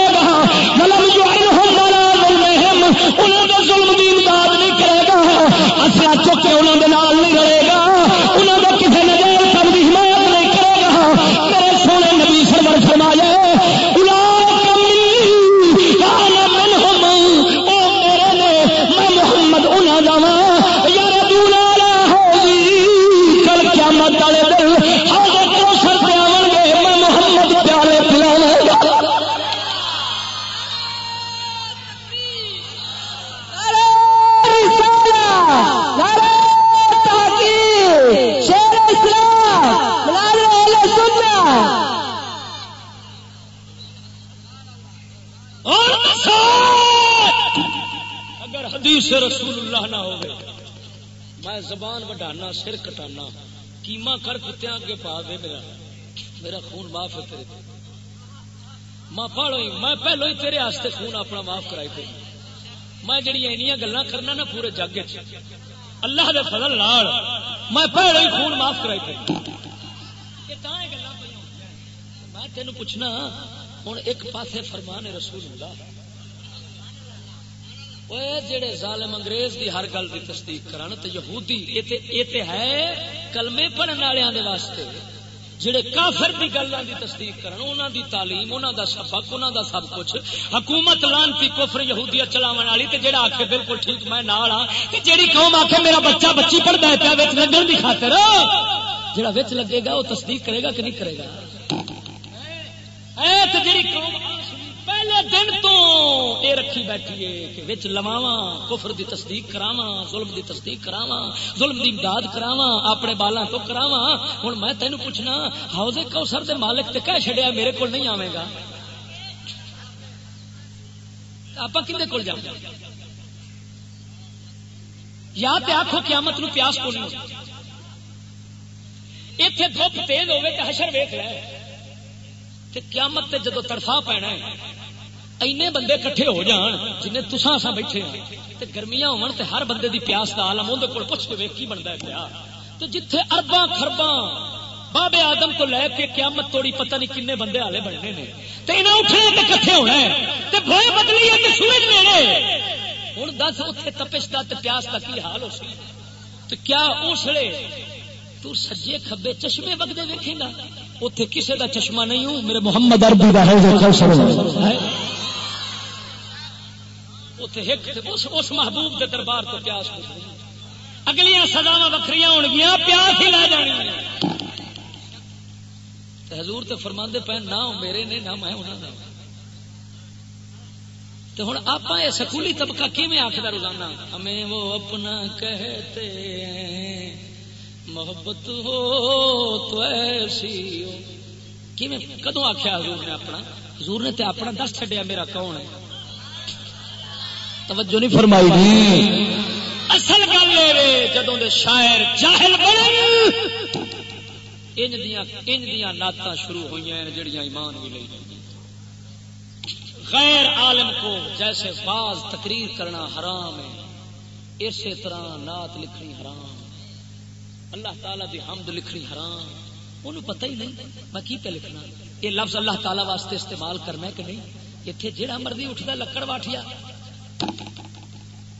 میں زبان بڑھانا سر کٹانا، کیما کر کتیا اگے پا دے میرا۔ میرا خون معاف ہے تیرے ماں پاڑو ہی میں پہلو ہی تیرے واسطے خون اپنا معاف کرائی پہ میں جڑی اینیاں گلاں کرنا نا پورے جگ اللہ دے فضل نال میں پہلو ہی خون معاف کرائی پہ پہ میں تینوں پوچھنا ہوں ایک پاسے فرمان رسول اللہ۔ وہ جڑے ظالم انگریز دی ہر گل دی تصدیق کرن تے یہودی یہ تے ہے کلمے پڑھن والےاں دے واسطے۔ جڑے کافر دی گلاں دی تصدیق کرن، انہاں دی تعلیم، انہاں دا سبق انہاں دا سب کچھ۔ حکومت لانتی کفر یہودیت چلاون والی تے جڑا آکھے بالکل ٹھیک میں نال ہاں تے جڑی قوم آکھے میرا بچہ بچی پڑھدا ہے پیا وچ لگن دی خاطر۔ جڑا وچ لگے گا وہ تصدیق کرے گا کہ نہیں کرے گا؟ اے تے جڑی قوم پہلے دن تو یہ رکھی بیٹھی ہے کہ وچ لواوا کفر دی تصدیق کراوا ظلم دی تصدیق کراوا ظلم دی امداد کراوا اپنے بالاں تو کراوا ہن میں تینوں پوچھنا حوض کوثر دے مالک تے کہہ چھڈیا میرے کول نہیں آویں گا؟ آپ کھے کول جاؤں یا تے آخو قیامت نو پیاس کو نہیں اتنے دھوپ تیز ہوے تے حشر ویکھ لے۔ تے قیامت تے جدو تڑفا پینا ہے اینے بندے کٹھے ہو جان، جنہیں تسا اسا بیٹھے ہیں تے گرمیاں ہون تے ہر بندے دی پیاس دا عالم اون دے کول پوچھ کے ویکھ کی بندا ہے پیا تے جتھے ارباں خرباں بابے آدم کو لے کے قیامت توڑی پتہ نہیں کنے بندے حالے بننے نے۔ تے انہاں اٹھنے تے کٹھے ہونا ہے۔ تے بھوئے بدلی ہے تے سورج نیڑے۔ ہن دس اوتھے تپش دا تے پیاس دا کی حال ہو سی؟ تے کیا اسلے تو سجے کھبے چشمے وگدے ویکھے گا اتنے کسی دا چشمہ نہیں ہوں، میرے محمد عربی دا ہے اس محبوب کے دربار تو پیاس اگلیاں سزاوا وکری ہو گیا پیاس ہی لا جانی حضور تو فرما پے، نہ میرے نے، نہ میں انہوں نے تو ہوں آپ یہ سکولی طبقہ کیون آخر روزانہ؟ ہمیں وہ اپنا کہتے ہیں۔ محبت ہو تو ایسی ہو۔ کیون کدو آخیا حضور نے اپنا؟ حضور نے تے اپنا دس چڈیا میرا کون ہے؟ توجہ نہیں فرمائی نہیں اصل گل یہ جدوں دے شاعر جاہل بنے، انج دیاں انج دیاں نعتاں شروع ہوئی ہیں جڑیاں ایمان بھی لئی غیر عالم کو جیسے باز تقریر کرنا حرام ہے، اسی طرح نعت لکھنی حرام۔ اللہ تعالی دی حمد لکھنی حرام، انہوں پتہ ہی نہیں میں کی پہ لکھنا۔ یہ لفظ اللہ تعالی واسطے استعمال کرنا ہے کہ نہیں؟ اتنے جہاں مرضی اٹھتا لکڑ واٹیا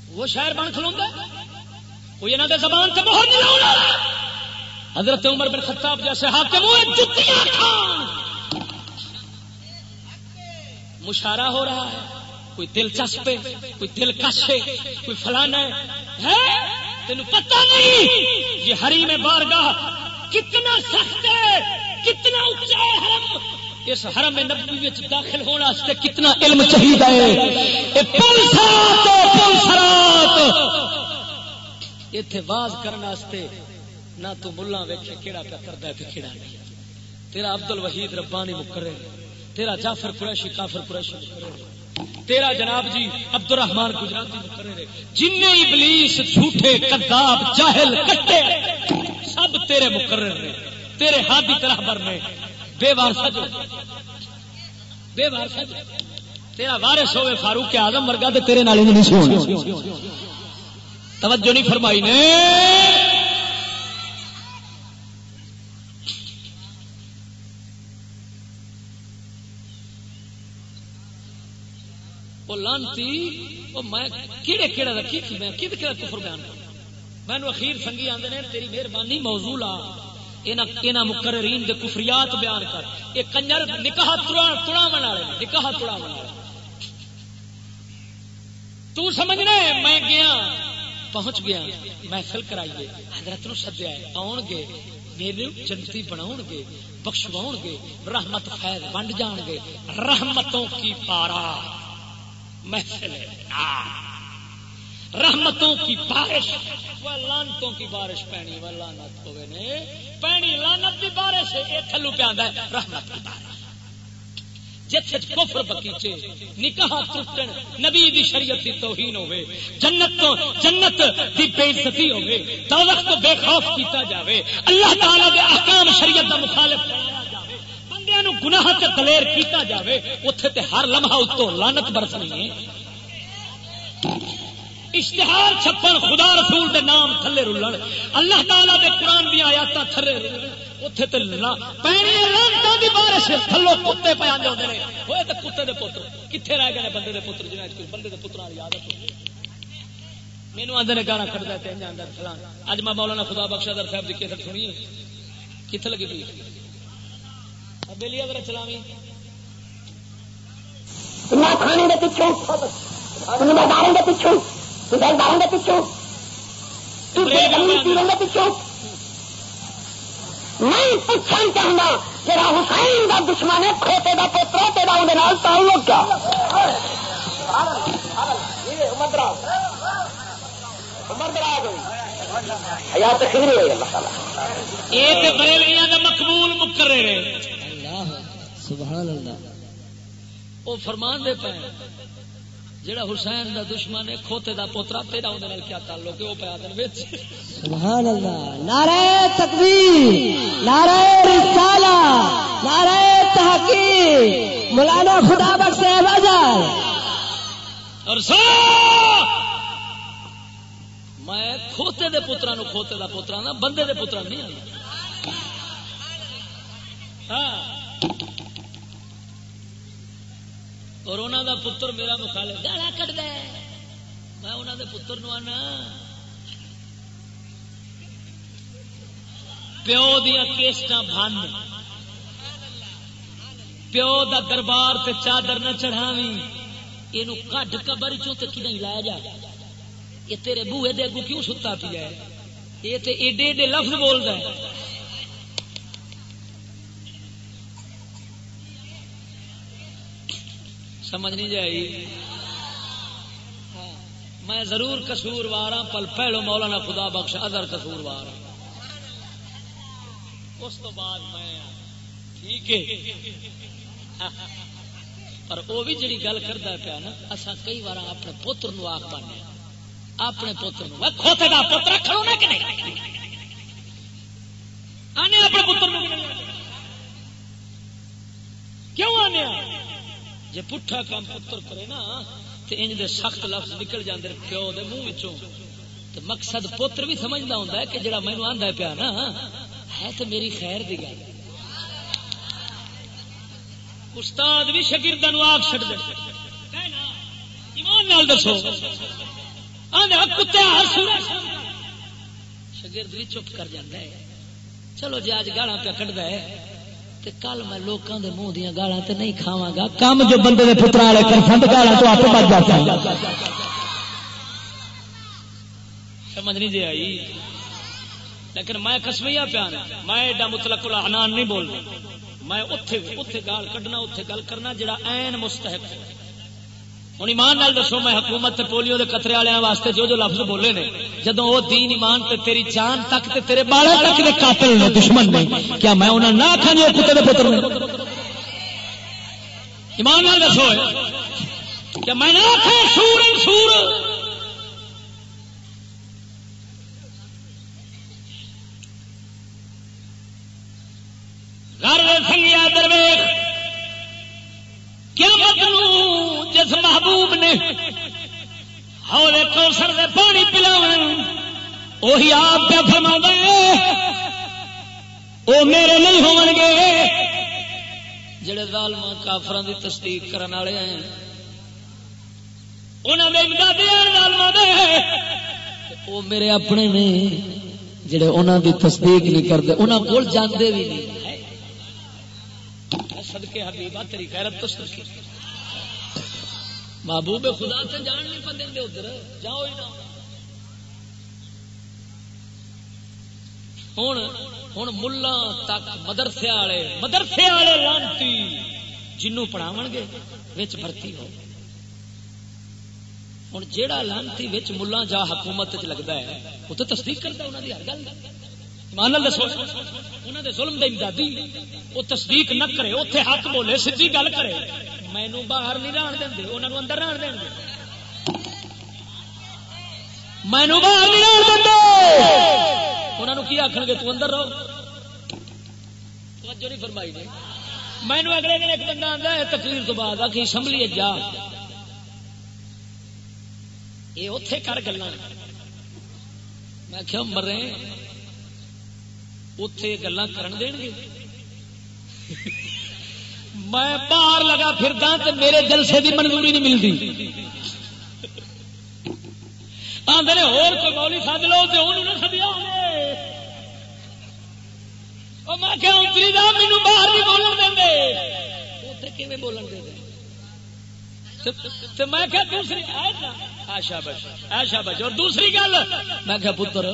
وہ شہر بن کھلوا کوئی انہوں نے زبان سے بہت نہیں حضرت عمر بن خطاب جیسے حاکم ہوئے، جتیاں کھان۔ مشارہ ہو رہا ہے، کوئی دلچسپ ہے کوئی دلکش ہے، کوئی فلانا ہے؟ تین پتہ نہیں یہ ہری میں بارگاہ کتنا سخت ہے، کتنا اچا ہے حرم۔ اس حرم نبی میں داخل ہونے کتنا علم چاہیے اتے واز کرنے نہ تو ملا ویکے کہڑا پیا کرتا ہے کہڑا نہیں۔ تیرا عبد الوحید ربانی مکرے تیرا جعفر قریشی کافر قریشی مکرے تیرا جناب جی عبد الرحمان گجراتی جن ابلیس جھوٹے کداب جاہل، کٹے، سب تیرے مقرر نے تیرے ہاتھی طرح بر نے بے وار سجو بے وارس تیرا وارث ہوئے فاروق آزم ورگا تو تیرے نال نہیں سو توجہ نہیں فرمائی نے۔ لانتی وہ میں کہڑے کہڑے رکھی میں کد کہڑا کفر بیان کروں؟ میں اخیر سنگی آدھے نے، تیری مہربانی موضوع لا۔ یہاں مقررین دے کفریات بیان کر۔ یہ کنجر نکاح تڑا تڑا بنا نکاح تڑا بنا تو سمجھنا ہے میں گیا، پہنچ گیا، محفل کرائیے۔ حضرت نو سدیا آن گے میرے جنتی بناؤ گے بخشواؤ گے، رحمت فیض ونڈ جان گے، رحمتوں کی پارا۔ محفل رحمتوں کی بارش. وہ لانتوں کی بارش پینی وہ لانت ہوئے نے. پینی لانت کی بارش، یہ تھلو پہ آدھا ہے، رحمت کی بارش. جتھے کفر بکیچے، نکاح ٹوٹن، نبی دی شریعت دی توہین ہوے جنت تو، جنت دی بے عزتی ہوے دوزخ تو بے خوف کیتا جاوے، اللہ تعالی دے احکام شریعت دا مخالف کرایا نو گناہ تے دلیر کیتا جاوے، اوتھے تے ہر لمحہ اتوں لعنت برسنی ہے۔ اشتہار چھپن، خدا رسول دے نام تھلے رلن۔ اللہ تعالی دے قرآن دیا آیات تھلے اتنے لانتا دی بارش، تھلو کتے پہ آدھے ہوتے ہیں ہوئے تو کتے دے پتر۔ کتنے رہ گئے بندے دے پتر؟ جنہیں بندے دے پتر مینو آدھے نے گانا کٹ اج میں مولانا خدا بخشا در صاحب کی کیسٹ سنی کتنے لگی تھی بیلی اگر چلاوی کھانے کے پیچھوں کے پیچھوں دلداروں کے پیچھوں پیروں کے پیچھوں میں پوچھنا چاہنا جا حسین کا دشمن ہے کھوتے کا پوترا تیرا اندر تعلق کیا؟ مقبول مکرے سبحان اللہ۔ وہ فرمان دے پے۔ جڑا حسین دا دشمن ہے کھوتے دا پوترا تیرا اون نال کیا تعلق ہے؟ او پیا دن وچ۔ سبحان اللہ۔ نعرہ تکبیر نعرہ رسالہ نعرہ تحقیق۔ مولانا خدا بخش بازار اور سو میں کھوتے دے پترا نو کھوتے دا پترا نا بندے دے پترا نہیں ہاں۔ اور انہوں دا پتر میرا مخالف گالا کٹ دے میں انہوں دے پتر نو آنا۔ پیو دیا کیسٹ بند۔ پیو دا دربار تے چادر نہ چڑھاوی یہ کڈ کبر چو تو کی لایا جا۔ یہ تیرے بوئے دے اگو کیوں ستا پیا ہے؟ یہ تے ایڈے ایڈے لفظ بول رہا ہے۔ سمجھ نہیں جائے میں ضرور کسور وار ہاں پل پہلو مولانا خدا بخش، ادر کسور وار ہاں۔ اس تو بعد میں، ٹھیک ہے۔ پر وہ بھی جڑی گل کرتا پیا نا اصا کئی بار اپنے پوتر نو آخ پانے ہاں۔ اپنے پوتر کھوتے کا پوتر کھڑو نا کہ نہیں آنے اپنے پوتر کیوں آنے ہاں؟ جی پٹھا کام پتر کرے نا تو انج دے سخت لفظ نکل جاندے پیو دے منہ وچوں۔ تو مقصد پتر بھی سمجھدا ہوندا ہے کہ جڑا مینوں آندا ہے پیا نا، ہے تو میری خیر دی گل۔ استاد بھی شاگرداں نو آگ چھڈ دے۔ ایمان نال دسو۔ آندے کتے ہر سورہ۔ شاگرد بھی چپ کر جاندا ہے۔ چلو جی اج گالاں پہ کڈدا ہے۔ کل میں لوگوں کے منہ دیا گالا تو نہیں کھاوا گا۔ کام جو بندے کے پترا والے کر سند گالا تو آپ بچ جاتا سمجھ نہیں جی آئی۔ لیکن میں کسمیا پیان میں ایڈا مطلق العنان نہیں بولنا۔ میں اتے اتے گال کڈنا اتے گل کرنا جڑا این مستحق ہے۔ ہوں ایمان نال دسو، میں حکومت پولیو کے قطرے والوں واسطے جو جو لفظ بولے نے جدو وہ دین ایمان تے تیری جان تک تے تیرے بالے تک دے قاتل نے، دشمن نے، کیا میں انہوں نہ آخا جی کتے دے پتر نے؟ ایمان نال دسو کیا میں نہ آخا سور سور؟ گھر سنگیا جس محبوب نے ہولے کوسر دے پانی پلاو وہی آپ پہ فرما وہ میرے نہیں ہون گے۔ جڑے ظالم کافران دی تصدیق کرنے والے ہیں انہوں نے امدادی ظالم دے وہ میرے اپنے نے جڑے انہوں دی تصدیق نہیں کرتے انہوں کو جاندے بھی نہیں۔ صدقے حبیبہ، تیری غیرت تو صدقے۔ محبوب خدا سے جان نہیں پہ دیں ادھر۔ جاؤ ہی نہ ہوں ہوں ملا تک مدرسے والے مدرسے والے لانتی جنوں پڑھاو گے بھرتی ہو۔ ہوں جہا لانتی ملا جا حکومت لگتا ہے وہ تو تصدیق کرتا انہوں کی ہر گل۔ مان دسو انہوں نے ظلم دیں دادی وہ تصدیق نہ کرے اتنے حق بولے سی گل کرے۔ مینو باہر نہیں ران دیں انہوں اندر ران دیں مینو باہر نہیں ران دیں انہوں کی آخر گے تو اندر رہو۔ توجہ نہیں فرمائی نے۔ مینو اگلے دن ایک بندہ آتا ہے، تقریر تو بعد آ کہ اسمبلی جا۔ یہ اتے کر گلا میں کیا مرے۔ اتے گلا کرن دین گے میں باہر لگا پھردا تو میرے جلسے کی منظوری نہیں ملتی آدھے ہو مولی سد لو تو انہوں نے سدیا میں اتری دا مینو باہر نہیں بولن دیں کیون بولن دے میں کیا دوسری آشا آشا اور دوسری گل میں کیا پتر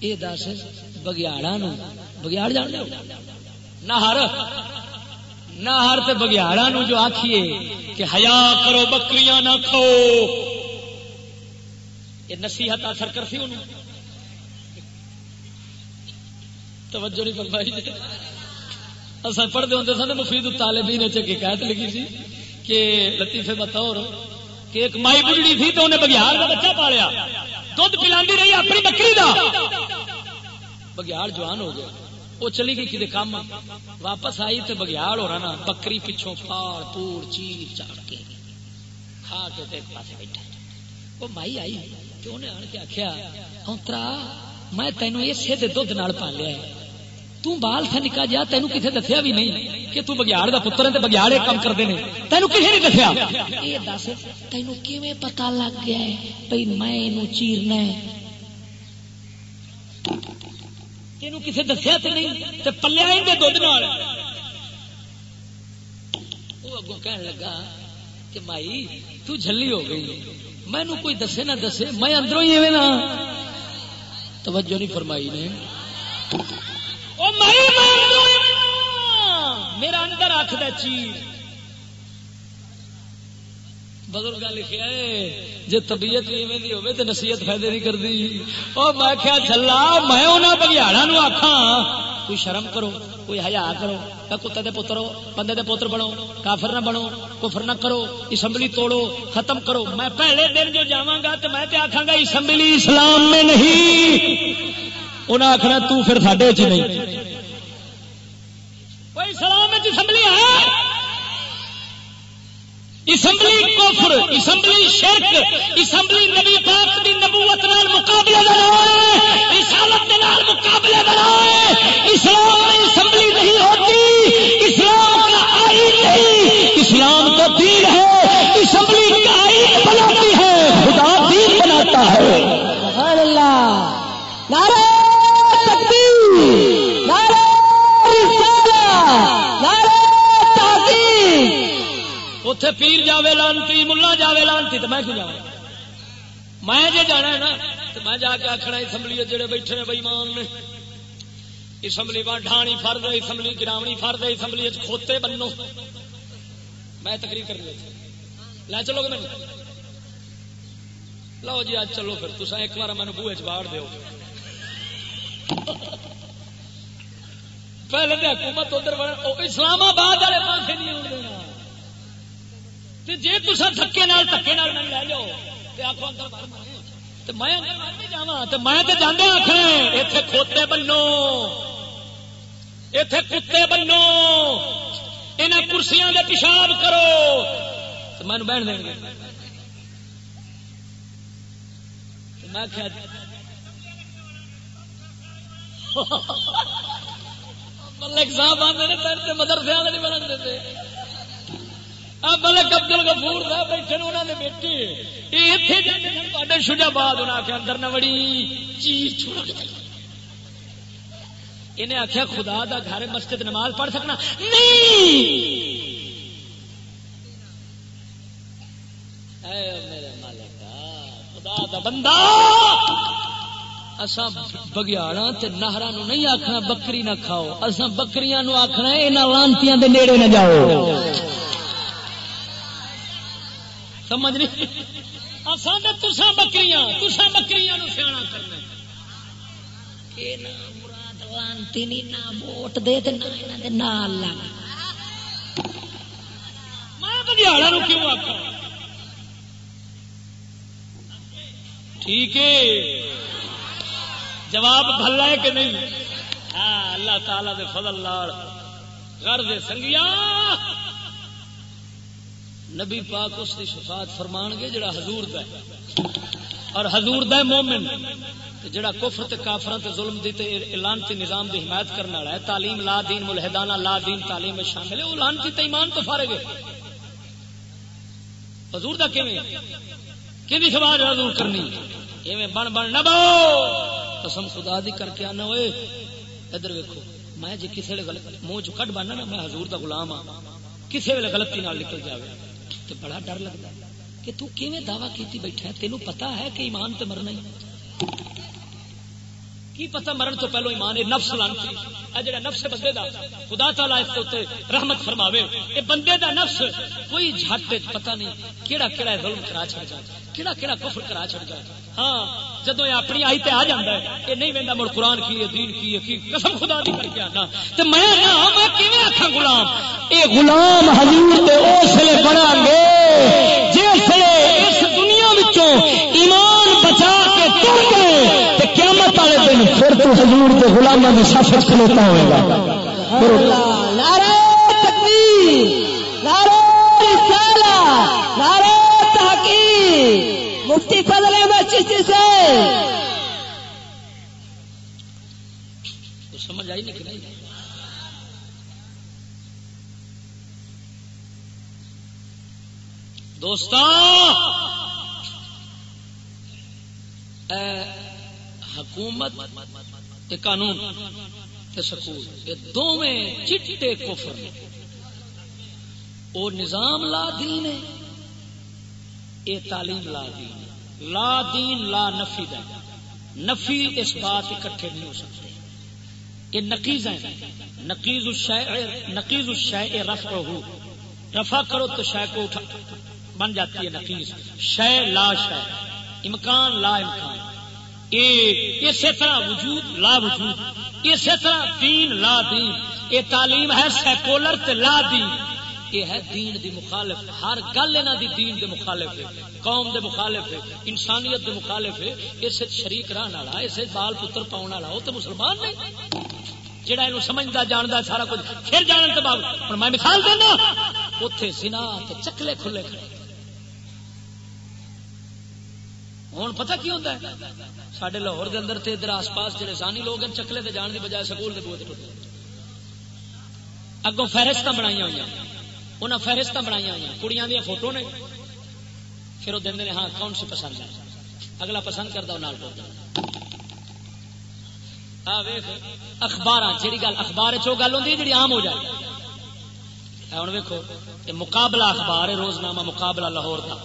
یہ دس بگیاڑا نو بگیاڑ جان لو نہر نہر تے بگیاڑا نو جو آخیے کہ حیا کرو بکریاں نہ کھو یہ نصیحت اثر کرتی انہوں توجہ نہیں فرمائی اصل پڑھتے ہوتے سن مفید طالبین شکایت لکھی تھی کہ لطیفے بطور کہ ایک مائی بڑھڑی تھی تو انہیں بگیار کا بچہ پالیا دھد پلا رہی اپنی بکری کا بگیار جوان ہو گیا وہ چلی گئی کسی کام۔ واپس آئی تو بگیار ہو رہا نا۔ بکری پچھوں پال پور چیر چاڑ کے کھا کے ایک پاس بیٹھا۔ وہ مائی آئی۔ تو انہیں آن کے آخیا اترا میں تینوں اسے دھد نال پالیا تال تھا نکا جا تینوں کسی دسیا بھی نہیں کہ تو بگیاڑ کا پتر ہے بگیاڑ کام کرتے ہیں تینوں کسی نہیں دسیا۔ یہ دس تینوں کیون پتا لگ گیا ہے؟ بھائی میں چیرنا تینوں کسی دسیا تو نہیں تو پلیا دھد وہ اگوں کہنے لگا کہ مائی، تو جھلی ہو گئی۔ مینو کوئی دسے نہ دسے، میں اندروں ہی نا توجہ نہیں فرمائی نے۔ میرا اندر آخ چیز۔ بزرگ لکھا ہے جی طبیعت ایویں دی ہوے تو نصیحت فائدے نہیں کرتی اور میں کیا چلا میں انہوں بگیاڑا نو آخا کوئی شرم کرو، کوئی ہیا کرو کتے دے پتر ہو، بندے دے پتر بنو، کافر نہ بنو، کفر نہ کرو، اسمبلی توڑو، ختم کرو۔ میں پہلے دن جو جاگا تو میں آخا گا، اسمبلی اسلام میں نہیں۔ انہیں آخنا تو پھر ساڈے چ نہیں۔ کوئی اسلام اسمبلی ہے؟ اسمبلی کفر، اسمبلی شرک، اسمبلی نبی پاک دی نبوت نال مقابلے رسالت نال مقابلے اسلام میں اسمبلی نہیں ہو پیر جاوے لانتی، ملا جاوے لانتی تو میں کیوں جا میں جی جانا ہے نا، تو میں جا کے آخنا اسمبلی جڑے بیٹھے نے بئیمان نے۔ اسمبلی ڈھانی فرد اسمبلی گراونی فرد اسمبلی کھوتے بنو میں تقریر کرنی لے چلو گے میں لو جی آج چلو پھر۔ تصا ایک بار مینو بوے چاڑ دو پہلے حکومت ادھر اسلام آباد والے پاس نہیں جی تصا دکے دکے لے جاؤ میں جا میں جانے آخر اتے کھوتے بنو۔ اتے کتے بنو۔ ان کرسیاں دے پیشاب کرو۔ تو میں بہن دیں گے میں کیا *laughs* ملک صاحب نے مدرسے والے نہیں بنن دیتے ملک ابدل گفور صاحب بیٹھے انہوں نے بیٹے یہ اتنے شجا باد انہیں آخیا اندر نہ بڑی چیز انہیں آخیا خدا دا گھر مسجد نماز پڑھ سکنا نہیں میرے مالک خدا دا بندہ اسا بگیاڑا نہرا نو نہیں آخنا بکری نہ کھاؤ اصا بکری نو آخنا یہاں لانتی دے نیڑے نہ جاؤ سمجھ نہیں۔ اصا تسا بکری تسا بکری سیا کرنا مراد لانتی نہیں نہ ووٹ دے نہ لگ۔ میں بگیاڑا نو کیوں آخ ٹھیک ہے۔ جواب بھلا ہے کہ نہیں؟ ہاں اللہ تعالی دے فضل لال گھر دے سنگیا۔ نبی پاک اس کی شفاعت فرمان گے جڑا حضور دا ہے۔ اور حضور دا ہے مومن۔ جڑا کفر تے کافراں تے ظلم دی تے لعنتی نظام دی حمایت کرنے والا ہے، تعلیم لا دین، ملحدانہ لا دین تعلیم میں شامل ہے۔ وہ لعنتی تے ایمان تو فارغ ہے۔ حضور دا کیویں؟ کیندی خبر حضور کرنی؟ ایویں بن بن نہ بو قسم خدا دی کر کے آنا ہوئے۔ ادھر ویکو میں جی کسی منہ چ کٹ بننا نا، میں حضور دا غلام ہاں۔ کسی ویلے غلطی نال نکل جائے تو بڑا ڈر لگتا کہ تو کیویں دعوی کیتی بیٹھا ہے؟ تینوں پتا ہے کہ ایمان تے مرنا ہی۔ کی پتا مرن تو پہلو ایمان ہے نفس لانتی۔ اے جڑا نفس بندے دا، خدا تعالی اس تے رحمت فرماوے۔ اے بندے دا نفس، کوئی جھٹ پتہ نہیں کیڑا کیڑا ظلم کرا چھڑ جائے، کیڑا کیڑا کفر کرا چھڑ جائے۔ ہاں جدو یہ اپنی آئی تے آ جاندا ہے یہ نہیں ویندا مڑ قران کی ہے دین کی ہے کی قسم خدا دی کر کے آنا۔ تے میں نہ میں کیویں آکھاں غلام؟ اے غلام حضور تے اس لے بنا گے وچوں ایمان بچا کے تر گئے تے قیامت والے دن پھر تو حضور دے غلاماں دی صف وچ کھلوتا ہوے گا۔ نعرہ تکبیر نعرہ رسالہ نعرہ تحقیق مفتی فضل احمد چشتی سے سمجھ آئی نہیں کہ نہیں؟ حکومت قانون سکول یہ دونوں چٹے کفر۔ وہ نظام لا دین ہے یہ تعلیم لا دین۔ لا دین، لا نفی دا۔ نفی اس بات اکٹھے نہیں ہو سکتے۔ یہ نقیز ہیں۔ نقیز نقیز الشے رفع ہو رفع کرو تو شے کو اٹھا بن جاتی ہے نقیز شے لا شے۔ امکان، لا امکان۔ اسی طرح وجود، لا وجود۔ اسی طرح دین، لا دین۔ یہ تعلیم ہے سیکولر تے لا دین۔ یہ ہے دین دی مخالف۔ ہر گل یہاں دی دین دے مخالف ہے، قوم دے مخالف ہے، انسانیت دے مخالف ہے۔ اس شریک رہن والا اس بال پتر پاؤ والا، وہ تو مسلمان نہیں۔ جہاں یہ سمجھتا جانتا سارا کچھ۔ پھر جان کے بعد ہوں میں مثال دینا اتے سنا چکلے کھلے کھڑے۔ ہوں پتہ کی ہوتا ہے؟ سارے لاہور کے اندر ادھر آس پاس جڑے سانی لوگ ہیں، چکلے تے جان کی بجائے سکول کے بوجھ اگوں فہرست بنائی ہوئی انہیں فہرست بنائی ہوئی کڑیاں دیا فوٹو نے۔ پھر وہ دے ہاں کون سی پسند ہے؟ اگلا پسند کرتا وہ نال اخبار جہی گل اخبار چ گل ہوتی ہے جی آم ہو جائے۔ ہوں ویکو یہ مقابلہ اخبار ہے، روزنامہ مقابلہ لاہور کا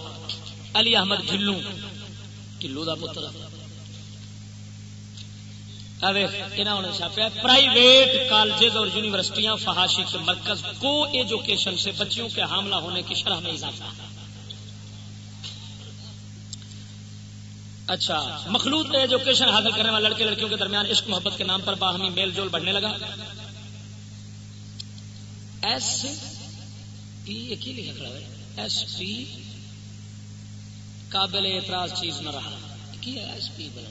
علی احمد گلو کلو کا پتر۔ چھاپیا پرائیویٹ کالجز اور یونیورسٹیاں، فحاشی کے مرکز، کو ایجوکیشن سے بچیوں کے حاملہ ہونے کی شرح میں اضافہ۔ اچھا مخلوط ایجوکیشن حاصل کرنے والے لڑکے، لڑکیوں کے درمیان عشق، محبت کے نام پر باہمی میل جول بڑھنے لگا۔ ایس پی ایس پی قابل اعتراض چیز نہ رہا۔ ایس پی بنا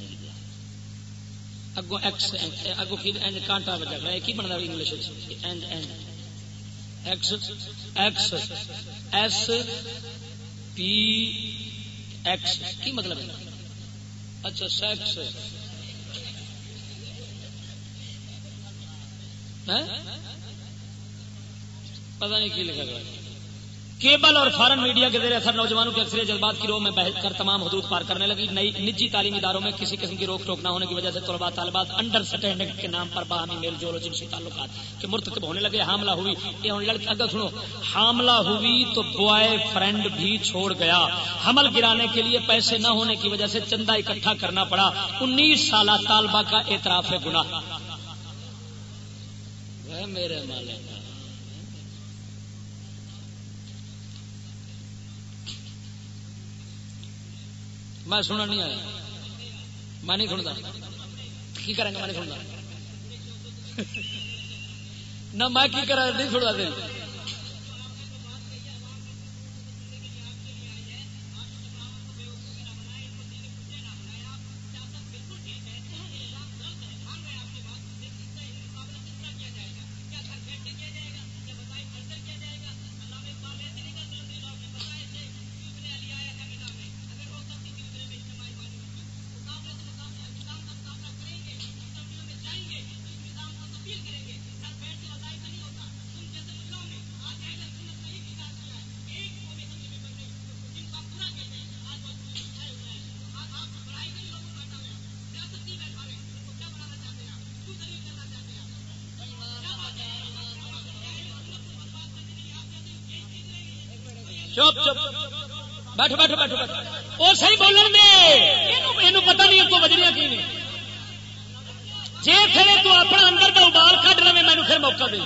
اگو ایکس اگو کانٹا بجا کی English X X S P X کی مطلب ہے؟ اچھا سیکس ہاں؟ پتا نہیں کی لکھا گیا۔ کیبل اور فارن میڈیا کے ذریعے اثر نوجوانوں کے اکثر جذبات کی روح میں بہت کر تمام حدود پار کرنے لگی۔ نئی نجی تعلیمی اداروں میں کسی قسم کی روک ٹوک نہ ہونے کی وجہ سے طلبا طالبات انڈر سٹینڈنگ کے نام پر باہمی میل جول جنسی تعلقات کے مرتکب ہونے لگے۔ حاملہ ہوئی۔ یہ لڑکی اگر سنو، حاملہ ہوئی تو بوائے فرینڈ بھی چھوڑ گیا۔ حمل گرانے کے لیے پیسے نہ ہونے کی وجہ سے چندہ اکٹھا کرنا پڑا۔ انیس سالہ طالبہ کا اعتراف ہے گناہ میرے مالک۔ میں سنن نہیں آیا۔ میں نہیں سنتا۔ کی کریں گے؟ میں نہیں سنتا۔ *laughs* نہ میں کی کرا، نہیں سنتا دل چپ چپ بیٹھو بیٹھو بیٹھو بیٹھو وہ صحیح بولن دے۔ یہ پتا نہیں کو وجریاں کی نہیں جی پھر تو اپنا اندر کا ابال کٹ رہے مینو پھر موقع دے۔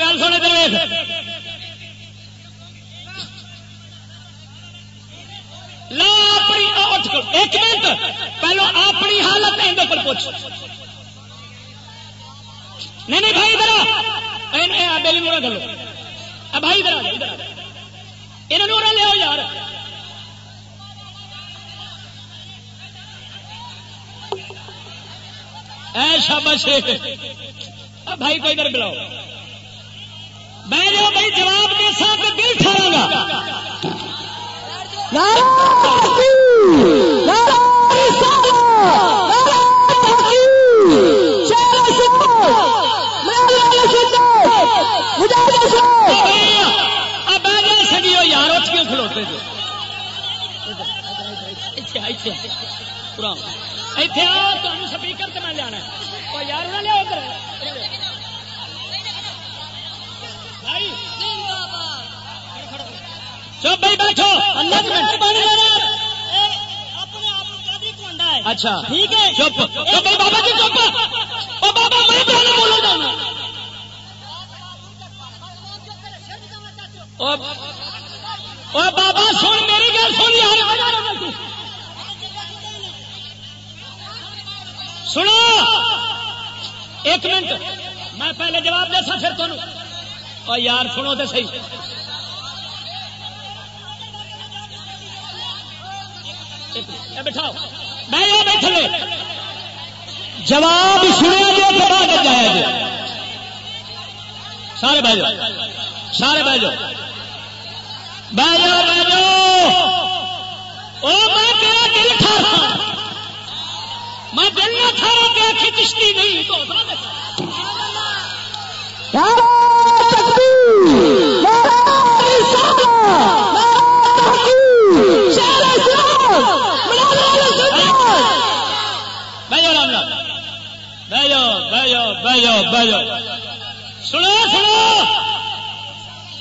گل سونے درویش لا اپنی ایک منٹ۔ پہلو اپنی حالت اندر پر پوچھ۔ نہیں نہیں بھائی ادھر بیلی نورا گلو بھائی ادھر ادھر نورا لیا یار۔ ایسا بس بھائی کو ادھر بلاؤ۔ میں جو بھائی جواب کے ساتھ دل ٹھہرا گا۔ یار کیوں کھلوتے جو؟ سپیکر سے میں جانا یار نہ لیا کر چپ بھائی بیٹھو۔ اچھا۔ ٹھیک ہے؟ چپ۔ بابا جی چپ۔ بابا میں بولو جانا بابا سن، میری گل سن یار۔ سنو۔ ایک منٹ۔ میں پہلے جواب دے سا پھر تمہیں یار، سنو تو صحیح۔ بٹھاؤ۔ میں بیٹھ لے جواب سنیا جو تو بعد جایا سارے بہ جاؤ۔ سارے بہ میں تیرا دل میں دل نہ کہ نہیں۔ تو سنو سنو۔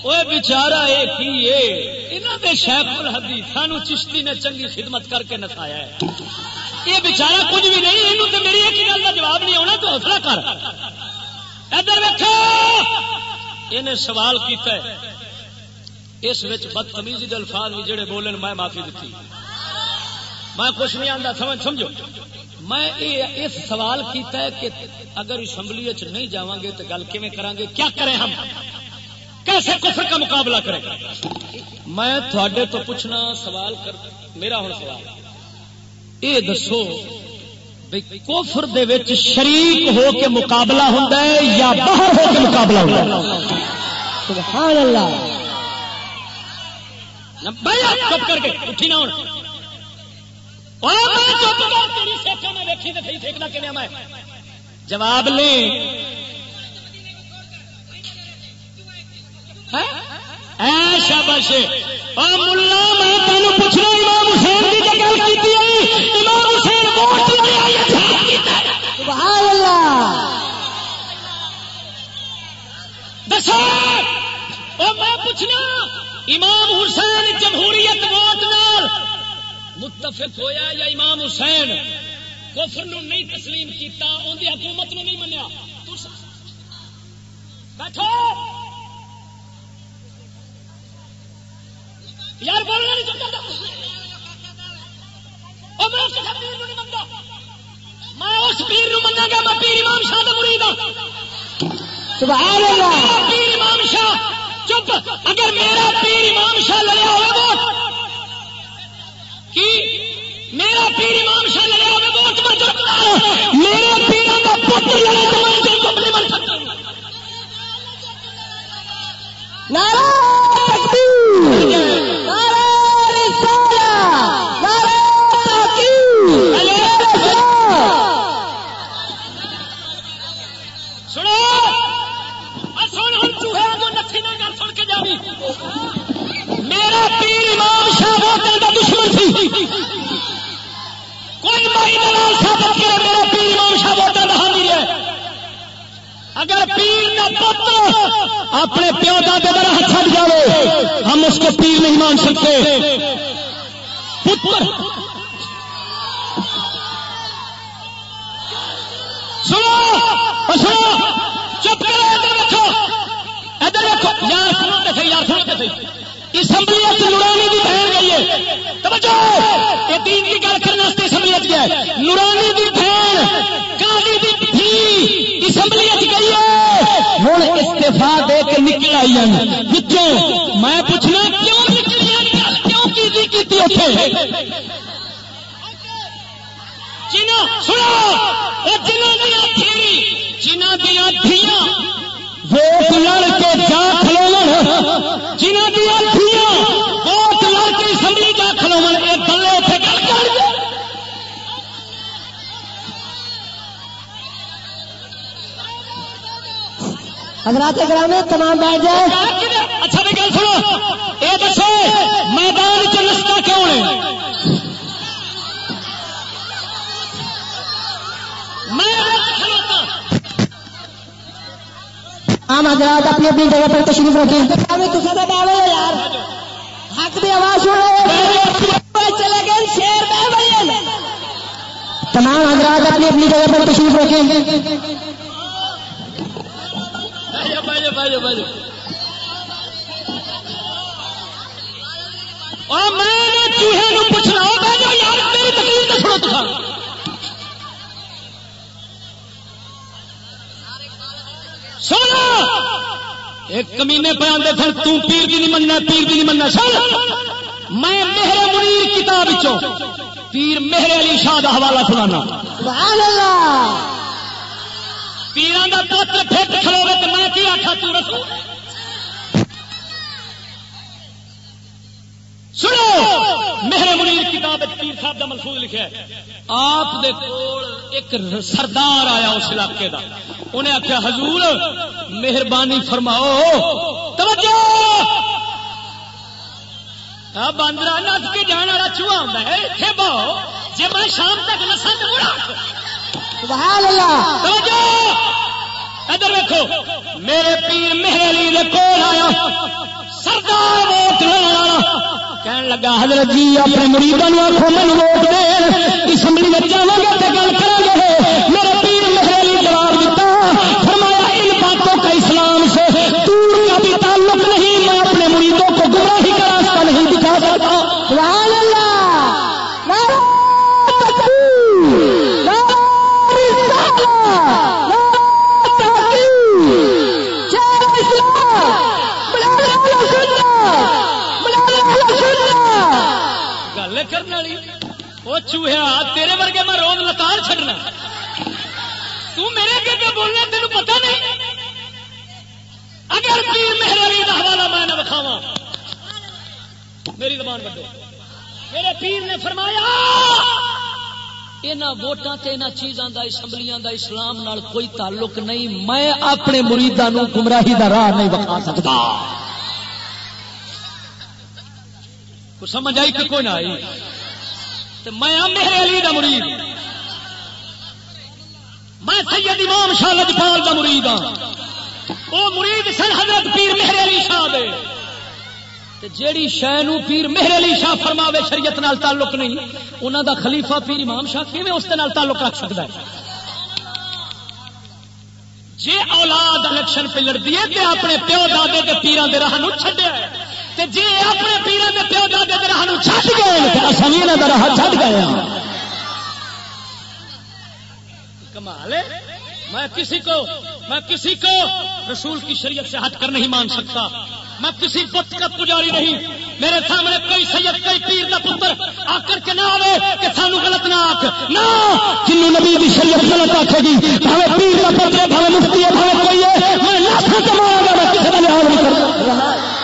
وہ بچارا یہ شیخ الحدی سانو چشتی نے چنگی خدمت کر کے نسایا ہے۔ یہ بچارا کچھ بھی نہیں یہ تو میری ایک گل کا جواب نہیں آنا تو حوصلہ کر۔ ادھر ویکو یہ سوال کیتا ہے۔ اس بدتمیزی کے الفاظ بھی جڑے بولن، میں معافی دیتی میں کچھ نہیں آتا سمجھ سمجھو۔ میں اس سوال کیتا ہے کہ اگر اسمبلی نہیں جا گے، تو گل کیون کریں گے کیا کریں ہم؟ کیسے کفر کا مقابلہ کریں میں تھوڑے تو پوچھنا سوال کر میرا ہوں سوال۔ یہ دسو کوفر دے وچ شریک ہو کے مقابلہ ہوتا ہے یا باہر ہو کے مقابلہ ہوتا ہے؟ سبحان اللہ چپ کر کے اٹھی نہ جواب لیں۔ شاباش ملا، میں تینوں پوچھنا امام حسین کی تو گل کی امام حسین اچھا سبحان اللہ۔ دسو میں پوچھنا، امام حسین جمہوریت ووٹ نال متفق ہویا یا امام حسین کفر نو نہیں تسلیم کیتا ان دی حکومت نو نہیں منیا؟ بیٹھو۔ یار بولنا نہیں۔ چاہتا میں اس پیر نہیں منگا میں اس پیر نو منگا گا میں پیر امام شاہ کا مرید ہوں سبحان اللہ۔ پیر امام شاہ چپ۔ اگر میرا پیر امام شاہ لڑیا ہوئے ووٹ کی؟ میرا پیر امام شاہ لڑیا ہوئے ووٹ میں جب میرے پیروں کا پتر لڑے تو میں جب نہیں بن سکتا نعرہ! امام شاہ کا دشمن سی کوئی مائی دلال ثابت کرے میرا پیر امام شاہ ووٹر کا حامی ہے۔ اگر پیر کا پتر اپنے پیو دادے کا ہاتھ چھٹ جائے ہم اس کو پیر نہیں مان سکتے۔ پتر۔ سنو سنو، چپ کرو، ادھر رکھو۔ ادھر رکھو۔ یار سنو تو صحیح، یار سنو تو صحیح۔ اسمبلی نورانی کی بہن گئی ہے۔ توجہ! یہ دین کی گل کرنے واسطے اسمبلی گیا ہے۔ نورانی کی بہن کالی دی تھی اسمبلی گئی ہے۔ ہوں استفا دے کے نکل آئی ہیں۔ بچوں میں پوچھنا کیوں نکلی کیوں کی کی اتنے جنہ، سنو، وہ جنہ دیا تھی جنہ دیا ووٹ لڑ کے جا کھلو جنہ دیا تھیاں ووٹ لڑ کے اسمبلی جا کھلو یہ گلے اتنے گل کر حضرات گرام تمام بیٹھ جائے اچھا بھی گل سنو۔ یہ دسو میدان چ نستا کیوں ہے عام حضرات اپنی اپنی جگہ پر تشریف رکھیں۔ ابھی تو سدا ڈالو یار۔ حق دی آواز سن رہے چلے گئے شیر میں تمام حضرات اپنی اپنی جگہ پر تشریف رکھیں۔ میں چوہے پوچھنا یار میری تکلیف دسو تو سونا ایک کمینے پہ آدھے سن تم پیر بھی نہیں مننا پیر بھی نہیں مننا سن میں مہر منیر کتاب چو پیر مہر علی شاہ کا حوالہ سنانا۔ پیران کا پتر پھٹ کھلوے تو میں کی آخا تو رسول؟ سنو! مہر منیر کتاب پیر صاحب کا ملفوظ لکھا ہے۔ آپ دے کول ایک سردار آیا اس علاقے دا۔ انہیں آخیا حضور مہربانی فرماؤ۔ توجہ! باندرا نس کے جان والا چوہا ہوتا ہے۔ اتنے بہو۔ جی میں شام تک نسا تو بڑا سبحان اللہ۔ توجہ! ادھر دیکھو میرے پیر مہر علی دے کول آیا۔ سردار ووٹ لینا کہن لگا، حضرت جی اپنے مریدوں آخو من ووٹ دے اسمبلی میں جاؤں گے گل کریں گے چوہیا تیرے ورگے میں روز لتار چڈنا تو میرے اگے پہ بولنا تین پتا نہیں اگر پیر میرے کا حوالہ میں نہ بکھاوا میری زبان بڑھو میرے پیر نے فرمایا یہاں ووٹاں تے یہاں چیزاں دا اسمبلیاں دا اسلام نال کوئی تعلق نہیں میں اپنے مریداں گمراہی دا راہ نہیں بکھا سکتا کچھ سمجھ آئی کہ کوئی نہ آئی تو میں ہاں میرے علی دا مرید ہاں۔ میں سید امام شاہ لجپال دا مرید ہاں۔ وہ مرید سن حضرت پیر میرے علی شاہ دے۔ تے جیڑی شہ نو پیر مہر علی شاہ فرماوے شریعت نال تعلق نہیں، انہاں دا خلیفہ پیر امام شاہ کیویں اس دے نال تعلق رکھ سکدا ہے؟ جی اولاد الیکشن پہ لڑتی ہے تے اپنے پیو دادے کے پیران دے راہ نو چھڈیا ہے۔ تے جی اپنے پیران دے پیو دادے دے راہ نو چھڈ گئے تے اساں وی انہاں راہ چھڈ گئے کمال میں کسی کو میں کسی کو رسول کی شریعت سے ہٹ کر نہیں مان سکتا۔ میں کسی بت کا پجاری نہیں۔ میرے سامنے کئی سید کئی پیر کا پتر آ کر کے نہ آئے کہ سانو غلط نہ آخ نہ! جنو نبی دی شریعت غلط آکھے گی، بھاوے پیر کا پتر ہے بھاوے مفتی ہے، بھاوے کوئی ہے۔ میں لاکھوں کماؤں گا میں کسی کا لحاظ نہیں کرتا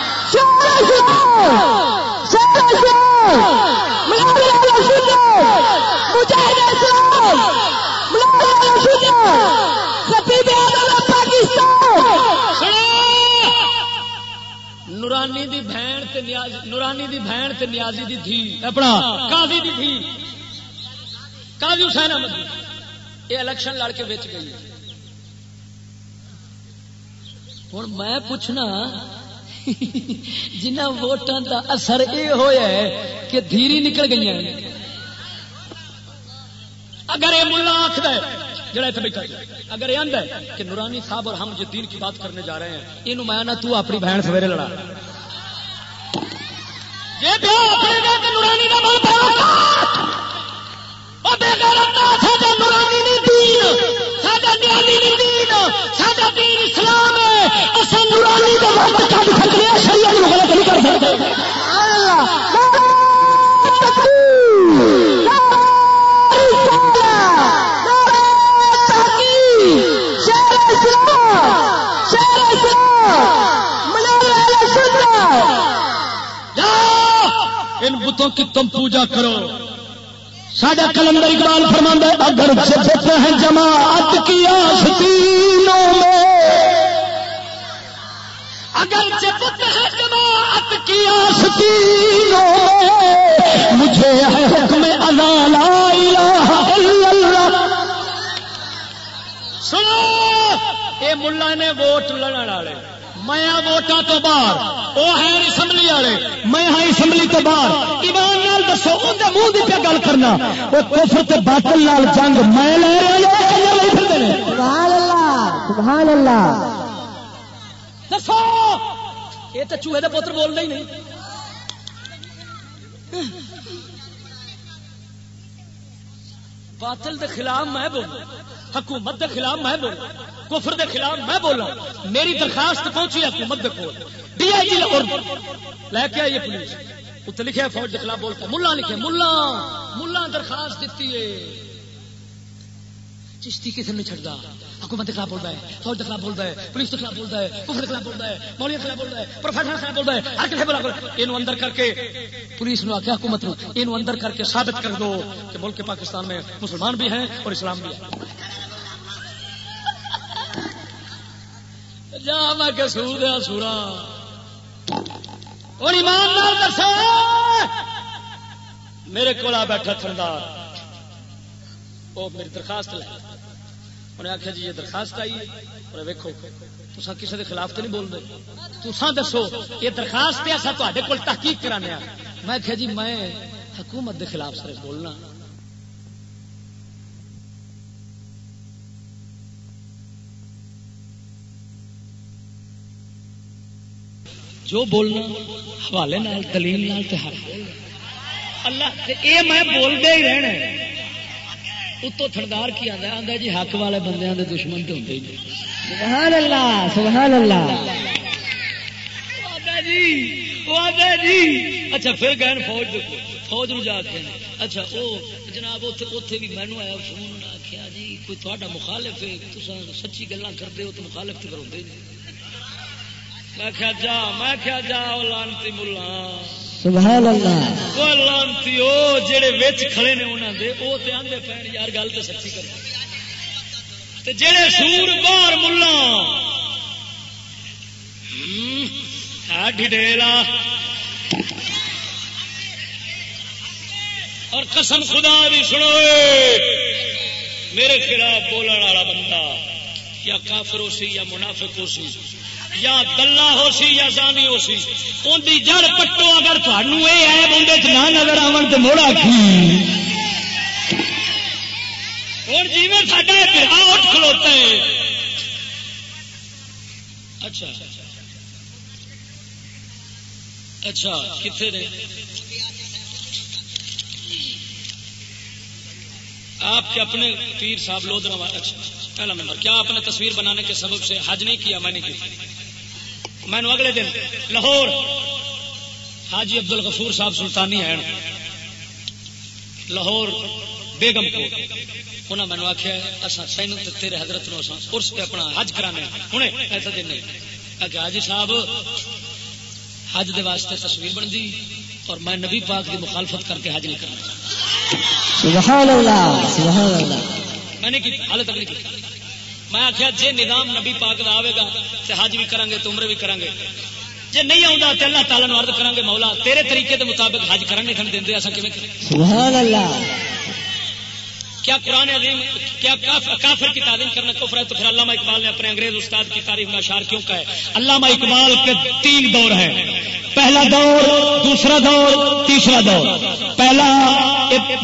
نورانی دی بہن تے نیازی نورانی دی بہن تے نیازی دی تھی اپنا، قاضی دی تھی قاضی حسین احمد یہ الیکشن لڑ کے بچ گئی۔ ہوں میں پوچھنا جنہ ووٹاں دا اثر یہ ہوا ہے کہ دھیری نکل گئی ہیں۔ اگر یہ ملا آخر جڑا اتنے بیٹھا اگر یہ آندا ہے کہ نورانی صاحب اور ہم جو دین کی بات کرنے جا رہے ہیں یہ میں نہ تو اپنی بہن سویرے لڑا۔ جے پیو اپنے نورانی دا مل ان بتوں کی تم پوجا کرو۔ ساڈا کلندر اقبال فرماندہ ہے، اگر جب ہیں جماعت کی آستینوں میں۔ اگر جبت ہے جماعت کی آستینوں میں، مجھے ہے حکم اذا لا الہ الا اللہ۔ سنو یہ ملا نے ووٹ لڑن والے۔ میں ووٹاں تو باہر وہ ہے اسمبلی والے میں ہاں اسمبلی تو باہر ایمان نال دسو اون منہ دی پہ گل کرنا؟ وہ کفر تے باطل نال جنگ میں لے سبحان اللہ سبحان اللہ۔ دسو! یہ تو چوہے دے پتر بولتے ہی نہیں۔ باطل دے خلاف میں بولا حکومت دے خلاف میں بولا کفر دے خلاف میں بولا میری درخواست پہنچی حکومت دے کول۔ ڈی آئی جی لے کے آئیے پولیس۔ اتنے لکھے فوج کے خلاف بولتا ملا لکھے ملا ملا درخواست دیتی ہے۔ چشتی کسی نہیں چڑھتا حکومت کے خلاف بولتا ہے، فوج کے خلاف بولتا ہے، پولیس کے خلاف بولتا ہے، کفر کے خلاف بولتا ہے مولیا کے خلاف بولتا ہے پروفیسر کے خلاف بولتا ہے۔ ہر کسی بولا یہ اندر کر کے پولیس نے آخیا حکومت نے یہ اندر کر کے ثابت کر دو کہ ملک پاکستان میں مسلمان بھی ہیں اور اسلام بھی ہے جا میں کہ سور دیا سورا۔ اور ایماندار دسو میرے کو بیٹھا تھردار وہ میری درخواست لے۔ انہیں آخیا جی یہ درخواست آئی ہے۔ ویکو تصا کسی کے خلاف تو نہیں بول رہے تسا دسو، یہ درخواست ہے اصا تے کول تحقیق کرانے میں آخیا جی میں حکومت کے خلاف صرف بولنا۔ جو بولنا حوالے نال دلیل نال تے حق۔ اللہ تے اے میں بولدے ہی رہنا اتو تھندار کی آدھا آدھا جی حق والے بندیاں دے دشمن تو ہوتے ہی نہیں سبحان اللہ سبحان اللہ۔ جی جی۔ اچھا پھر گئے فوج فوج نو جا کے۔ اچھا وہ جناب بھی مینو آیا فون آخیا جی کوئی تھوڑا مخالف ہے؟ سچی گلا کرتے ہو تو مخالف کرو میں کیا جا میں کیا جا لانتی ملا۔ سبحان اللہ وہ لانتی وہ جڑے وچ کھڑے نے دے یار گل تو سچی کر۔ جڑے سور بار ملا۔ اور قسم خدا بھی سنو میرے خلاف بولنے والا بندہ یا کافر ہو سی یا منافق ہو سی یا دلہ ہو سی یا زانی ہو سی ان کی جڑ پٹو اگر تمہوں یہ ہے بندے چ نہ نظر آن تو موڑا کی؟ ہوں جی میں ساڈا برا اٹھ کھلوتا ہے۔ اچھا۔ اچھا کتنے نے؟ آپ کے اپنے پیر صاحب لودرا اچھا پہلا نمبر۔ کیا آپ نے تصویر بنانے کے سبب سے حج نہیں کیا؟ میں نے کیا۔ میں اگلے دن لاہور حاجی عبد الغفور صاحب سلطانی ہیں۔ لاہور بیگم کو انہوں نے مینو آخیا سین تیرے حضرت نو ارس پہ اپنا حج کرانے ہوں ایسا دن نہیں کہ حاجی صاحب حج دے واسطے تصویر بن دی اور میں نبی پاک کی مخالفت کر کے حج نہیں کرنا۔ سبحان اللہ سبحان اللہ۔ میں نے حال تک نہیں کی میں آخیا جی نظام نبی پاک کا آئے گا تو حج بھی کریں گے تو عمر بھی کریں گے جی نہیں آتا تو اللہ تعالیٰ عرض کریں گے مولا تیرے طریقے کے مطابق حج کرن نہیں دیں اصل سبحان اللہ۔ کیا قرآن عظیم کیا کافر کی تعلیم کرنا کفر ہے تو پھر علامہ اقبال نے اپنے انگریز استاد کی تعریف میں اشار کیوں کہا ہے؟ علامہ اقبال کے تین دور ہیں۔ پہلا دور، دوسرا دور، تیسرا دور۔ پہلا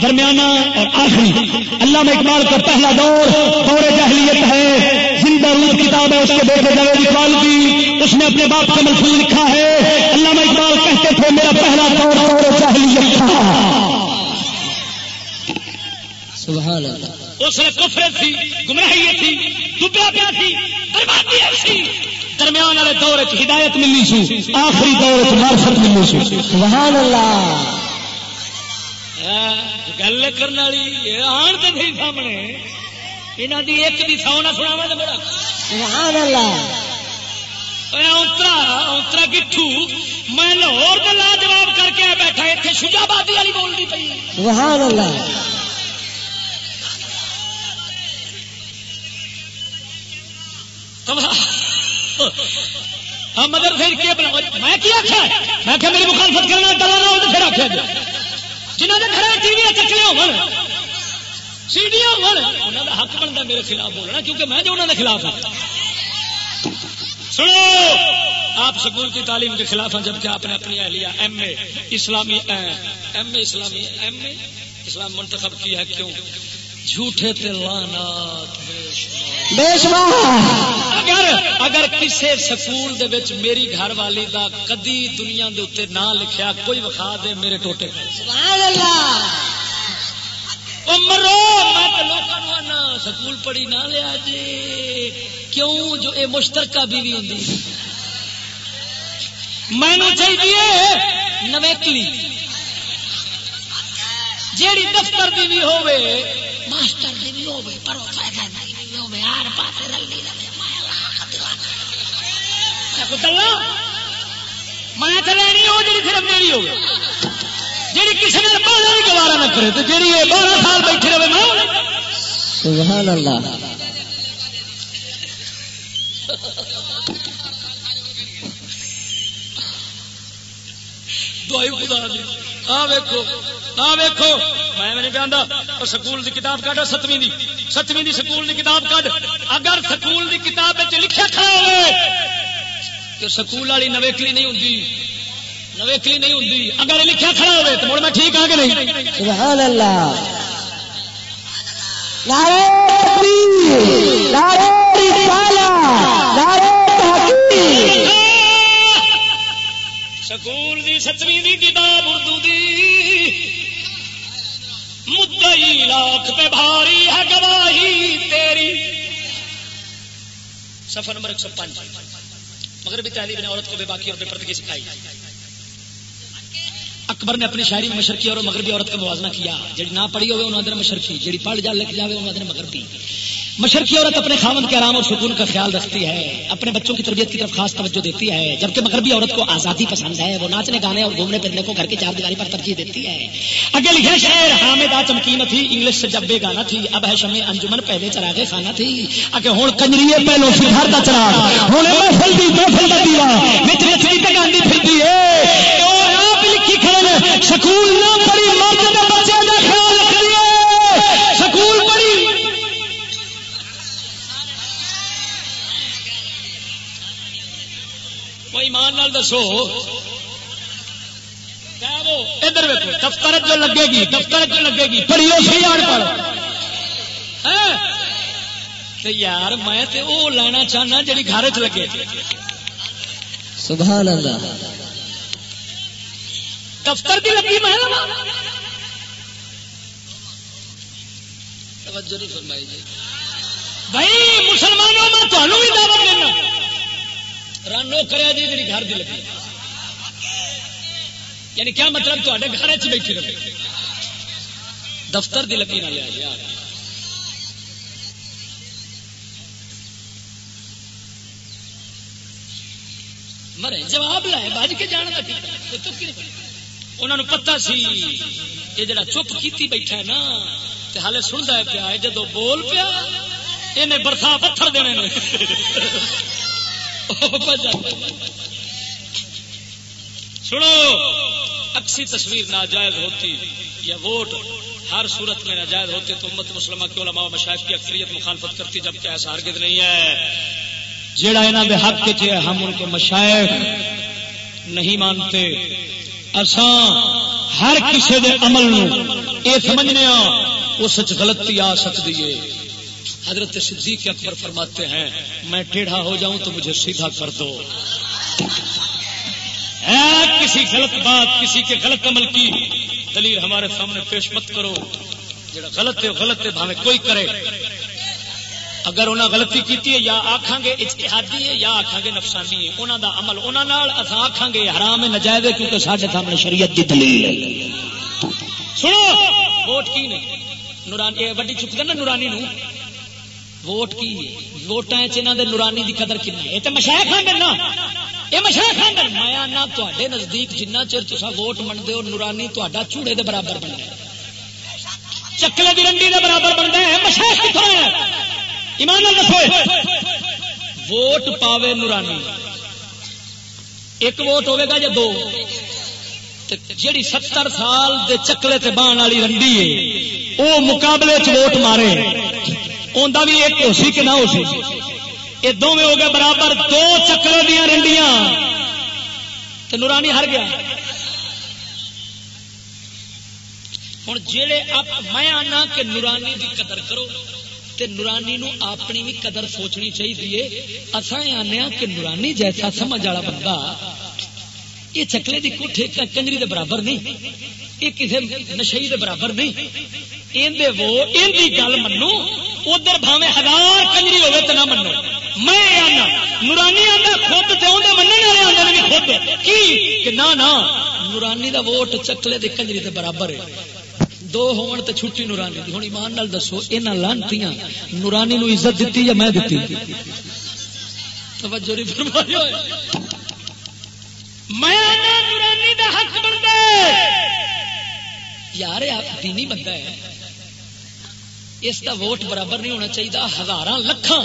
درمیانہ اور آخری۔ علامہ اقبال کا پہلا دور دور جہلیت ہے۔ زندہ روز کتاب ہے، اس کے بیٹے جاوید اقبال کی۔ اس نے اپنے باپ کا ملفوظ لکھا ہے۔ علامہ اقبال کہتے تھے، میرا پہلا دور دور جہلیت تھا۔ سبحان اللہ۔ اس نے کفر تھی گمراہی تھی ڈبیا پیا تھی بربادی سی۔ درمیان والے دور ہدایت ملی سی آخری دور مارفت ملی سی۔ سبحان اللہ۔ گل کرنے والی آن تو نہیں سامنے۔ یہاں دی ایک دی سو نہ سنا تو بڑا۔ سبحان اللہ۔ اترا کٹھو میں لاہور کا لاجواب کر کے بیٹھا اتنے شجابادی والی بولتی پی سبحان اللہ۔ ہاں مدر پھر کیا میں کیا آخیا میں کہ میری مخالفت کرنا ڈرانا ہو تو پھر آخیا جنہوں نے گھر ٹی وی چکلے ہو سیڈیاں انہوں کا حق بنتا میرے خلاف بولنا، کیونکہ میں جو انہوں کے خلاف ہوں سنو، آپ سکول کی تعلیم کے خلاف ہیں، جبکہ آپ نے اپنی اہلیہ ایم اے اسلامی ایم اے اسلامی ایم اے اسلام منتخب کی ہے، کیوں؟ جھوٹے تلانات اگر اگر کسی سکول دے وچ میری گھر والی دا کدی دنیا دے اتنے نہ لکھیا کوئی وکھا دے میرے ٹوٹے۔ سبحان اللہ۔ میں سکول پڑھی نہ لیا جی کیوں؟ جو اے مشترکہ بیوی ہوں مینو چاہیے نویکلی۔ جیڑی دفتر دی بھی ہوے ماسٹر دی بھی ہوے پروفیسر دی بھی ہوے ہر پاس رلی رہے میں تو لینی ہو جی صرف میری ہو جی کسی نے بھی گوارا نہ کرے تو جی بارہ سال بیٹھے رہے میں سبحان اللہ۔ دعائی خدا دی۔ آ ویکھو۔ آ ویکھو۔ میں نہیں سکول دی کتاب کٹ ستویں دی۔ ستویں دی سکول دی کتاب کٹ اگر سکول دی کتاب لکھا کھڑا ہوئے کہ سکول والی نویکلی نہیں ہوں نویکلی نہیں ہوں اگر لکھا کھڑا ہوئے تو مڑ میں ٹھیک آ کے نہیں۔ سبحان اللہ۔ نعرہ تکبیر نعرہ رسالہ نعرہ تحقیق۔ سکول دی ستویں دی کتاب اردو دی۔ مدعی لاکھ پہ بھاری ہے گواہی تیری۔ سفر نمبر ایک سو پانچ۔ مگر بھی تعلیم نے عورت کو بے باقی اور بے پردگی سکھائی۔ اکبر نے اپنی شاعری میں مشرقی اور مغربی عورت کا موازنہ کیا۔ جی نہ پڑھی ہوئے انہوں نے مشرقی جی پڑھ جا لکھ جائے انہوں نے مغربی۔ مشرقی عورت اپنے خامن کے آرام اور سکون کا خیال رکھتی ہے، اپنے بچوں کی تربیت کی طرف خاص توجہ دیتی ہے، جبکہ مغربی عورت کو آزادی پسند ہے، وہ ناچنے گانے اور گھومنے پھرنے کو گھر کی چار دیواری پر ترجیح دیتی ہے۔ اگے لکھے شہر حامدہ چمکین تھی، انگلش سے جب بے گانا تھی، اب ہے شمع انجمن، پہلے چراغے خانہ تھی۔ اگے ہوں کنجری پہلو سدھار کا چراغ۔ ہوں محفل دی، محفل دا دیوا وچ وچ کی ٹکاندی پھرتی ہے اور آپ لکھی کھڑے سکول نہ پڑھی، مرد دے بچے دا وہ ایمان نال دسو۔ ادھر ویکو دفتر جو لگے گی دفتر جو لگے گی پڑھی سی آن پڑھ۔ یار میں تے وہ لینا چاہنا جی گھر چ لگے۔ سبحان اللہ۔ دفتر کی لگی میں توجہ نہیں فرمائی جی۔ بھائی مسلمانوں میں تمہوں بھی دعوت دینا۔ رانو کرے جی جی گھر کی لگی۔ یعنی کیا مطلب تے گھر چ بیٹھی رہے دفتر دی لگی نہ لیا یار مرے، جواب لائے، بج کے جان لگی انہوں نے پتا سی، یہ جڑا چپ کیتی بیٹھا ہے نا، تے حالے سنتا ہے پیا جدو بول پیا یہ برسا پتھر دینے سنو، اکسی تصویر ناجائز ہوتی یا ووٹ ہر صورت میں ناجائز ہوتے تو امت مسلمہ کے علماء و مشاہد کی اکثریت مخالفت کرتی جبکہ ایسا ہرگز نہیں ہے۔ جیڑا انہوں کے حق کے ہم ان کے مشائق نہیں مانتے۔ اساں ہر کسی دے عمل نو اے سمجھنے اس غلطی آ سکتی ہے۔ حضرت صدیق اکبر فرماتے ہیں، میں ٹیڑھا ہو جاؤں تو مجھے سیدھا کر دو۔ کسی غلط بات، کسی کے غلط عمل کی، دلیل ہمارے سامنے پیش مت کرو۔ جڑا غلط ہے غلط ہے بھاوے کوئی کرے۔ اگر انہیں غلطی کی یا آخان گے اجتہادی ہے، یا آخان گے نفسانی ہے انہوں دا عمل انہوں اصا آخان گے حرام نجائز کیونکہ سارے سامنے شریعت کی دلیل ہے۔ سنو، ووٹ کی نہیں؟ نورانی وڈی چک نا نورانی نو۔ ووٹ کی ووٹاں دے نورانی دی قدر کن ہے؟ یہ تو مشاہ خان نا یہ مشاہ خان میں نہ تے نزدیک جنہ چر تصا ووٹ منگے ہو، نورانی تا چوڑے دے برابر بنتا چکلے دی رنڈی دے برابر بنتا ہے۔ مشاہ کتوں ہے؟ ایمان دسو۔ ووٹ پاوے نورانی۔ ایک ووٹ ہوے گا یا دو؟ جیڑی ستر سال دے چکلے تے بان والی رنڈی ہے وہ مقابلے چ ووٹ مارے۔ اندر بھی ایک ہو سی کہ نہ ہو سی یہ دونوں ہو گئے برابر، دو چکر دیا رنڈیاں۔ تو نورانی ہر گیا۔ ہوں جہے میں آنا کہ نورانی کی قدر کرو، تے نورانی نو اپنی بھی قدر سوچنی چاہیے اصا آنے کہ نورانی جیسا سمجھ والا بندہ، یہ چکلے دی کوٹھے، کنجری دے برابر نہیں، یہ کسی نشئی دے برابر نہیں۔ اندے وہ اندی گل منو، ادھر بھاوے ہزار کنجری ہوے تو نہ منو۔ میں آنا، نورانی آنا خود تے اندر مننے والے آدھے بھی خود۔ کی؟ کہ نہ نورانی دا ووٹ چکلے دی کنجری دے برابر ہے۔ دو ہون تے چھٹی نورانی دی۔ ہن ایمان نال دسو، انہاں لانتیاں، نورانی نو عزت دتی یا میں دتی؟ توجہ نہیں فرمائی۔ ہوئے میں نورانی دا حق بندا ہے۔ یار، آپ دینی بندہ ہے۔ اس دا ووٹ برابر نہیں ہونا چاہیے ہزار لکھاں۔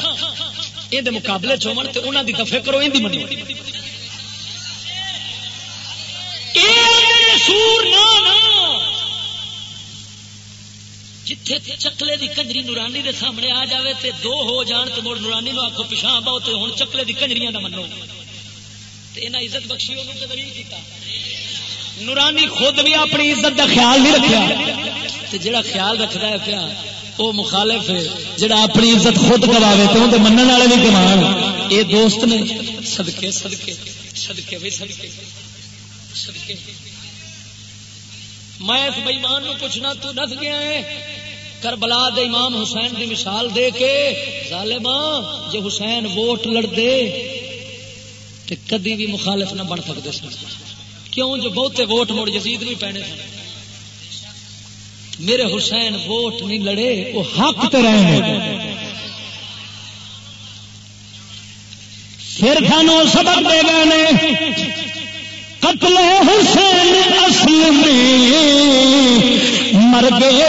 یہ مقابلے چ ہون تے انہاں دی دفے کرو ان دی جتھے چکلے دی کنجری نورانی دے سامنے آ جاوے تے دو ہو جان تو مڑ نورانی نو آخو پچھا باؤ تو ہوں چکلے دی کنجریاں دا منو۔ عزت بخشی کیتا۔ نورانی خود بھی اپنی عزت دا خیال نہیں رکھا تے جڑا خیال رکھتا ہے پیا وہ مخالف ہے، جڑا اپنی عزت خود گواوے تو اندر منن والے بھی گمان یہ دوست نے صدقے صدقے صدقے بھی صدقے صدقے۔ میں اس بئیمان پوچھنا، تو دس گیا ہے، کربلا دے امام حسین کی مثال دے کے ظالما جے حسین ووٹ لڑ دے تو کدی بھی مخالف نہ بن سکتے سن۔ کیوں؟ جو بہتے ووٹ مڑ جزید بھی پینے سن۔ میرے حسین ووٹ نہیں لڑے، وہ حق تے رہے پھر سانو سبق دے گئے قتل حسین اصل میں مر گئے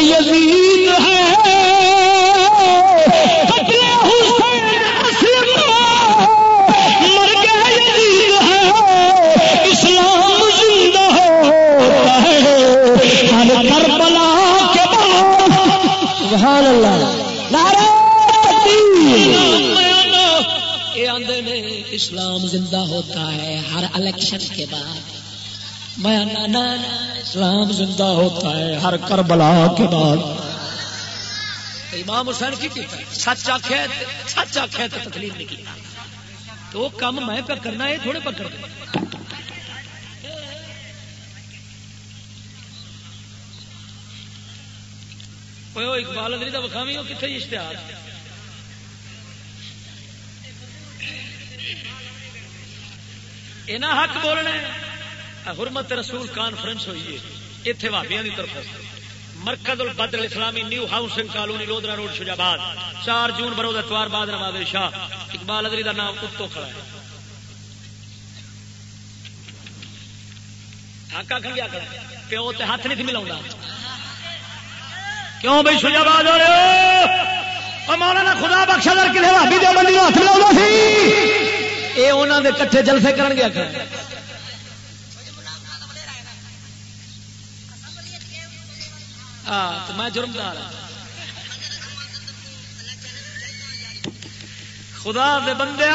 اسلام زندہ ہوتا ہے ہر الیکشن کے بعد۔ میں آنا نا اسلام زندہ ہوتا ہے ہر کربلا کے بعد۔ امام حسین کی سچ آخیا سچ آخیا تو تکلیف نہیں کی تو وہ کام میں پہ کرنا ہے، تھوڑے پہ اقبال ادری دا وکھاوی او کتھے اشتہار؟ اینا حق بولنا ہے۔ حرمت رسول کانفرنس ہوئی ہے۔ اتنے بھابیاں کی طرف مرکز البدر اسلامی new housing colony Lodhra road, Shujabad. چار جون برود اتوار بعد نواز شاہ۔ اقبال ادری کا نام اتو کھڑا ہے۔ حق آخر کیا کر پیو تے ہاتھ نہیں ملا کیوں بھائی شجاباد ہو رہے ہو؟ مولانا خدا بخشا در کسی بھابی دے بندی ہاتھ ملا سی۔ یہ انہوں دے کٹھے جلسے کرن گیا کر ہاں تو میں جرمدار ہاں۔ خدا دے بندے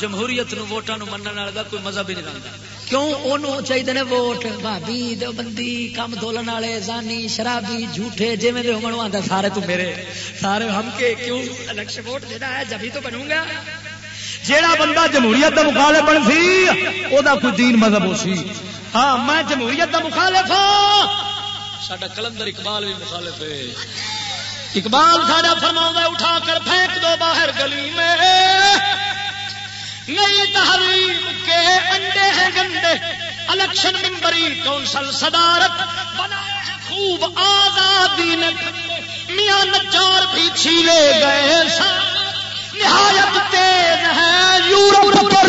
جمہوریت نو ووٹاں نو منن والے دا کوئی مذہب ہی نہیں رہندا کیوں؟ اونوں چاہیے نے ووٹ۔ بھابی دیوبندی، کم دولن والے، زانی، شرابی، جھوٹے جویں دے ہون آندا، سارے تو میرے۔ سارے ہم کے کیوں الیکشن ووٹ دینا ہے؟ جبھی تو بنوں گا۔ جیڑا بندہ جمہوریت دا مخالف بن سی او دا کوئی دین مذہب ہو سی۔ ہاں میں جمہوریت دا مخالف ہاں۔ ساڈا کلندر اقبال بھی مخالف ہے۔ اقبال ساڈا فرماؤں اٹھا کر پھینک دو باہر گلی میں۔ نئی تحریم کے انڈے ہیں گندے۔ الیکشن ممبری کونسل صدارت بنائے ہیں خوب آزادی نے۔ میاں نجار بھی چھیلے گئے سارے نہایت تیز ہے یورپ کے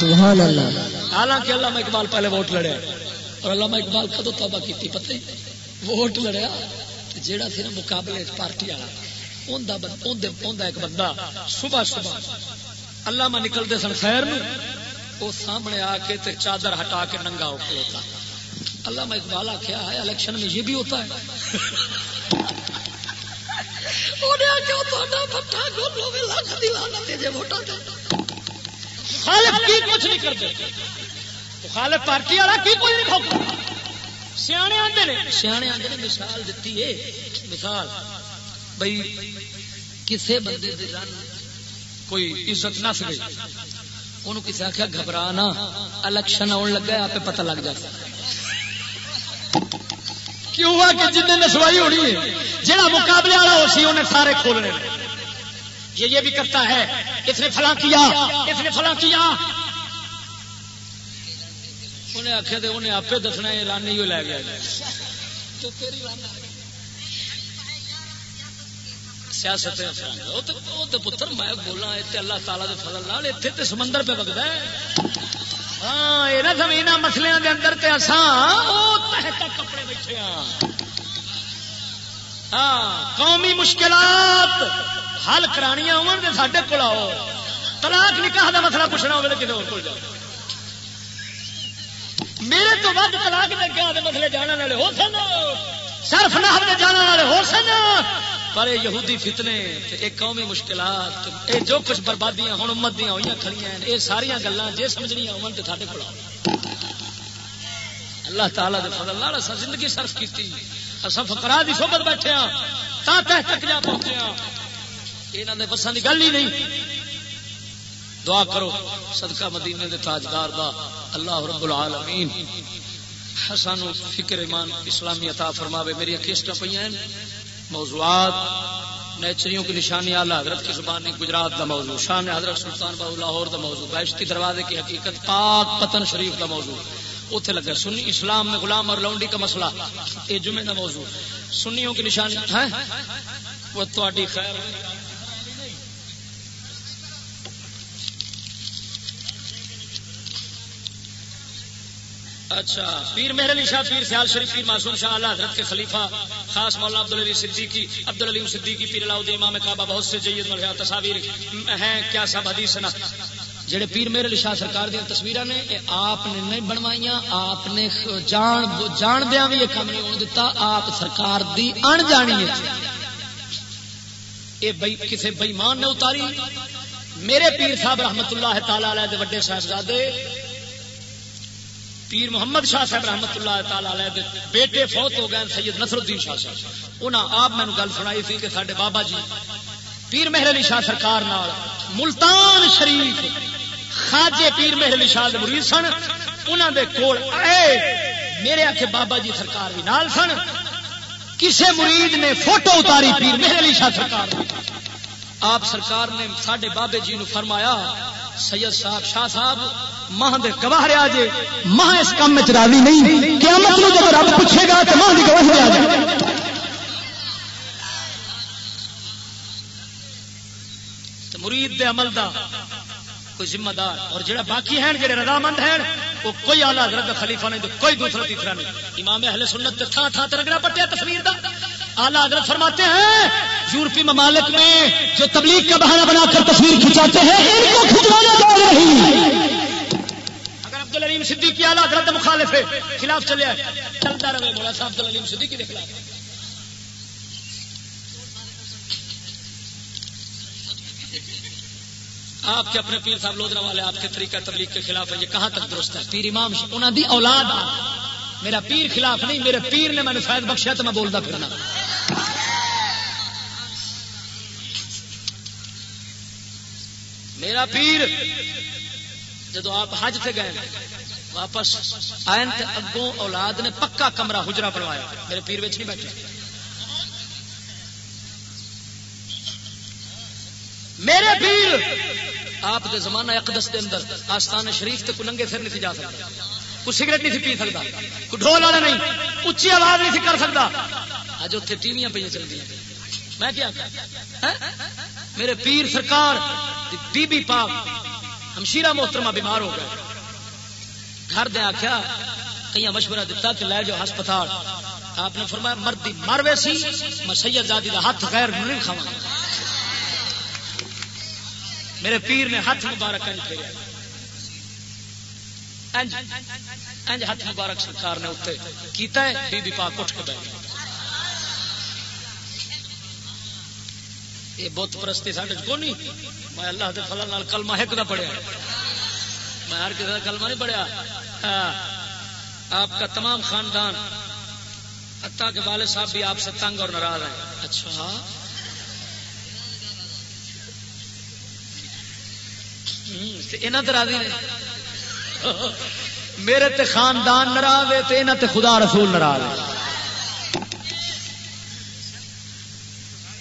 سبحان اللہ۔ حالانکہ علامہ اقبال پہلے ووٹ لڑیا اور علامہ اقبال کدو توبہ کی پتہ ووٹ لڑیا جیڑا سی نا مقابلے پارٹی والا ایک بندہ صبح صبح علامہ نکلتے سن خیر میں وہ سامنے آ کے تے چادر ہٹا کے ننگا ہو کھلوتا۔ علامہ اقبال آخیا ہے الیکشن میں یہ بھی ہوتا ہے۔ تھوڑا دی لعنت جے ووٹاں تے کی کچھ نہیں پارٹی والا کی نہیں سیانے نے۔ سیانے نے مثال دیتی ہے مثال۔ کسے بندے رن کوئی عزت نس گئی انہوں کسی آخیا گھبرا نہ۔ الیکشن آن لگا آپ پتہ لگ جاتا کیوں ہوا کہ جن نسوائی ہونی ہے؟ جہاں مقابلے والا ہو سی انہیں سارے کھولنے نے یہ یہ بھی کرتا ہے۔ اس نے فلاں کیا۔ اس نے فلاں کیا۔ انہیں آخیا تو انہیں آپ دسنا یہ رانی ہی لے گیا۔ تو سیاست وہ تو- تو پتر میں بولا اتنے اللہ تعالیٰ دے فضل نال اتنے تے سمندر پہ وگدا ہے۔ ہاں یہ نا زمین مسلے دے اندر تے اساں او تہ کپڑے بیٹھے ہاں۔ ہاں قومی مشکلات حل کرانیاں ہون تے ساڈے کول آؤ۔ طلاق نکاح دا مسئلہ پوچھنا ہوگا تو کسی اور کول جاؤ۔ میرے تو ود طلاق دے نکاح دے مسئلے جاننے والے ہو سن؟ صرف نحو دے جاننے والے ہو سن؟ پر یہودی فتنے، تے قومی مشکلات یہ جو کچھ بربادیاں ہن، امت دیاں ہوئیاں کھڑیاں ہیں یہ ساری گلاں جے سمجھنیاں ہون تے ساڈے کول اللہ تعالیٰ دے فضل نال اساں زندگی صرف کیتی۔ اساں فقراء دی صحبت بیٹھے ہاں تا تہ تک جا پہنچے ہاں۔ انہاں دے بساں دی گل ہی نہیں۔ دعا کرو، صدقہ مدینے دے تاجدار دا اللہ رب العالمین۔ سانو فکر ایمان اسلامی عطا فرماوے، میری کیسٹاں پہ موضوعات، نیچریوں کی نشانی اعلی حضرت کی زبانی گجرات کا موضوع، شان حضرت سلطان بابو لاہور کا موضوع بیشتی دروازے کی حقیقت، پاک پتن شریف کا موضوع۔ اتنے لگا، سنی اسلام میں غلام اور لونڈی کا مسئلہ۔ یہ جمعے کا موضوع۔ سنیوں کی نشانی ہے وہ تاری خیر اچھا پیر مہر علی شاہ، پیر سیال شریف، پیر معصوم شاہ اللہ حضرت کے خلیفہ، خاص مولانا عبد العلی صدیقی، عبد العلیم صدیقی، پیر علاؤدین امام کعبہ بہت سے جید مرحا تصاویر ہیں، کیا سب حدیث نا؟ جڑے پیر مہر علی شاہ سرکار دیا تصویر نے آپ نے نہیں بنوائیاں، آپ نے جان جان دیا بھی یہ کام نہیں ہونے دیتا، آپ سرکار دی ان جانی ہے۔ یہ کسی بئیمان نے اتاری؟ میرے پیر صاحب رحمت اللہ تعالی علیہ وڈے صاحبزادے پیر محمد شاہ صاحب رحمت اللہ تعالی علیہ بیٹے فوت ہو گئے سید نصر الدین شاہ صاحب۔ انہاں آپ مینو گل سنائی تھی کہ سارے بابا جی پیر مہر علی شاہ سرکار نال ملتان شریف خاجے پیر مہر علی شاہ دے مرید سن۔ انہاں دے کول آئے۔ میرے آخے بابا جی سرکار بھی نال سن۔ کسے مرید نے فوٹو اتاری پیر مہر علی شاہ سرکار آپ سرکار نے سڈے بابے جی نو فرمایا سید صاحب، شاہ صاحب ماہ دے گواہ رہا جے۔ ماہ اس کام میں راضی نہیں۔ قیامت نو جب رب پوچھے گا تو ماہ دی گواہی دے جائے۔ مرید دے عمل دا کوئی ذمہ دار، اور جڑا باقی ہیں، جڑے رضامند ہیں، وہ کوئی اعلی حضرت خلیفہ نہیں، تو کوئی دوسرا تیسرا نہیں۔ امام اہل سنت تھا تھا ترگنا پٹیا تصویر دا۔ اعلی حضرت فرماتے ہیں، یورپی ممالک میں جو تبلیغ کا بہانہ بنا کر تصویر کھنچاتے ہیں، ان کو جا رہی اگر عبد العلیم صدیقی اعلی حضرت مخالف ہے، خلاف چلے چلتا رہے، مولا صاحب، عبد العلیم صدیقی کے خلاف۔ آپ کے اپنے پیر صاحب لودرا والے، آپ کے طریقہ تبلیغ کے خلاف ہے یہ کہاں تک درست ہے؟ پیر امام انہوں دی اولاد میرا پیر خلاف نہیں، میرے پیر نے میں نے فائد بخشیا تو میں بولتا پھرنا۔ میرا پیر، جدو آپ حج سے گئے، واپس آئے اگوں اولاد نے پکا کمرہ حجرا بنوایا۔ میرے پیر بچ نہیں بیٹھے۔ میرے پیر، آپ کے زمانہ اقدس کے اندر آستان شریف تے کوئی ننگے سر نہیں جا سکتا کوئی سگریٹ نہیں پی سکتا، کوئی ڈھول والا نہیں اچھی آواز نہیں کر سکتا۔ اج اتنے ٹیویاں پہ چلتی میں کیا؟ ہاں؟ میرے پیر سرکار بی بی پاک ہمشیرہ محترمہ بیمار ہو گئے۔ گھر دے آخیا کئی مشورہ دیتا کہ لے جاؤ ہسپتال۔ آپ نے فرمایا مردی مر ویسی میں سید زادی کا ہاتھ غیر نہیں کھاوا میرے پیر نے ہاتھ مبارک پھیرا انج انج ہاتھ مبارک سرکار نے اتنے کیتا ہے بی بی پاک اٹھ کے بیٹھ یہ بت پرستی سارے کو نہیں میں اللہ کے فضل کلمہ ایک نہ پڑھیا میں ہر کسی کا کلمہ نہیں پڑھیا۔ ہاں، آپ کا تمام خاندان اتا کے والد صاحب بھی آپ سے تنگ اور ناراض ہیں۔ اچھا۔ یہاں تو راضی نے۔ میرے تے خاندان ناراض ہے تے تے خدا رسول ناراض ہے۔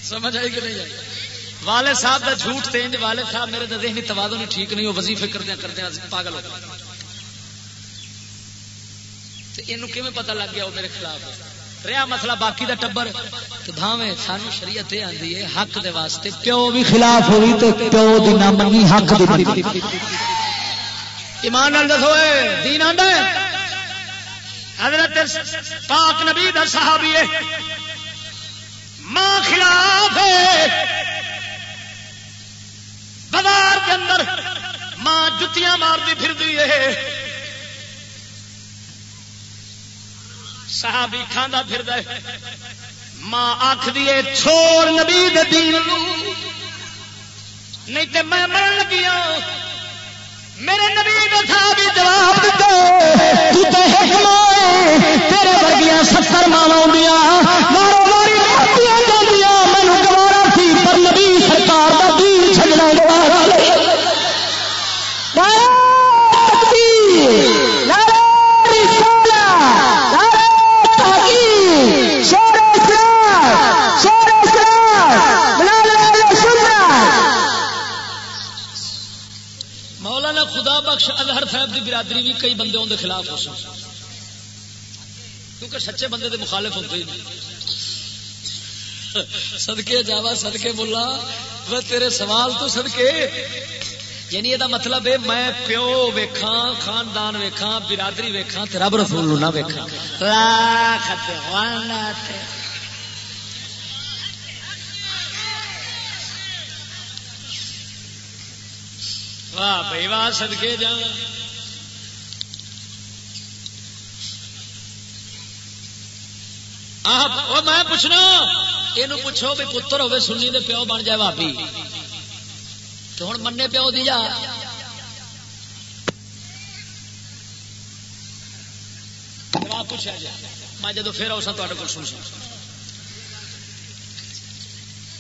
سمجھ آئی کہ نہیں آئی؟ والد صاحب کا جھوٹ تین والد صاحب میرے تے ذہنی توازن نہیں ٹھیک نہیں، وہ وظیفے کردیا کردیا پاگل ہو یہ پتا لگ گیا وہ میرے خلاف رہا مسئلہ باقی دا ٹبر۔ تو بھاوے سانو شریعت یہ آتی ہے حق دے واسطے۔ پیو بھی خلاف ہوئی تو پیو دی نہ منی حق دی منی ایمان دسو دین آندا ہے۔ حضرت پاک نبی دا صحابی ہے۔ ماں خلاف ہے۔ بازار کے اندر ماں جتیاں مارتی پھر دی ہے۔ صحابی کھانا پھر دے ماں آخ دیے چھوڑ نبی دین نہیں تے میں مرن لگی ہوں میرے نبی نے صحابی جواب دیتے تو تے حکم تیرے ورگیاں ستر ماوا مارو ماری مارتیاں جاندیاں مینوں گوارا سی، پر نبی سرکار دا دین چھڈنا گوارا نہیں نعرہ تکبیر نعرہ رسالہ نعرہ تحقیق شور اسلام شور اسلام دی برادری بھی کئی بندے اندر خلاف ہو سکتے کیونکہ سچے بندے دے مخالف ہوتے ہی نہیں۔ سدکے جاوا سدکے بولا وہ تیرے سوال تو سدکے یعنی یہ مطلب ہے میں پیو ویکھا خاندان ویکھا برادری ویکھا رب رسول نہ ویکھا لاکھ واہ بھائی واہ سدکے جا میں پوچھنا یہ پوچھو بھی پتر ہوے سنی دے پیو بن جائے بھابی تو ہوں منے پیو دی جا پوچھا جائے میں جدو پھر آؤ سا تے کو سن سن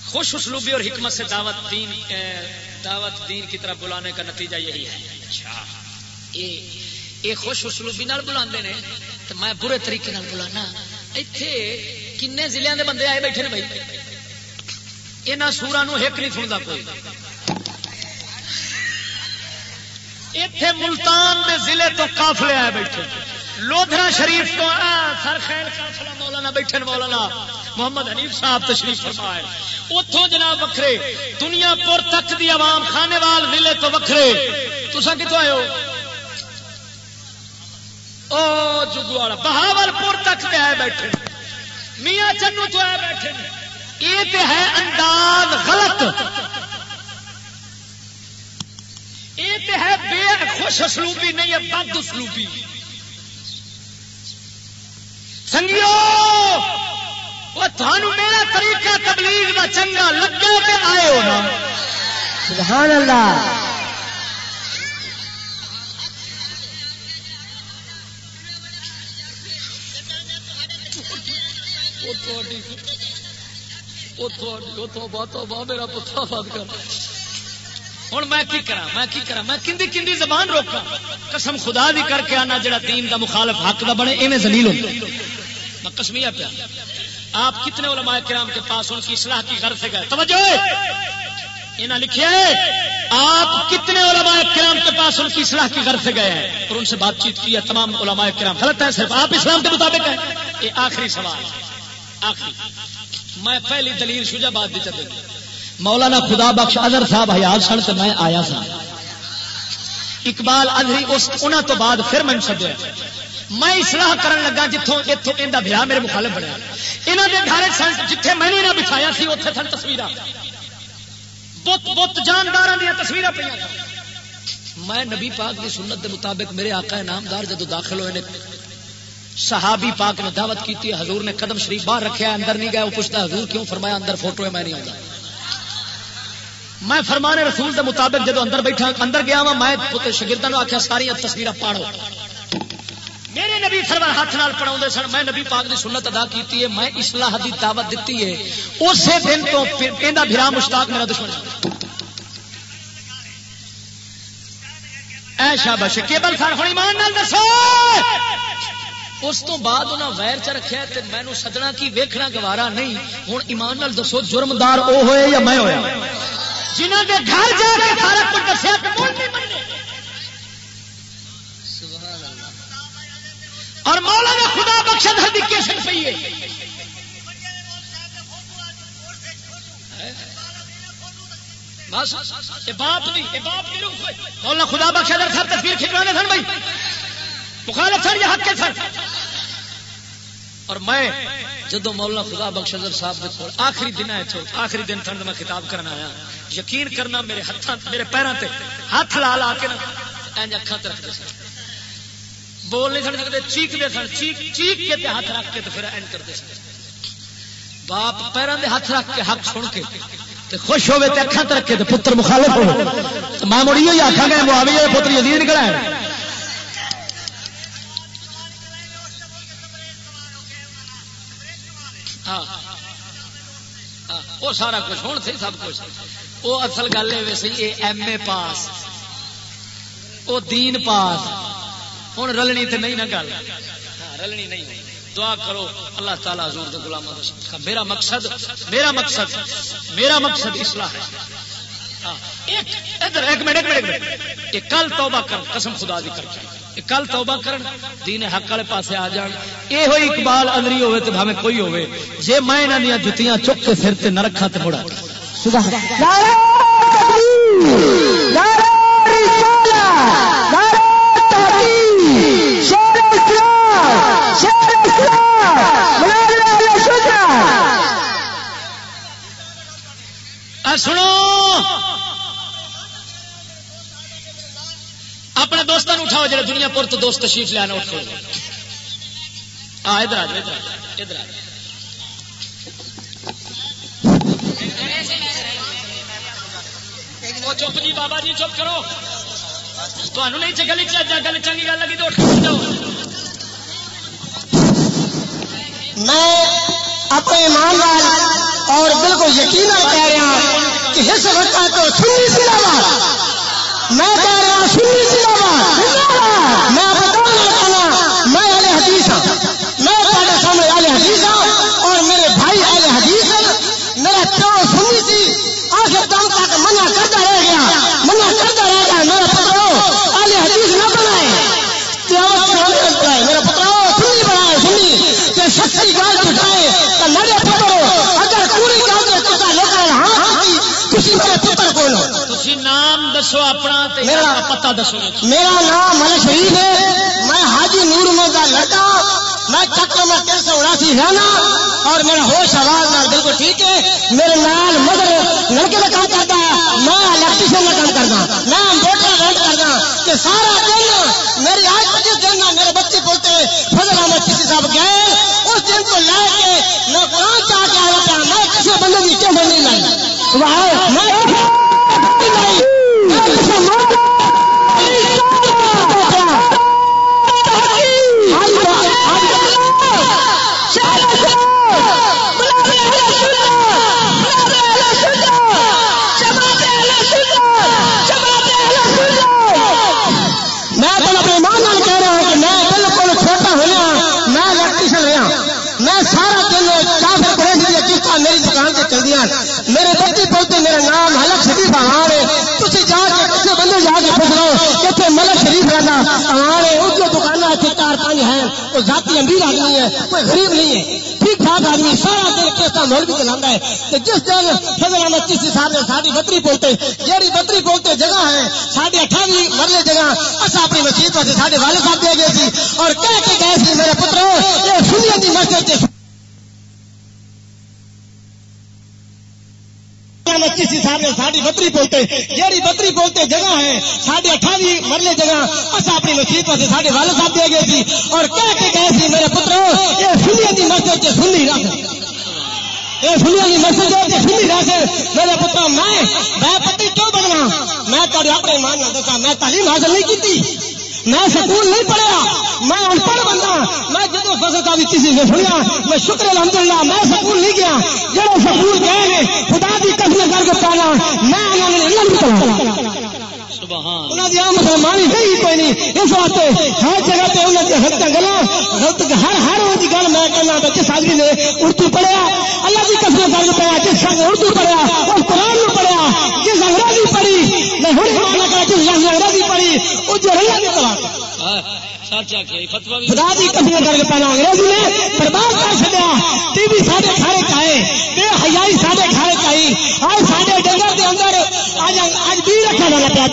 خوش اسلوبی اور حکمت سے دعوت دین دعوت دین کی طرف بلانے کا نتیجہ یہی ہے۔ اچھا۔ یہ خوش اسلوبی بلا تو میں برے طریقے بلانا۔ اتے کن ضلع کے بندے آئے بیٹھے بھائی؟ یہاں سورا ایک نہیں سنتا کوئی۔ اتے ملتان کے ضلع تو کافلے آئے بیٹھے۔ لودھرا شریف تو سر خیر مولانا بیٹھے مولانا۔ محمد حنیف صاحب تشریف فرمائے۔ اتوں جناب وکھرے، دنیا پور تک دی عوام خانے وال ضلع تو وکھرے۔ تسا کتوں آئے ہو؟ او جگواڑا، بہاول پور تک تے آئے بیٹھے۔ میاں چنو تو آئے بیٹھے۔ یہ تے ہے انداز غلط۔ یہ تے ہے بے خوش اسلوبی نہیں ہے، بد اسلوبی۔ سنگیو! وہ تھانو میرا طریقہ تبلیغ کا چنگا لگا تے آئے ہو نا۔ سبحان اللہ میرا پتھا بات کر۔ ہوں میں کی کرا میں کی کرا میں کندی کندی زبان روکا قسم خدا دی کر کے آنا جڑا دین دا مخالف حق دا بنے ایویں زلیل ہو میں کسمیا پیا۔ آپ کتنے علماء کرام کے پاس ان کی اصلاح کی غرض سے گئے؟ توجہ! انہاں لکھیا ہے آپ کتنے علماء کرام کے پاس ان کی اصلاح کی غرض سے گئے ہیں؟ اور ان سے بات چیت کی ہے، تمام علماء کرام۔ غلط ہے، صرف آپ اسلام کے مطابق ہیں۔ یہ آخری سوال آخری۔ میں پہلی دلیل شجا بات دی چلے۔ مولانا خدا بخش اظہر صاحب حیات سن تو میں آیا سا اقبال ادری اس انہوں تو بعد پھر میں سدیا میں اصلاح کرن لگا جتوں اتوں یہ بیا میرے مخالف بنیا۔ یہاں کے گھر سن جتھے میں نے بچھایا سی اتنے سن تصویر بت بت جاندار دیا تصویر پہ میں نبی پاک کی سنت کے مطابق میرے آقا نامدار جدو داخل ہوئے نے، صحابی پاک نے دعوت کی حضور نے قدم شریف باہر رکھا اندر نہیں گیا وہ پوچھتا، حضور کیوں فرمایا اندر فوٹو ہے، میں نہیں آتا میں فرمانے رسول کے مطابق جب اندر بیٹھا، اندر گیا وا میں شگردوں آخیا ساری تصویر پاڑو۔ میرے نبی سرور ہاتھ نال پڑھا سن، میں نبی پاک کی سنت ادا کی ہے، میں اسلح کی دعوت دیتی ہے۔ اسی دن تو برا مشتاق میرا دشمن ایشا بش کیبل سر ہوں ایمان نال دسو۔ اس تو بعد انہیں ویر چ رکھا مینو سجنا کی ویکھنا گوارا نہیں۔ ہوں ایمان نال دسو، جرمدار وہ ہوئے یا میں ہویا۔ جنہوں کے گھر جا کے سارا کچھ دسیا اور مولا نے خدا بخشت ہدیکیشن پی ہے۔ بس باپ نہیں مولا خدا بخش سر، تصویر کھینچوانے سن بھائی۔ مخالف سر یا حق کے سر اور میں جدو مولانا خدا بخش صاحب آخری دن ہے آخری دن تھنڈ میں خطاب کرنا آیا۔ یقین کرنا میرے ہاتھ میرے پیروں سے ہاتھ لا لا کے اچھا رکھتے سن۔ بول نہیں سن سکتے چیختے سن، چیخ چیخ کے ہاتھ رکھ کے پھر این کرتے سن۔ باپ پیروں کے ہاتھ رکھ کے حق سن کے تے خوش ہوئے اکھان رکھے پتر مخالف ہو میں مڑی ہوئی آخا گا معاویہ پتر یزید نکلا ہے ہاں،, ہاں۔ وہ سارا کچھ ہوں سی سب کچھ۔ وہ اصل گل ہے ویسے یہ ایم اے پاس۔ وہ دین پاس۔ ہوں رلنی تو نہیں نا گل۔ ہاں، رلنی نہیں دعا کرو اللہ تعالیٰ حضور کے غلام میرا مقصد میرا مقصد میرا مقصد اصلاح ہے۔ ادھر ایک منٹ ایک منٹ ایک منٹ۔ یہ کل توبہ کر قسم خدا دی کر کے کل توبہ کرن دین حق والے پاسے آ جان۔ یہ ہوئی اقبال ادری ہوئے تو بھاوے کوئی ہوئے۔ جے میں انہاں دیاں جتیاں چک کے سر تے نہ رکھا تے مڑا۔ سبحان سنو۔ اپنے دوستان اٹھاؤ جڑے دنیا پور تو دوست تشریف لے اٹھو ہاں ادھر آ جاؤ، ادھر ادھر آ جاؤ۔ وہ چپ جی بابا جی چپ کرو۔ تمہیں نہیں گلی گل چنگی گل لگی تو اٹھ جاؤ میں اپنے ایمان اور بالکل یقین کہہ رہا ہوں کہ اس وقت تو سنی سلاوا میں کہہ رہا ہوں سنی سلاوا میں بتاؤں کہنا میں اہل حدیث ہوں۔ میں تھوڑے سامنے اہل حدیث ہوں اور میرے بھائی اہل حدیث ہیں۔ میرا پیو سنی سی۔ آخر دم تک منع کرتا رہ گیا۔ منع کرتا رہ گیا۔ میرا پترو، اہل حدیث نہ بنائے۔ میرا پترو، سنی بنائے، سنی۔ کہ سچی گال میرے پترو اگر پوری ہاں ہاں کی میرے پتر نام دسو اپنا تے میرا- پتا دسو میرا نام ملک شریف ہے۔ میں حاجی نور مو کا لڑکا۔ میں چکر میں تین سو اناسی رہنا اور میرا ہوش آواز نال بالکل ٹھیک ہے۔ میرے نال مگر لڑکے کا کام کرتا ہے میں الیکٹریشن کا کام کرتا میں کہ سارا دن میری آج پچیس دن میرے بچے بولتے فضل احمد چشتی صاحب گئے۔ اس دن کو لے کے میں قرآن چاہ کے آیا تھا۔ میں کسی بندے کی کیوں نہیں لائی۔ نہیں میں تو اپنے ایمان نال کہہ رہا ہوں کہ میں بالکل چھوٹا ہوا میں الیکٹریشن رہا میں سارا دن کافر قریش میری دکان سے چل دیا میرے بچے بولتے میرا نام حلق شریف آوار ہے۔ تھی جا کے کسی بندے جا کے پوچھ لو کہ اتنے ملک شریف رہنا آوار ہے؟ اس کی دکان اتنے چار پانچ ہیں۔ وہ ذاتی امیر آدمی ہے، کوئی غریب نہیں ہے۔ ٹھیک ٹھاک آدمی، سارا دن قسطیں مول بھی چلانا ہے۔ کہ جس دن فضل احمد چیسی صاحب نے ساری بتری بولتے جیڑی بتری بولتے جگہ ہے ساڑھے اٹھاوی مرلے جگہ اصا اپنی مسیح پاس ساڈے والد صاحب دے گئے سی۔ اور کہہ کے گئے سی، میرے پترو، یہ سنیا دی مسجد تے چیسی صاحب نے ساڑی بتری بولتے، جیڑی بتری بولتے جگہ ہے ساڑھے اٹھاوی مرلے جگہ اصا اپنی مسیح پاس ساڈے والد صاحب دے گئے سی۔ اور کہہ کے گئے سی، میرے پترو یہ سنیا دی مسجد تے سنی رکھ۔ یہ سنیا کی مسجد ہے کہ سنی رکھ۔ میرے پتر میں میں پٹی کیوں بننا میں تھوڑے اپنے ایمان نہ دسا میں تعلیم حاصل نہیں کی میں سکول نہیں پڑھیا۔ میں ان پڑھ بندہ۔ میں جدو فصل کا بھی کسی نے سنیا، میں شکر الحمدللہ، میں سکول نہیں گیا۔ جب سکول گئے خدا کی قسم کر کے پانا میں انہوں نے علم نہیں پڑھا انہوں نے مسلمانی نہیں کوئی نہیں۔ اس واسطے ہر جگہ پہ انہوں نے غلط گلا۔ غلط ہر ہر کی گل میں کہنا نے اردو پڑھیا۔ اللہ کی قسم کر کے پڑھیا جس اردو پڑھیا اور قرآن پڑھیا جس انگریزی پڑھی۔ میں ہوں مانا کرا جس انگریزی پڑھی وہ جو نہیں پڑھا سچ آ فتوا بھی خدا کی قسم کر کے پہنا انگریزی نے برباد کر چڑیا ٹی وی سارے کھارے کھائے۔ بے حیائی سارے کھارے کھائی۔ آج سارے ڈنگر اندر آج آج جانا پیا۔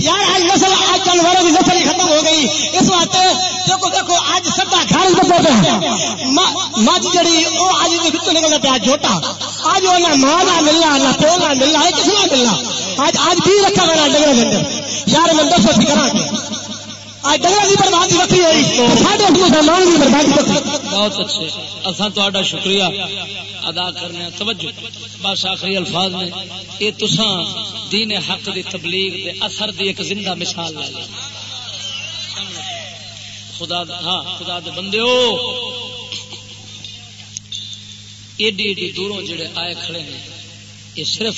یار آج نسل آج جانوروں کی نسل ہی ختم ہو گئی۔ اس واسطے دیکھو دیکھو آج سدا گھر بچے پہ مجھ جڑی وہ آج بچوں نکلنا پیا جھوٹا۔ آج وہ نہ ماں نہ ملنا نہ پیو نہ ملنا یہ کس نہ ملنا۔ آج آج بھی رکھا اندر۔ یار میں دسو کرا آج ڈنگر کی بربادی رکھی ہوئی۔ ساڈے مسلمان کی بربادی بہت اچھے۔ اصا تا شکریہ ادا کرنے توجہ۔ بس آخری الفاظ نے۔ یہ تسا دین حق دی تبلیغ دے اثر دی ایک زندہ مثال لے خدا ہاں خدا دے بندے ہو ایڈی ایڈی دوروں جڑے آئے کھڑے ہیں، یہ صرف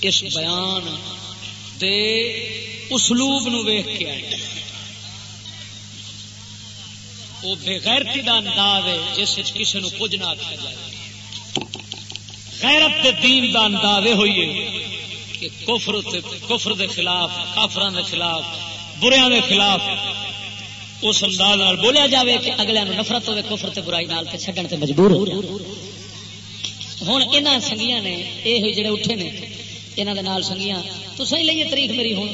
اس بیان دے اسلوب نو ویخ کے آئے وہ بےغیرتی کا انداز ہے، جس کسی نو کچھ نہ آخیا جائے۔ غیرت دے دین دا انداز یہ ہوئی ہے کہ کفر کفر دے خلاف کافران دے خلاف، بریاں دے خلاف اس انداز بولیا جاوے کہ اگلے نفرت ہوے کفر تے برائی نال تے چھڈن تے مجبور ہو۔ ہوں یہاں سنگیاں نے یہ جڑے اٹھے نے یہاں دے نال سنگیاں تو صحیح لئیے تاریخ میری ہوں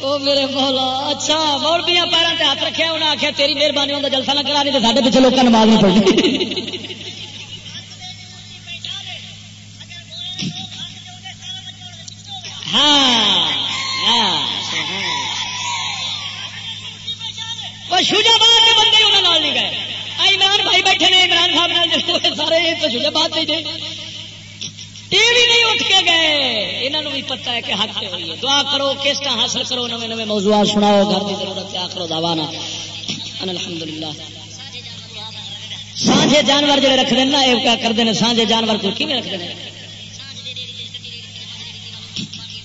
وہ میرے مولا اچھا مولبیا پیروں سے ہاتھ رکھے انہیں آخیا تیری مہربانی ہوتا جلسہ نہ کرا نہیں تو سارے پیچھے لوگوں نماز نہیں پڑی ہاں, ہاں،, ہاں۔ شوجاباد کے بندے انہوں نہیں گئے۔ عمران بھائی بیٹھے نے، عمران صاحب سارے تو شوجاباد نہیں یہ بھی نہیں اٹھ کے گئے۔ انہوں بھی پتا ہے کہ حق پہ ہوئی ہے۔ دعا کرو کس کا حاصل کرو نئے نئے موضوعات سناؤ، گھر کی ضرورت ہے آخرو داوانا الحمد للہ سانجے جانور جڑے رکھتے ہیں نا یہ کیا کرتے ہیں؟ سانجے جانور کو کی رکھتے ہیں؟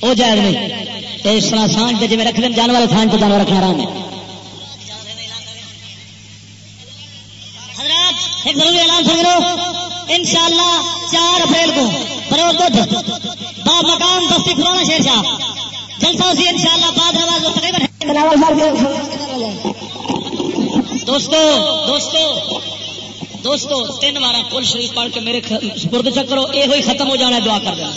وہ جائز نہیں۔ اس طرح سانج جی رکھتے ہیں، جانور سانج جانور رکھنا رہا ہے اعلان سمجھ لو چار اپریل کو فروغ دودھ با مقام بستی پرانا شیر شاہ جلسہ اسی ان شاء اللہ بعد آواز تقریباً دوستو دوستو دوستو تین بار کل شریف پڑھ کے میرے سپرد چکرو یہ ہوئی ختم ہو جانا ہے دعا کر دینا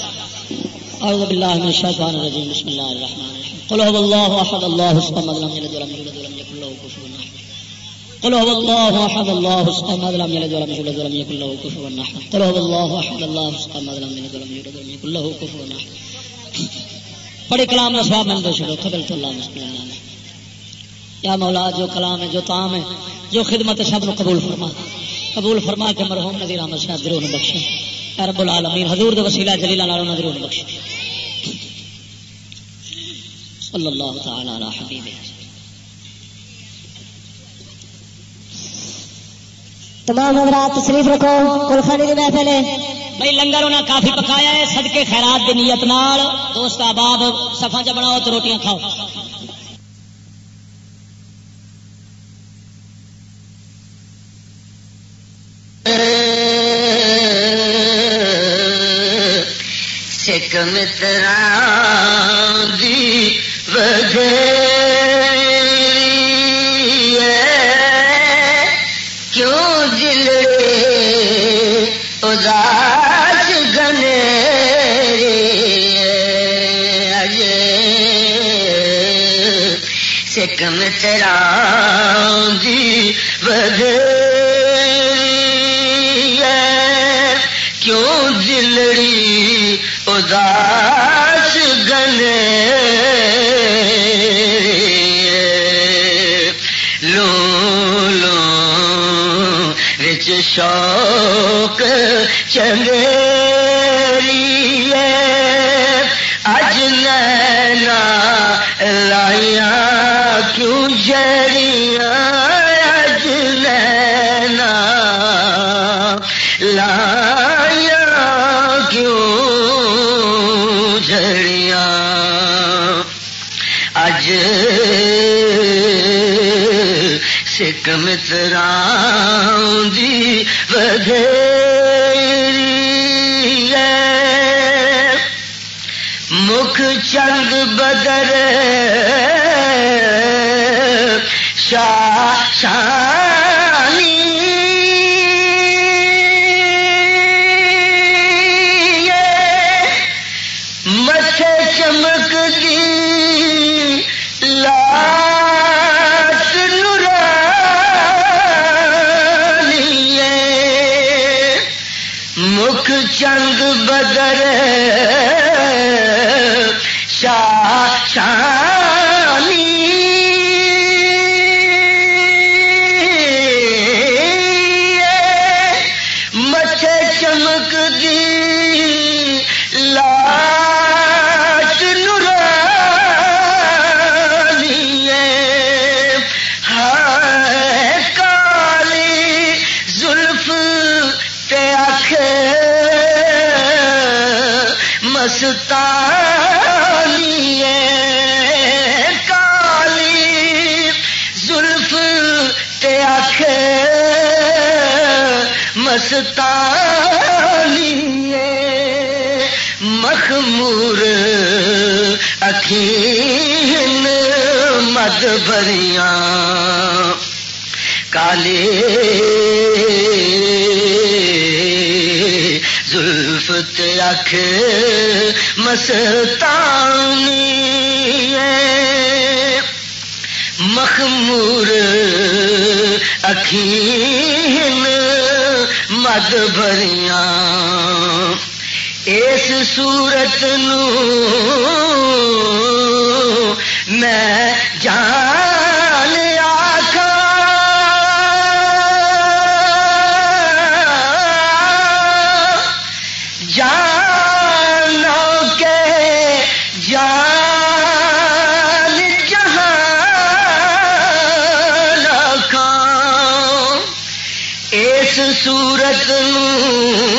اعوذ باللہ من الشیطان الرجیم بسم اللہ الرحمن الرحیم قل هو الله احد الله الصمد لم يلد ولم يولد ولم يكن له كفوا قل هو الله احد الله الصمد لم يلد ولم يولد ولم يكن له كفوا احد قل هو الله احد الله الصمد لم يلد ولم يولد ولم يكن له كفوا احد بڑے کلام کا سواب من دو چھڑو قبل تو اللہ بسم اللہ یا مولا، جو کلام ہے، جو تام ہے، جو خدمت سب نو قبول فرما. قبول فرما کے مرحوم نذیر احمد صاحب درون بخشے اے رب العالمین، حضور دے وسیلہ جلیلہ نال انہاں درون بخشے صلی اللہ تعالی علی حبیبہ. تمام حضرات تشریف رکھو کلخانی کی محفل ہے بھائی لنگر انہیں کافی پکایا ہے صدقے خیرات کی نیت نال۔ دوست آباد سفا چ بناؤ تو روٹیاں کھاؤ۔ سکھ متر تیرا دی بدے کیوں دلڑی اداس گنے شوق چنگیری بدر مستانی مخمور اکھین مد بھریاں۔ کالے زلف اکھ مستانی مخمور اکھین مد بھریاں۔ اس صورت نو میں جان نور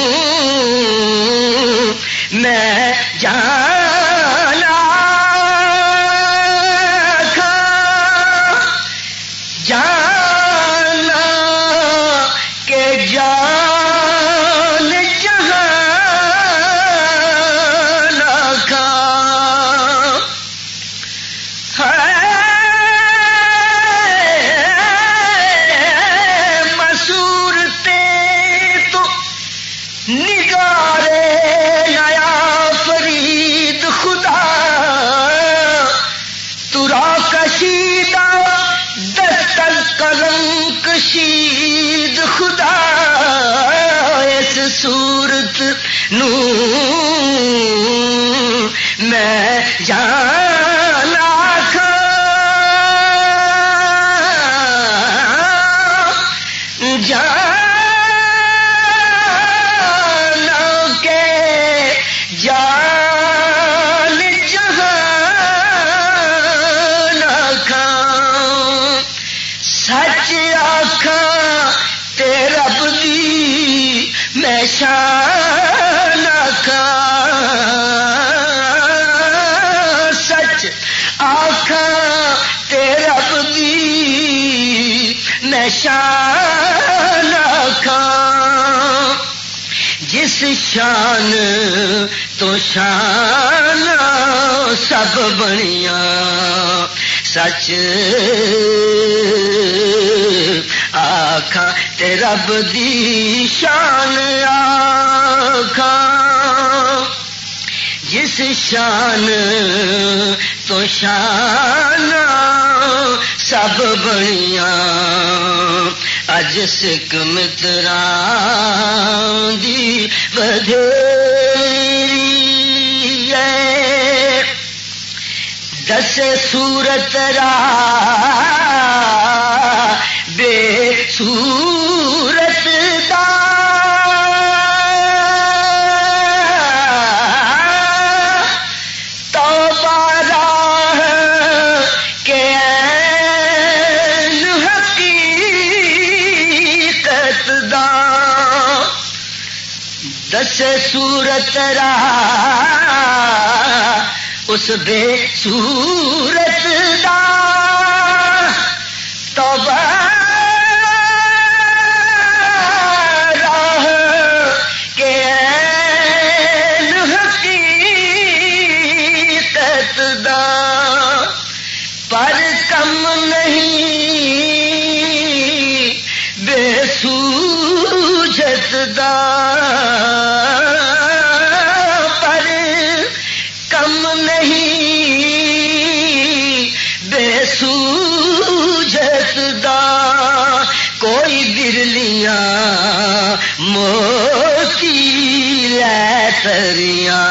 شان سب بنیا سچ آخا تے رب دی شان آخا جس شان تو شان سب بنیا اج سکھ متران دی بدھیری ہے۔ دس سورت را بے سورت دس سورت را اس بے سورت دا۔ توبہ راہ کے عین دا۔ کوئی برلیاں موتی لے تریاں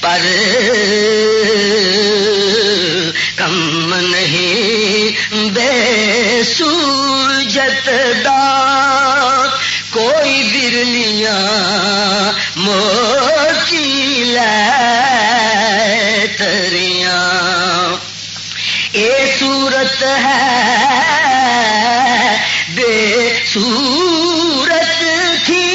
پر کم نہیں، بے سوجت دا۔ کوئی برلیاں موچی لے تریاں اے صورت ہے صورت تھی۔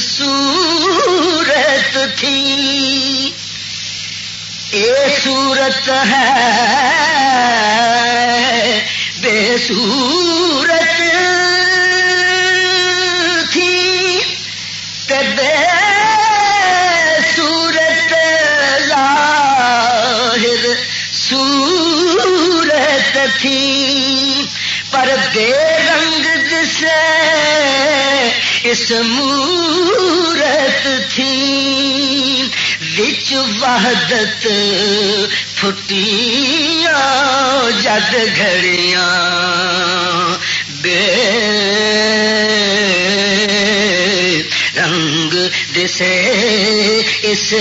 سورت تھی۔ اے ہے بے سور تھی پر بے رنگ جسے اس مورت تھی۔ وچ وحدت پھٹیاں، جد گھڑیاں۔ بے رنگ دسے اس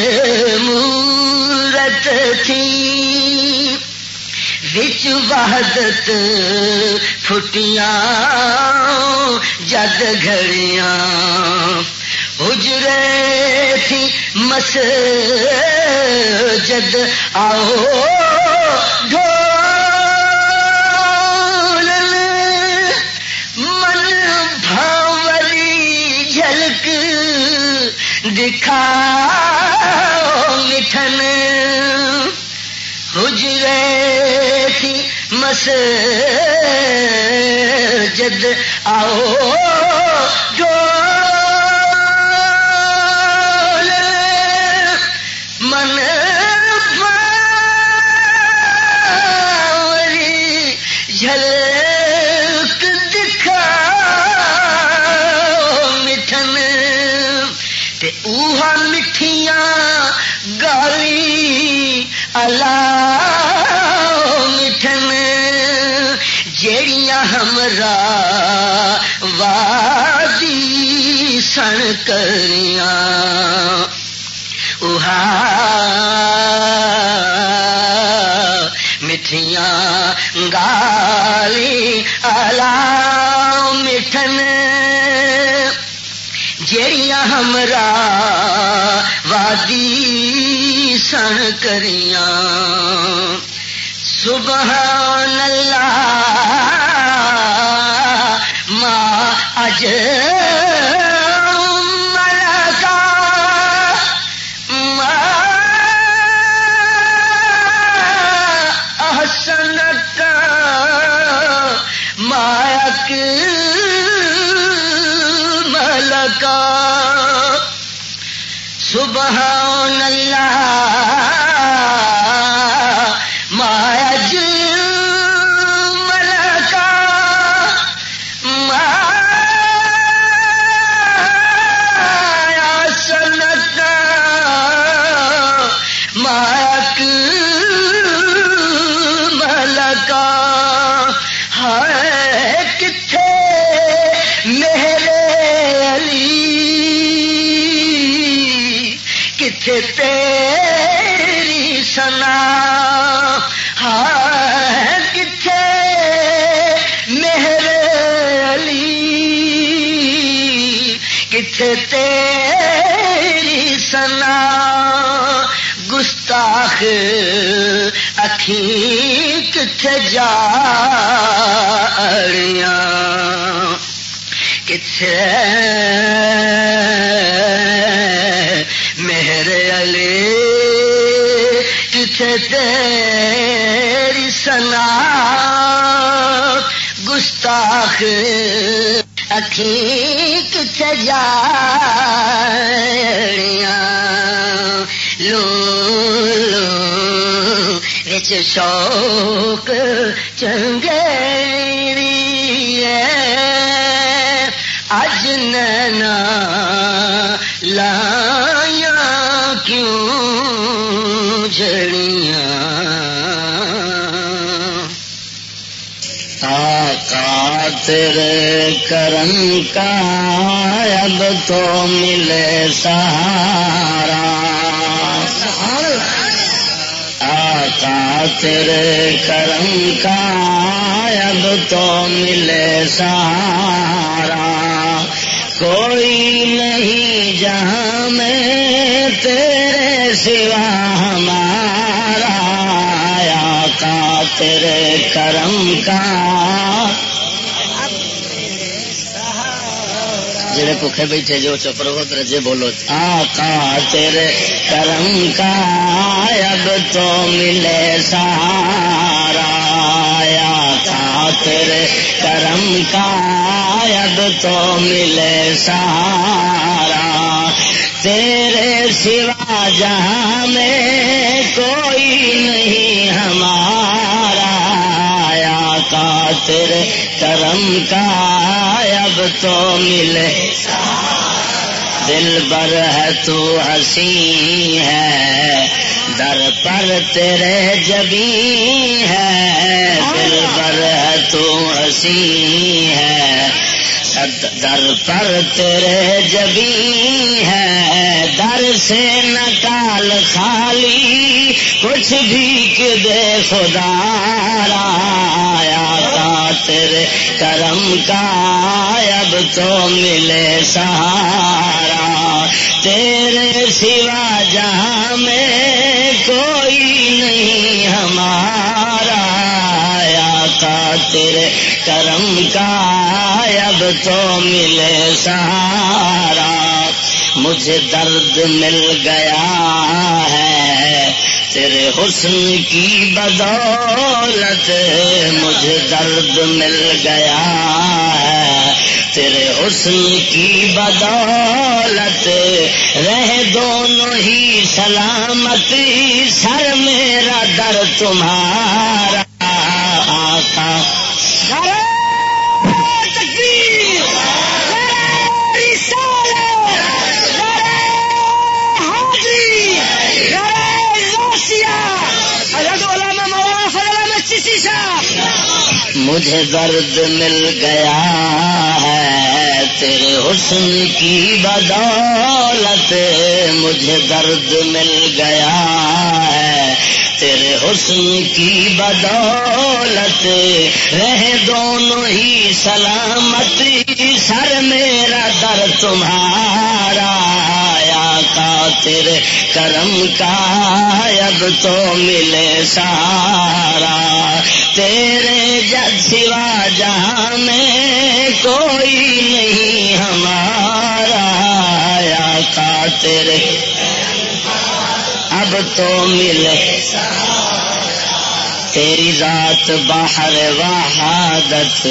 مورت تھی۔ وچ وحدت پھٹیاں، جد گھڑیاں۔ اجرے تھی مس جد آؤ ڈھول من بھاوری جھلک دکھا مٹھن۔ حجرے تھی مس جد آؤ ڈھول من بھاوری جھلک دکھا مٹھن تے اوہا مٹھیاں گالی اللہ مٹھن جیڑیاں ہمرا وادی سن کریاں۔ اوہا مٹھیاں گالی اللہ مٹھن جیڑیاں ہمرا وادی سن کریاں۔ سبحان اللہ ماں اج ملکا ماں احسن تیری سنا گستاخ اکھی کتھے جا اڑیاں کتھے میرے علی کتھے تیری سنا گستاخ اکھی کتھے جاڑیاں لو لو وچ شوق چنگیری اج نینا لایا تیرے کرم کا اب تو ملے سہارا۔ آقا تیرے کرم کا اب تو ملے سہارا۔ کوئی نہیں جہاں میں تیرے سوا ہمارا۔ آقا تیرے کرم کا جڑے بھوکے بیٹھے جو چپ رہو رجے بولو جی۔ آقا تیرے کرم کا اب تو ملے سارا آقا تیرے کرم کا اب تو ملے سارا تیرے سوا جہاں میں کوئی نہیں ہمارا۔ آقا تیرے کرم کا اب تو ملے دل بر ہے تو ہنسی ہے در پر تیرے جبی ہے دل بر ہے تو ہنسی ہے در پر تیرے جبی ہے، در سے نکال خالی، کچھ بھی دے خدا رایا کا تیرے کرم کا، اب تو ملے سہارا۔ تیرے سوا جہاں میں کوئی نہیں ہمارا۔ کا تیرے کرم کا اب تو ملے سہارا۔ مجھے درد مل گیا ہے۔ تیرے حسن کی بدولت مجھے درد مل گیا ہے۔ تیرے حسن کی بدولت رہ دونوں ہی سلامتی، سر میرا در تمہارا مجھے درد مل گیا ہے، تیرے حسن کی بدولت مجھے درد مل گیا ہے۔ تیرے حسن کی بدولت، رہ دونوں ہی سلامتی، سر میرا در تمہارا۔ کا تیرے کرم کا، اب تو ملے سارا۔ تیرے جد سوا جہاں میں کوئی نہیں، ہمارا کا تیرے۔ اب تو ملے تیری ذات باہر وحادت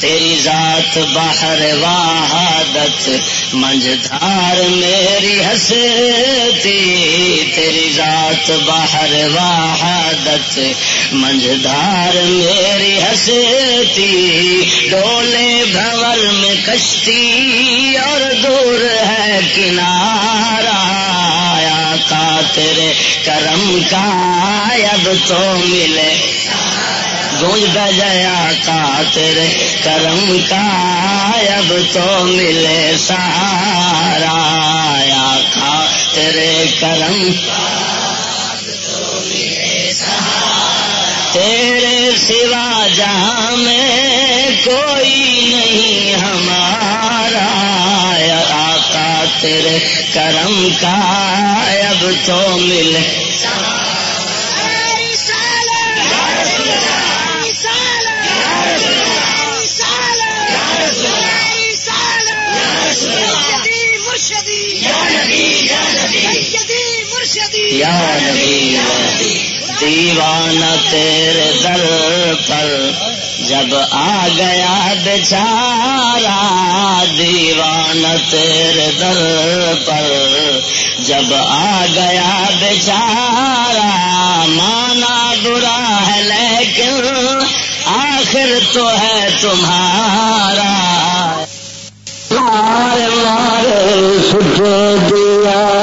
تیری ذات باہر وحادت منجھار میری ہستی۔ تیری ذات باہر وحادت منجھار میری ہستی۔ ڈولے بھور میں کشتی اور دور ہے کنارا کا تیرے کرم کا اب تو ملے۔ گونج بجیا کا تیرے کرم کا اب تو ملے سارا کا تیرے کرم تیرے سوا جہاں میں کوئی نہیں ہمارا آقا تیرے کرم کا اب تو ملے یا نبی دیوانہ تیرے در پر جب آ گیا بیچارا دیوانہ تیرے در پر جب آ گیا بیچارا مانا برا ہے لیکن آخر تو ہے تمہارا۔ مار مار سٹ دیا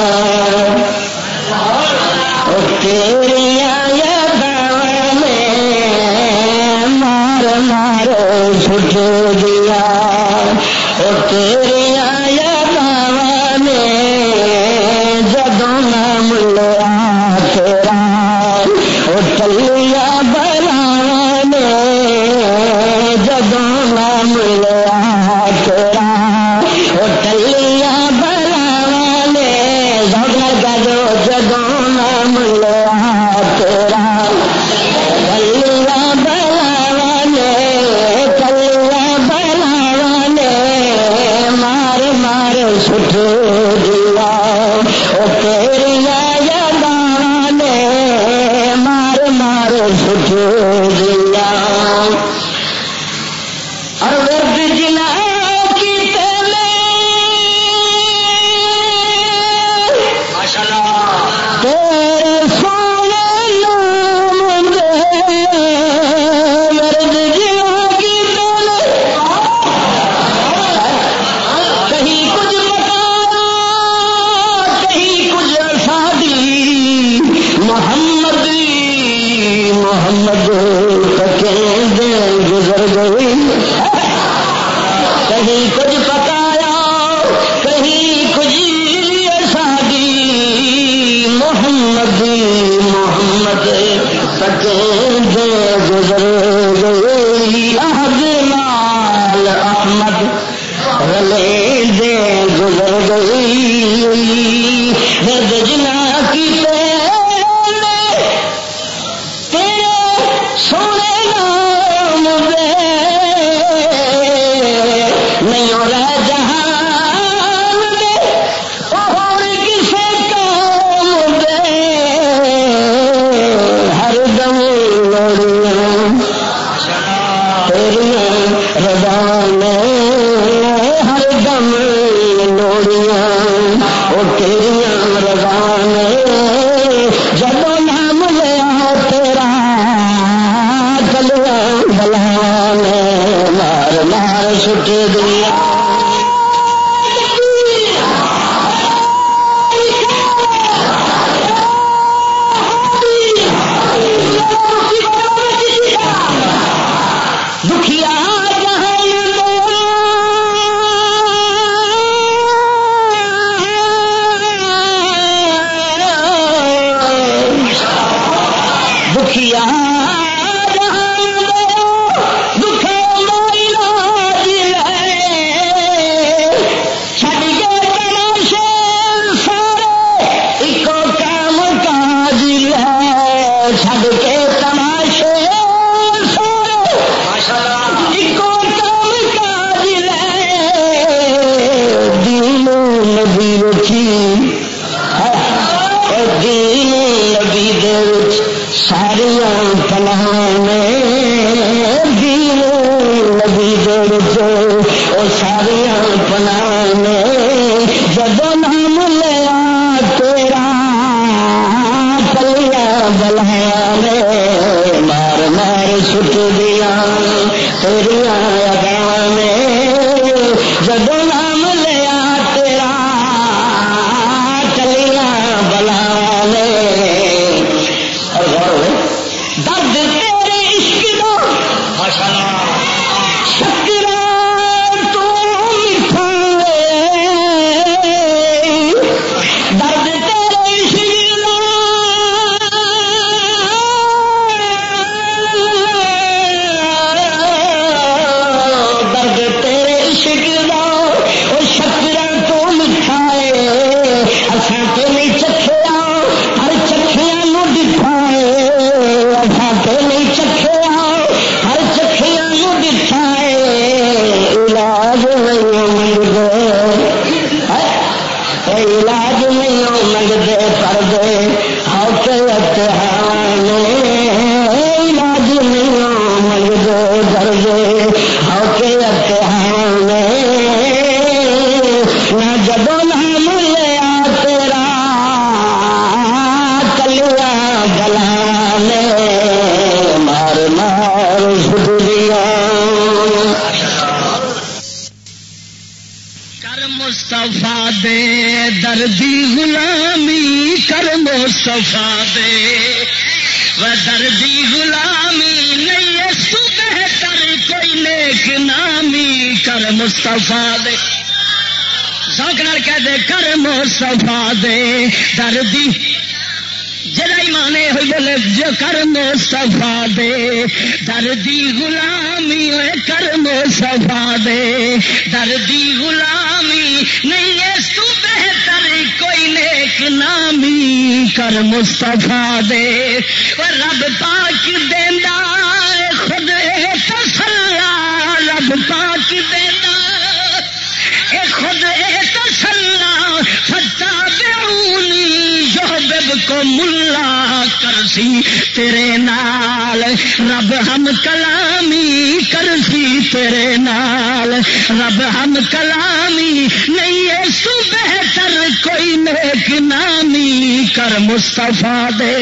مصطفیٰ دے